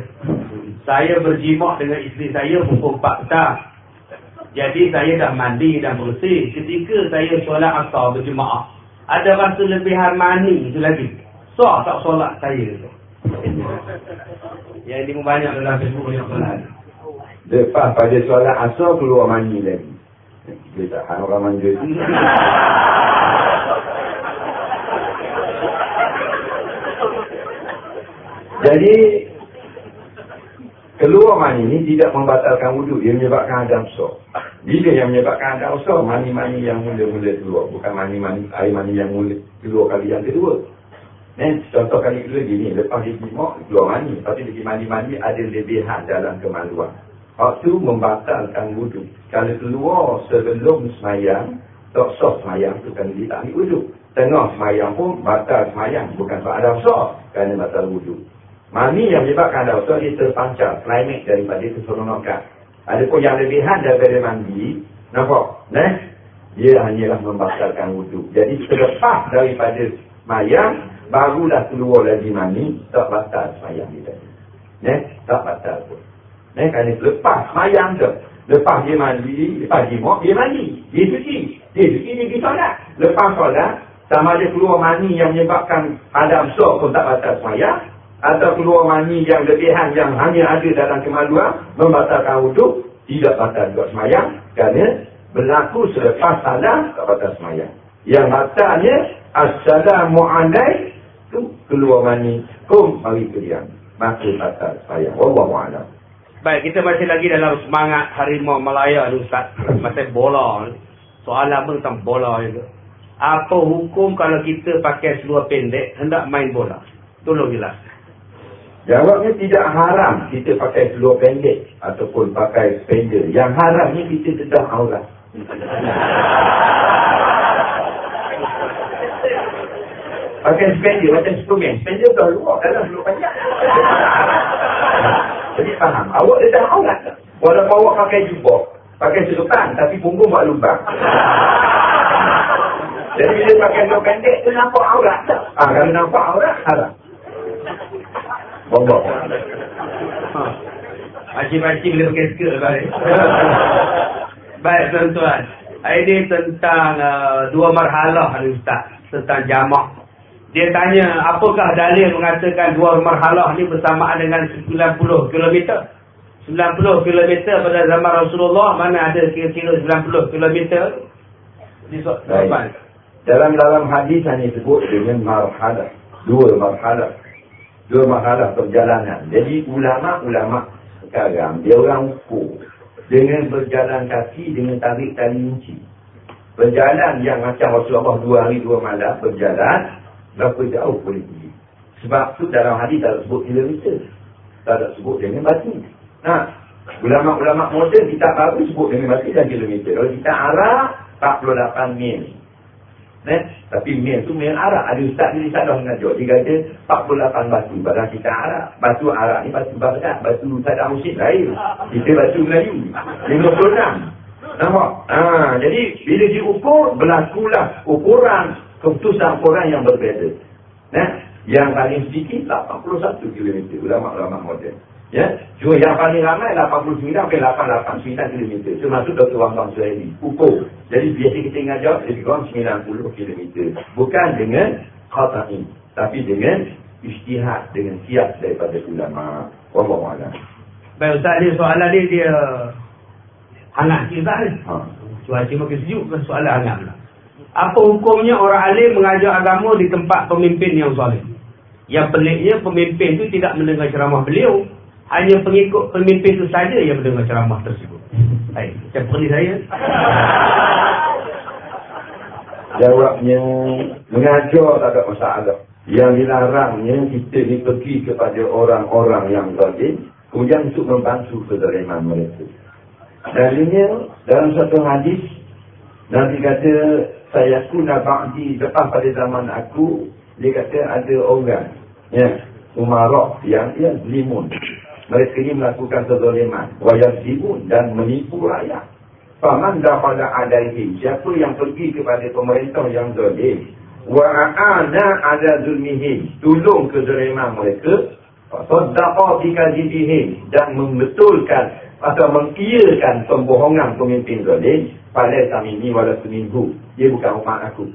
Saya berjimak dengan isteri saya pukul 4 petang. Jadi saya dah mandi dan bersih. Ketika saya solat asar berjemaah. Ada rasa lebihan mani itu lagi. So, tak solat saya tu. Yang ini banyak dalam Facebook yang solat. Lepas pada solat asar keluar mani lagi. Dia tak orang manja. Jadi keluar mani ini tidak membatalkan wudhu, dia menyebabkan ada besar. Bila yang menyebabkan ada besar, mani-mani yang mula-mula keluar, bukan mani-mani air mani yang mula keluar kali yang kedua. Eh, contoh kali kedua gini, lepas dia jimak, keluar mani. Tapi lagi mani-mani ada lebihan dalam kemaluan. Waktu membatalkan wudhu. Kalau keluar sebelum semayang, tak sah semayang tu kan dia tak ambil wudhu. Tengah semayang pun batal semayang. Bukan sebab ada besar, kerana batal wudhu. Mani yang menyebabkan dosa dia terpancar klinik daripada keseronokan. Adapun yang lebihan daripada mandi, nampak? Nah, dia hanyalah membatalkan wudhu. Jadi selepas daripada mayang, barulah keluar lagi mani, tak batal semayang dia. Nah, tak batal pun. Nah, kerana lepas mayang tu, Lepas dia mandi, lepas dia mok, dia mandi. Dia suci. Dia suci, dia pergi solat. Lepas solat, sama ada keluar mani yang menyebabkan ada sok pun tak batal semayang. Atau keluar mani yang lebihan yang hanya ada dalam kemaluan, membatalkan wuduk, tidak batal juga semayang. Kerana berlaku selepas salam, tak batal semayang. Yang batalnya, assalamu alaikum, tu keluar mani, kum mari kediam. Maka batal semayang. Wallahu'alam. Baik, kita masih lagi dalam semangat harimau Malaya ni Ustaz. Masa bola. Soalan pun tentang bola juga. Apa hukum kalau kita pakai seluar pendek hendak main bola? Tolong jelas. Jawabnya tidak haram kita pakai seluar pendek ataupun pakai spender. Yang haramnya kita sedang aurat. pakai spender macam Superman. Spender dah luar dalam seluar panjang. Jadi faham. Awak dah tak? Walaupun awak pakai jubah. Pakai selutan. Tapi punggung buat lubang. Jadi bila pakai seluar pendek tu nampak aurat tak? Ah, kalau nampak aurat, haram. Bombok. Ha. Acik-acik boleh pakai skirt balik. Baik tuan-tuan. Ini tentang uh, dua marhalah ni Ustaz. Tentang jamak dia tanya, apakah dalil mengatakan dua marhalah ni bersamaan dengan 90 km? 90 km pada zaman Rasulullah, mana ada kira-kira 90 km? Di. Dalam dalam hadis hanya sebut dengan marhalah. Dua marhalah. Dua marhalah perjalanan. Jadi ulama-ulama sekarang, dia orang ukur. Dengan berjalan kaki, dengan tarik tali inci. Berjalan yang macam Rasulullah dua hari dua malam berjalan, berapa jauh boleh pergi. Sebab tu dalam hadis tak sebut kilometer. Tak ada sebut dengan batu. Nah, ulama-ulama moden kita baru sebut dengan batu dan kilometer. Kalau kita arah 48 mil. Eh? Tapi mil tu mil arah. Ada ustaz ni dah mengajar. Dia kata 48 batu. Barang kita arah. Batu arah ni batu Baghdad. Batu tak ada musim lain. Kita batu Melayu. 56. Nampak? Ha, jadi bila diukur, berlakulah ukuran keputusan orang yang berbeza. Nah, yang paling sedikit 81 km ulama-ulama moden. Ya, cuma yang paling ramai 89 ke 889 km. Termasuk Dr. Wang Suhaili. Ukur. Jadi biasa kita ingat jawab lebih kurang 90 km. Bukan dengan khata'in. Tapi dengan istihad. Dengan siap daripada ulama. Wallahualam. Baik Ustaz ni soalan ni dia hangat kita ni. Ha. Cuaca makin sejuk ke soalan hangat lah. Apa hukumnya orang alim mengajar agama di tempat pemimpin yang soleh? Yang peliknya pemimpin itu tidak mendengar ceramah beliau. Hanya pengikut pemimpin itu saja yang mendengar ceramah tersebut. Baik, macam perni saya. Jawabnya, mengajar tak ada masalah. Yang dilarangnya kita ni pergi kepada orang-orang yang zalim. Kemudian untuk membantu kezaliman mereka. Dalilnya, dalam satu hadis, Nabi kata, saya kuna ba'di lepas pada zaman aku dia kata ada orang ya umarok yang ya limun mereka ini melakukan kezaliman. Wayar zibun dan menipu rakyat. Faman dafala alaihi siapa yang pergi kepada pemerintah yang zalim wa ana ada zulmihi tolong kezaliman mereka saddaqa bi kadhibihim dan membetulkan atau mengiyakan pembohongan pemimpin zalim pada kami ini walaupun minggu dia bukan umat aku.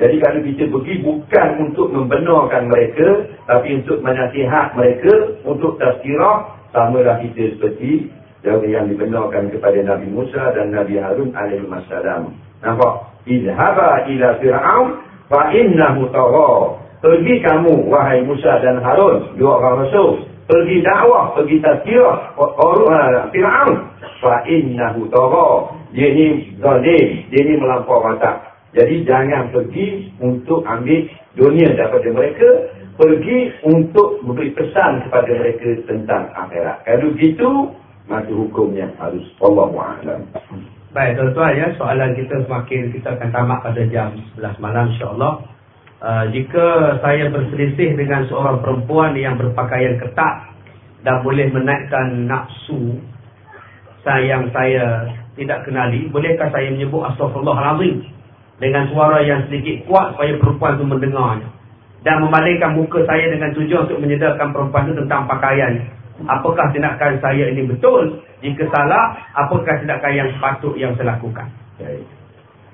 Jadi kalau kita pergi bukan untuk membenarkan mereka, tapi untuk menasihat mereka, untuk tazkirah, samalah kita seperti yang dibenarkan kepada Nabi Musa dan Nabi Harun alaihi wasallam. Nampak? Izhaba ila Fir'aun fa innahu tagha. Pergi kamu wahai Musa dan Harun, dua orang rasul. Pergi dakwah, pergi tazkirah orang Fir'aun fa innahu tagha. Dia ni zalim, dia ni melampau batas. Jadi jangan pergi untuk ambil dunia daripada mereka, pergi untuk memberi pesan kepada mereka tentang akhirat. Kalau begitu, maka hukumnya harus Allah A'lam. Baik, tuan-tuan ya, soalan kita semakin kita akan tamat pada jam 11 malam insya-Allah. Uh, jika saya berselisih dengan seorang perempuan yang berpakaian ketat dan boleh menaikkan nafsu sayang saya tidak kenali, bolehkah saya menyebut astagfirullahalazim dengan suara yang sedikit kuat supaya perempuan itu mendengarnya dan memalingkan muka saya dengan tujuan untuk menyedarkan perempuan itu tentang pakaian Apakah tindakan saya ini betul? Jika salah, apakah tindakan yang sepatut yang saya lakukan? Okay.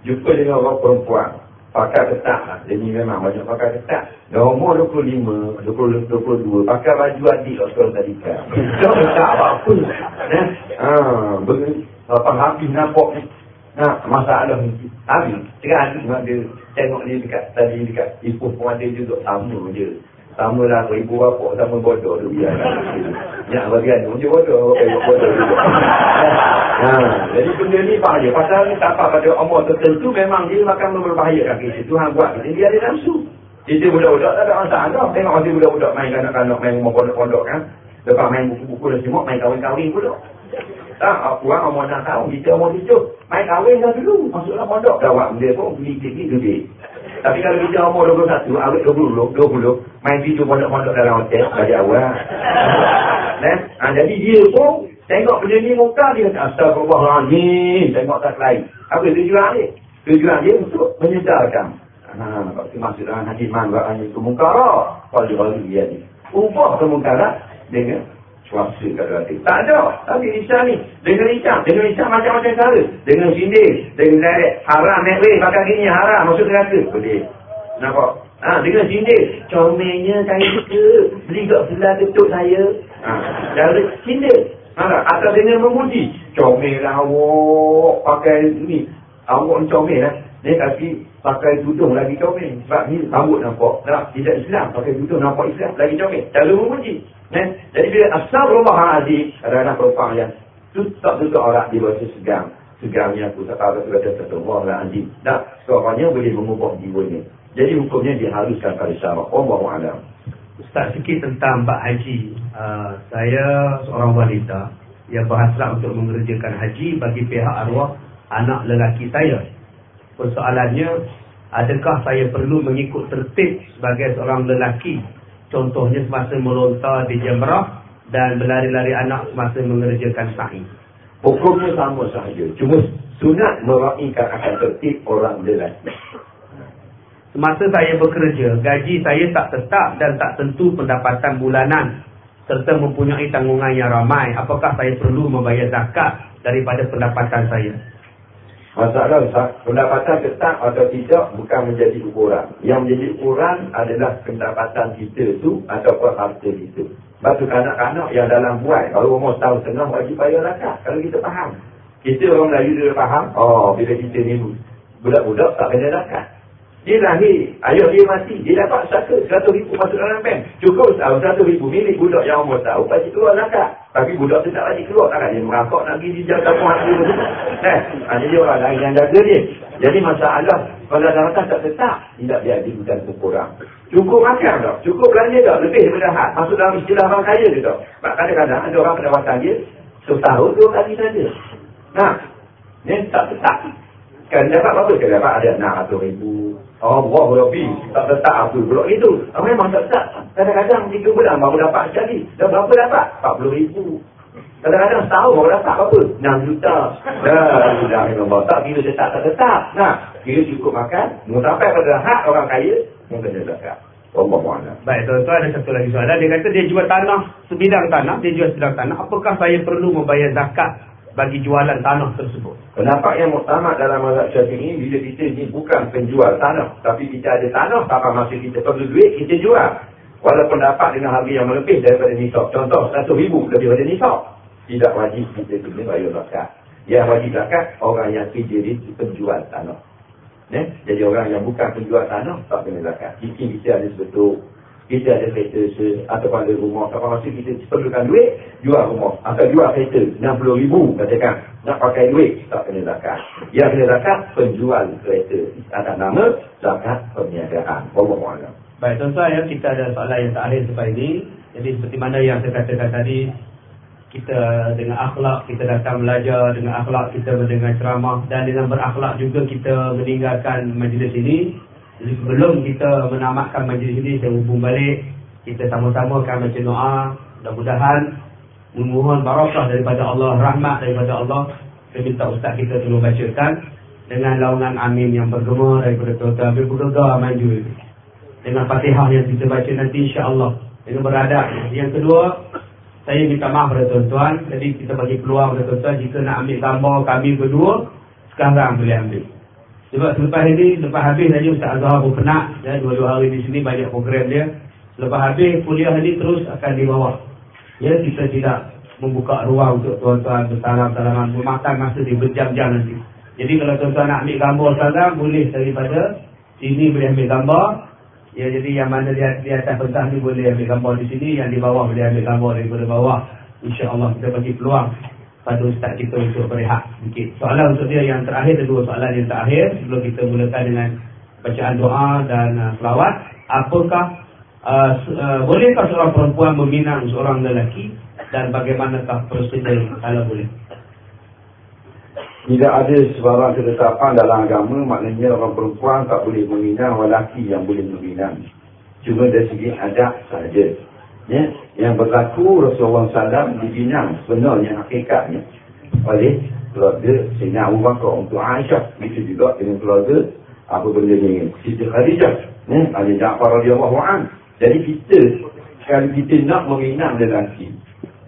Jumpa dengan orang perempuan. Pakai ketat lah. Dia ni memang banyak pakai ketat. Dah umur 25, 20, 22. Pakai baju adik Rasul tadi kan. Dah ketat apa-apa. Ha, begini. Apa habis nampak ni. Nah, masalah ni. Habis. Cakap adik dia tengok dia dekat tadi dekat ibu pun ada juga sama je. Sama lah ibu bapa sama bodoh tu biar. Nak bagian tu je bodoh, kayak bodoh juga. ha, jadi benda ni bahaya. Pasal ni tak apa pada umur tertentu memang dia akan berbahaya kaki situ. Tuhan buat kita dia ada nafsu. Kita budak-budak tak ada masalah. Tengok masih budak-budak main kanak-kanak main rumah pondok-pondok kan. Lepas main buku-buku dan semua main kahwin-kahwin pula. Tak, orang umur 6 tahun, kita umur 7. Main kahwin dah dulu, masuklah pondok. Dah buat benda pun, beli tinggi duit. Tapi kalau kita umur 21, awet 20, 20, main tidur pondok-pondok dalam hotel, belajar awal. Eh? Ha, jadi dia pun, tengok benda ni muka dia, astagfirullahaladzim, tengok tak lain. Apa tujuan dia? Tujuan dia untuk menyedarkan. Waktu masuk dalam hadis mangga hanya kemungkara. Kalau dia dia ni. Ubah kemungkara dengan suasa kat hati. Tak ada. Tapi Islam ni, dengan Islam, dengan Islam macam-macam cara. Dengan sindir, dengan direct, haram, weh, pakai gini, haram, masuk neraka. Boleh. Nampak? Ha, dengan sindir, comelnya saya suka, beli kat sebelah ketuk saya. Ha, cara sindir. Ha, atau dengan memuji, comel awak, pakai ni. Awak ni comel lah. Ni kasi pakai tudung lagi comel. Sebab ni rambut nampak. Tak, tidak Islam. Pakai tudung nampak Islam. Lagi comel. Cara memuji. Eh? Jadi bila asal rumah aziz adalah perempuan yang tutup tutup orang di bawah segang. Segangnya aku tak tahu sudah ada Allah lah aziz. Tak, seorangnya boleh mengubah jiwanya. Jadi hukumnya dihaluskan pada syarat. Allah Alam. Ustaz sikit tentang Mbak Haji. Uh, saya seorang wanita yang berhasrat untuk mengerjakan haji bagi pihak arwah anak lelaki saya. Persoalannya, adakah saya perlu mengikut tertib sebagai seorang lelaki Contohnya semasa melontar di Jamrah dan berlari-lari anak semasa mengerjakan sa'i. Hukumnya sama sahaja. Cuma sunat meraihkan akan tertib orang lelaki. Semasa saya bekerja, gaji saya tak tetap dan tak tentu pendapatan bulanan serta mempunyai tanggungan yang ramai. Apakah saya perlu membayar zakat daripada pendapatan saya? Masalah pendapatan tetap atau tidak bukan menjadi ukuran. Yang menjadi ukuran adalah pendapatan kita tu ataupun harta kita. Batu kanak-kanak yang dalam buat, kalau umur setahun setengah wajib bayar zakat. Kalau kita faham. Kita orang Melayu dia faham, oh bila kita ni budak-budak tak kena zakat. Dia lahir, ayah dia mati, dia dapat satu, satu ribu masuk dalam bank. Cukup tahu satu ribu milik budak yang umur tahu, pasti keluar zakat. Tapi budak tu tak lagi keluar, tak dia merangkak nak pergi dijaga pun hati tu. Eh, ha, jadi orang lain yang jaga dia. Jadi masalah, kalau zakat tak tetap, tidak dia bukan kurang. Cukup makan tak? Cukup belanja tak? Lebih daripada hat. Masuk dalam istilah orang kaya dia tak? Sebab kadang-kadang ada orang pendapatan dia, setahun dua kali saja. Nah, ni tak tetap. Kan dapat apa? Kan dapat ada 600 ribu, Allah lebih tak letak apa pula itu. Ah, memang tak letak. Kadang-kadang tiga bulan baru dapat sekali. Dan berapa dapat? 40 ribu. Kadang-kadang setahun baru dapat berapa? 6 juta. Dah, sudah Allah. Tak kira dia tak tetap. Nah, kira cukup makan. Mau sampai pada hak orang kaya, mungkin dia. Allah. Baik, tuan-tuan ada satu lagi soalan. Dia kata dia jual tanah, sebidang tanah, dia jual sebidang tanah. Apakah saya perlu membayar zakat bagi jualan tanah tersebut. Pendapat yang muktamad dalam mazhab syafi'i bila kita ni bukan penjual tanah. Tapi kita ada tanah, tanpa masa kita perlu duit, kita jual. Walaupun dapat dengan harga yang lebih daripada nisab. Contoh, satu ribu lebih daripada nisab. Tidak wajib kita kena bayar zakat. Yang wajib zakat, orang yang kerja di penjual tanah. Ne? Jadi orang yang bukan penjual tanah, tak kena zakat. Mungkin kita ada sebetul kita ada kereta se atau pada rumah. Apa masa kita perlukan duit jual rumah. Atau jual kereta 60 ribu katakan. Nak pakai duit tak kena zakat. Yang kena zakat penjual kereta. Atas nama zakat perniagaan. Allah baik tuan-tuan ya kita ada soalan yang terakhir sampai ini. Jadi seperti mana yang saya katakan tadi kita dengan akhlak kita datang belajar dengan akhlak kita mendengar ceramah dan dengan berakhlak juga kita meninggalkan majlis ini jadi sebelum kita menamatkan majlis ini, saya hubung balik. Kita sama-sama akan baca doa. Mudah-mudahan memohon barakah daripada Allah, rahmat daripada Allah. Saya minta ustaz kita tolong bacakan dengan laungan amin yang bergema daripada tuan-tuan. Ambil bergegar maju Dengan fatihah yang kita baca nanti insya-Allah. Dengan beradab. Yang kedua, saya minta maaf pada tuan-tuan. Jadi kita bagi peluang pada tuan-tuan jika nak ambil gambar kami berdua, sekarang boleh ambil. Sebab selepas ini, lepas habis tadi Ustaz Azhar pun penat. Ya, dua-dua hari di sini banyak program dia. Selepas habis kuliah ini terus akan dibawa. Ya, kita tidak membuka ruang untuk tuan-tuan bersalam-salaman bermakan masa di berjam-jam nanti. Jadi kalau tuan-tuan nak ambil gambar sekarang, boleh daripada sini boleh ambil gambar. Ya, jadi yang mana di, di atas pentas ni boleh ambil gambar di sini, yang di bawah boleh ambil gambar daripada bawah. InsyaAllah kita bagi peluang pada ustaz kita untuk berehat sedikit. Soalan untuk dia yang terakhir, ada dua soalan yang terakhir sebelum kita mulakan dengan bacaan doa dan uh, selawat. Apakah, uh, uh, bolehkah seorang perempuan meminang seorang lelaki dan bagaimanakah prosedur kalau boleh? Tidak ada sebarang ketetapan dalam agama maknanya orang perempuan tak boleh meminang lelaki yang boleh meminang. Cuma dari segi adab sahaja ya, yang berlaku Rasulullah SAW dibinang sebenarnya hakikatnya. Oleh keluarga Sayyidina Abu Bakar untuk Aisyah itu juga dengan keluarga apa benda ni Siti Khadijah ya, Ali Ja'far radhiyallahu an. Jadi kita kalau kita nak meminang lelaki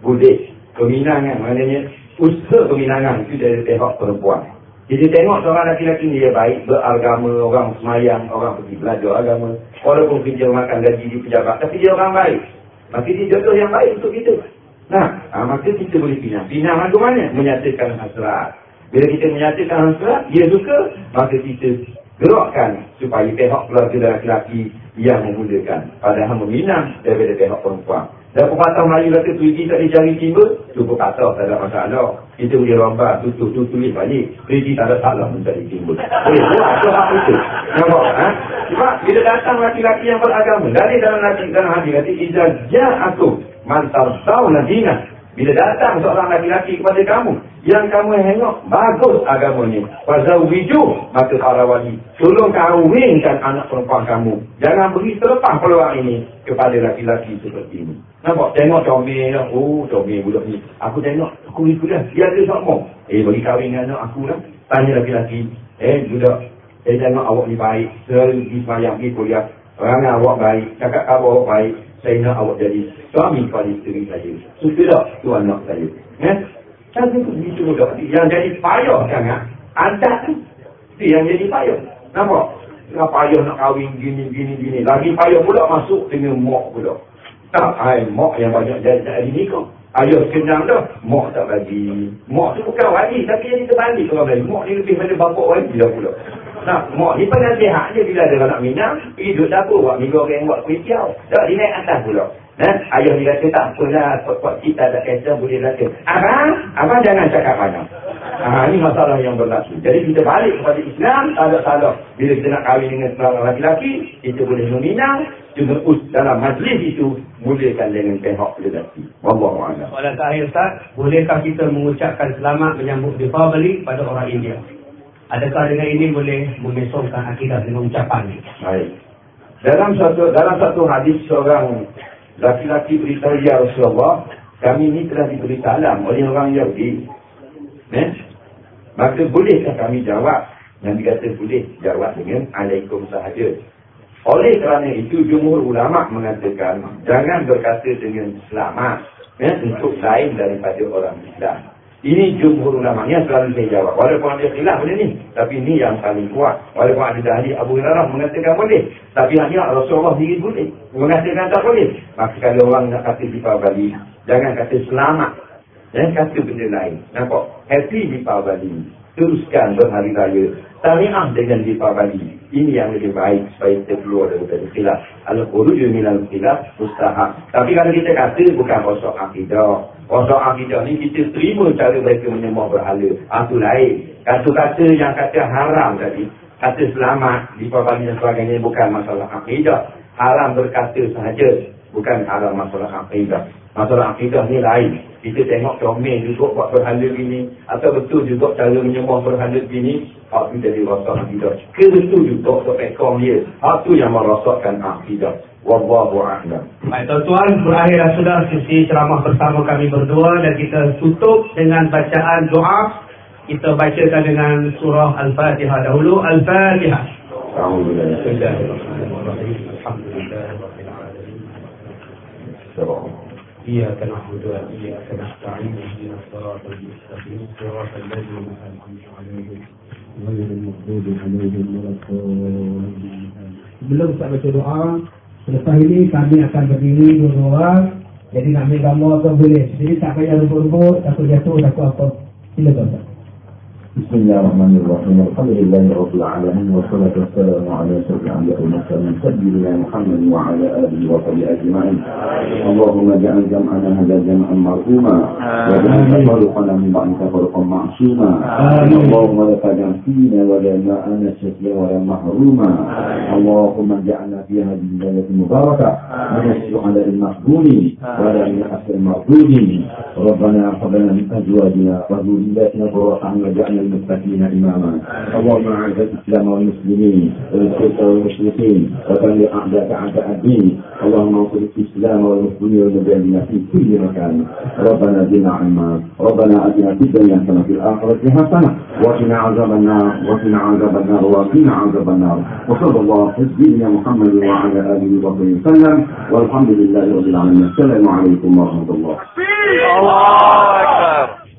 boleh peminangan maknanya usaha peminangan itu dari pihak perempuan. Kita tengok seorang lelaki ni dia baik beragama orang semayang orang pergi belajar agama. Walaupun kerja makan gaji di pejabat tapi dia orang baik Maka dia jodoh yang baik untuk kita. Nah, ha, maka kita boleh pinang. Pinang lagu mana? Menyatakan hasrat. Bila kita menyatakan hasrat, dia suka, maka kita gerakkan supaya pihak keluarga lelaki yang memudahkan. Padahal meminang daripada pihak perempuan. Dan pepatah Melayu kata tuji tak dicari timba, tu pepatah tak ada masalah. Kita boleh rompak, tutup, tu tulis balik. Tuji tak ada salah mencari timba. Boleh buat, tu hak itu. Nampak? Ha? Sebab bila datang laki-laki yang beragama, dari dalam laki dalam hati kata, Iza ja'atu mantar tau nadina. Bila datang seorang laki-laki kepada kamu, yang kamu tengok bagus agamanya. Pasal wiju, maka para wali. Tolong kahwinkan anak perempuan kamu. Jangan beri terlepas peluang ini kepada laki-laki seperti ini. Nampak? Tengok comel lah. Oh, comel budak ni. Aku tengok. Aku ikut dah. Dia ada sama. Eh, bagi kahwin dengan anak aku lah. Tanya laki-laki. Eh, budak. Eh, tengok awak ni baik. Seri semayang pergi kuliah. Orang awak baik. Cakap awak baik. Saya nak awak jadi suami kepada isteri saya. Suka tak? Tu anak saya. Eh? Itu begitu budak. Yang jadi payah sangat. Adat tu. Itu yang jadi payah. Nampak? Tengah payah nak kahwin gini, gini, gini. Lagi payah pula masuk dengan mok pula. Tak, ay, mak yang banyak jadi ada nikah. Ayah kenyang dah, mak tak bagi. Mak tu bukan wali, tapi yang terbalik kalau bagi. Mak ni lebih pada bapak wali dah pula. Nah, mak ni pernah sihat je bila ada anak minang, pergi duduk dapur buat minggu orang buat kuih tiaw. Tak, dia naik atas pula. Nah, ayah dia kata tak apalah, pot-pot kita tak kata boleh rasa. Abang, abang jangan cakap banyak. Ah, ini masalah yang berlaku. Jadi kita balik kepada Islam, tak ada salah. Bila kita nak kahwin dengan seorang lelaki, kita boleh meminang, juga dalam majlis itu mulakan dengan pihak lelaki. Wallahualam. Soalan terakhir Ustaz, bolehkah kita mengucapkan selamat menyambut Deepavali pada orang India? Adakah dengan ini boleh memesongkan akidah dengan ucapan ini? Baik. Dalam satu dalam satu hadis seorang laki-laki beritahu ya Rasulullah, kami ini telah diberi salam oleh orang Yahudi. Eh? Maka bolehkah kami jawab? Yang dikata boleh jawab dengan Alaikum sahaja. Oleh kerana itu jumhur ulama mengatakan jangan berkata dengan selamat ya, untuk lain daripada orang Islam. Ini jumhur yang selalu saya jawab. Walaupun ada khilaf benda ni. Tapi ini yang paling kuat. Walaupun ada dahli Abu Hurairah mengatakan boleh. Tapi hanya Rasulullah sendiri boleh. Mengatakan tak boleh. Maka kalau orang nak kata Dipawali. Jangan kata selamat. Dan kata benda lain. Nampak? Happy Dipawali. Teruskan berhari raya. Tariah dengan Dipawali. Ini yang lebih baik supaya kita keluar daripada khilaf. Al-Quruju minal khilaf mustahab. Tapi kalau kita kata bukan rosok akidah. Rosok akidah ni kita terima cara mereka menyembah berhala. Itu lain. Kata-kata yang kata haram tadi. Kata selamat, dipabali dan sebagainya bukan masalah akidah. Haram berkata sahaja. Bukan haram masalah akidah. Masalah akidah ni lain. Kita tengok comel juga buat berhala gini. Atau betul juga cara menyembah berhala gini. Hak tu jadi rosak akidah. Ke betul juga untuk pekong dia. Hak tu yang merosakkan akidah. Wallahu a'lam. Baik tuan-tuan, berakhir dah sudah sesi ceramah bersama kami berdua dan kita tutup dengan bacaan doa. Kita bacakan dengan surah Al-Fatihah dahulu. Al-Fatihah. Alhamdulillah. Alhamdulillah. إياك نعبد وإياك نستعين اهدنا الصراط المستقيم صراط الذين أنعمت عليهم غير المغضوب عليهم ولا الضالين Sebelum kita baca doa, selepas ini kami akan berdiri dua orang. Jadi nak ambil gambar ke boleh. Jadi tak payah rebut-rebut, takut jatuh, takut apa. Silakan Ustaz. بسم الله الرحمن الرحيم. الحمد لله رب العالمين والصلاة والسلام على سيد الأنبياء والمرسلين سيدنا محمد وعلى آله وصحبه أجمعين. اللهم اجعل جمعنا هذا جمعا مرحوما واجعل تفرقنا من بعد تفرقا معصوما. اللهم لا تجعل فينا ولا معنا شكيا ولا محروما. اللهم اجعلنا في هذه الليلة المباركة من الشهداء المقبولين ولا من أسر المردودين ربنا هب لنا من أزواجنا وذرياتنا قرة أعين واجعلنا للمتقين إماما. اللهم أعز الإسلام والمسلمين والشرك والمشركين وكل أعداء أعداء الدين. اللهم انصر الإسلام والمسلمين والمجاهدين في كل مكان. ربنا زدنا علما. ربنا آتنا في الدنيا حسنة وفي الآخرة حسنة. وقنا عذاب النار. وقنا عذاب النار. وقنا عذاب النار. وصلى الله على سيدنا محمد وعلى آله وصحبه وسلم. والحمد لله رب العالمين. السلام عليكم ورحمة الله. الله أكبر.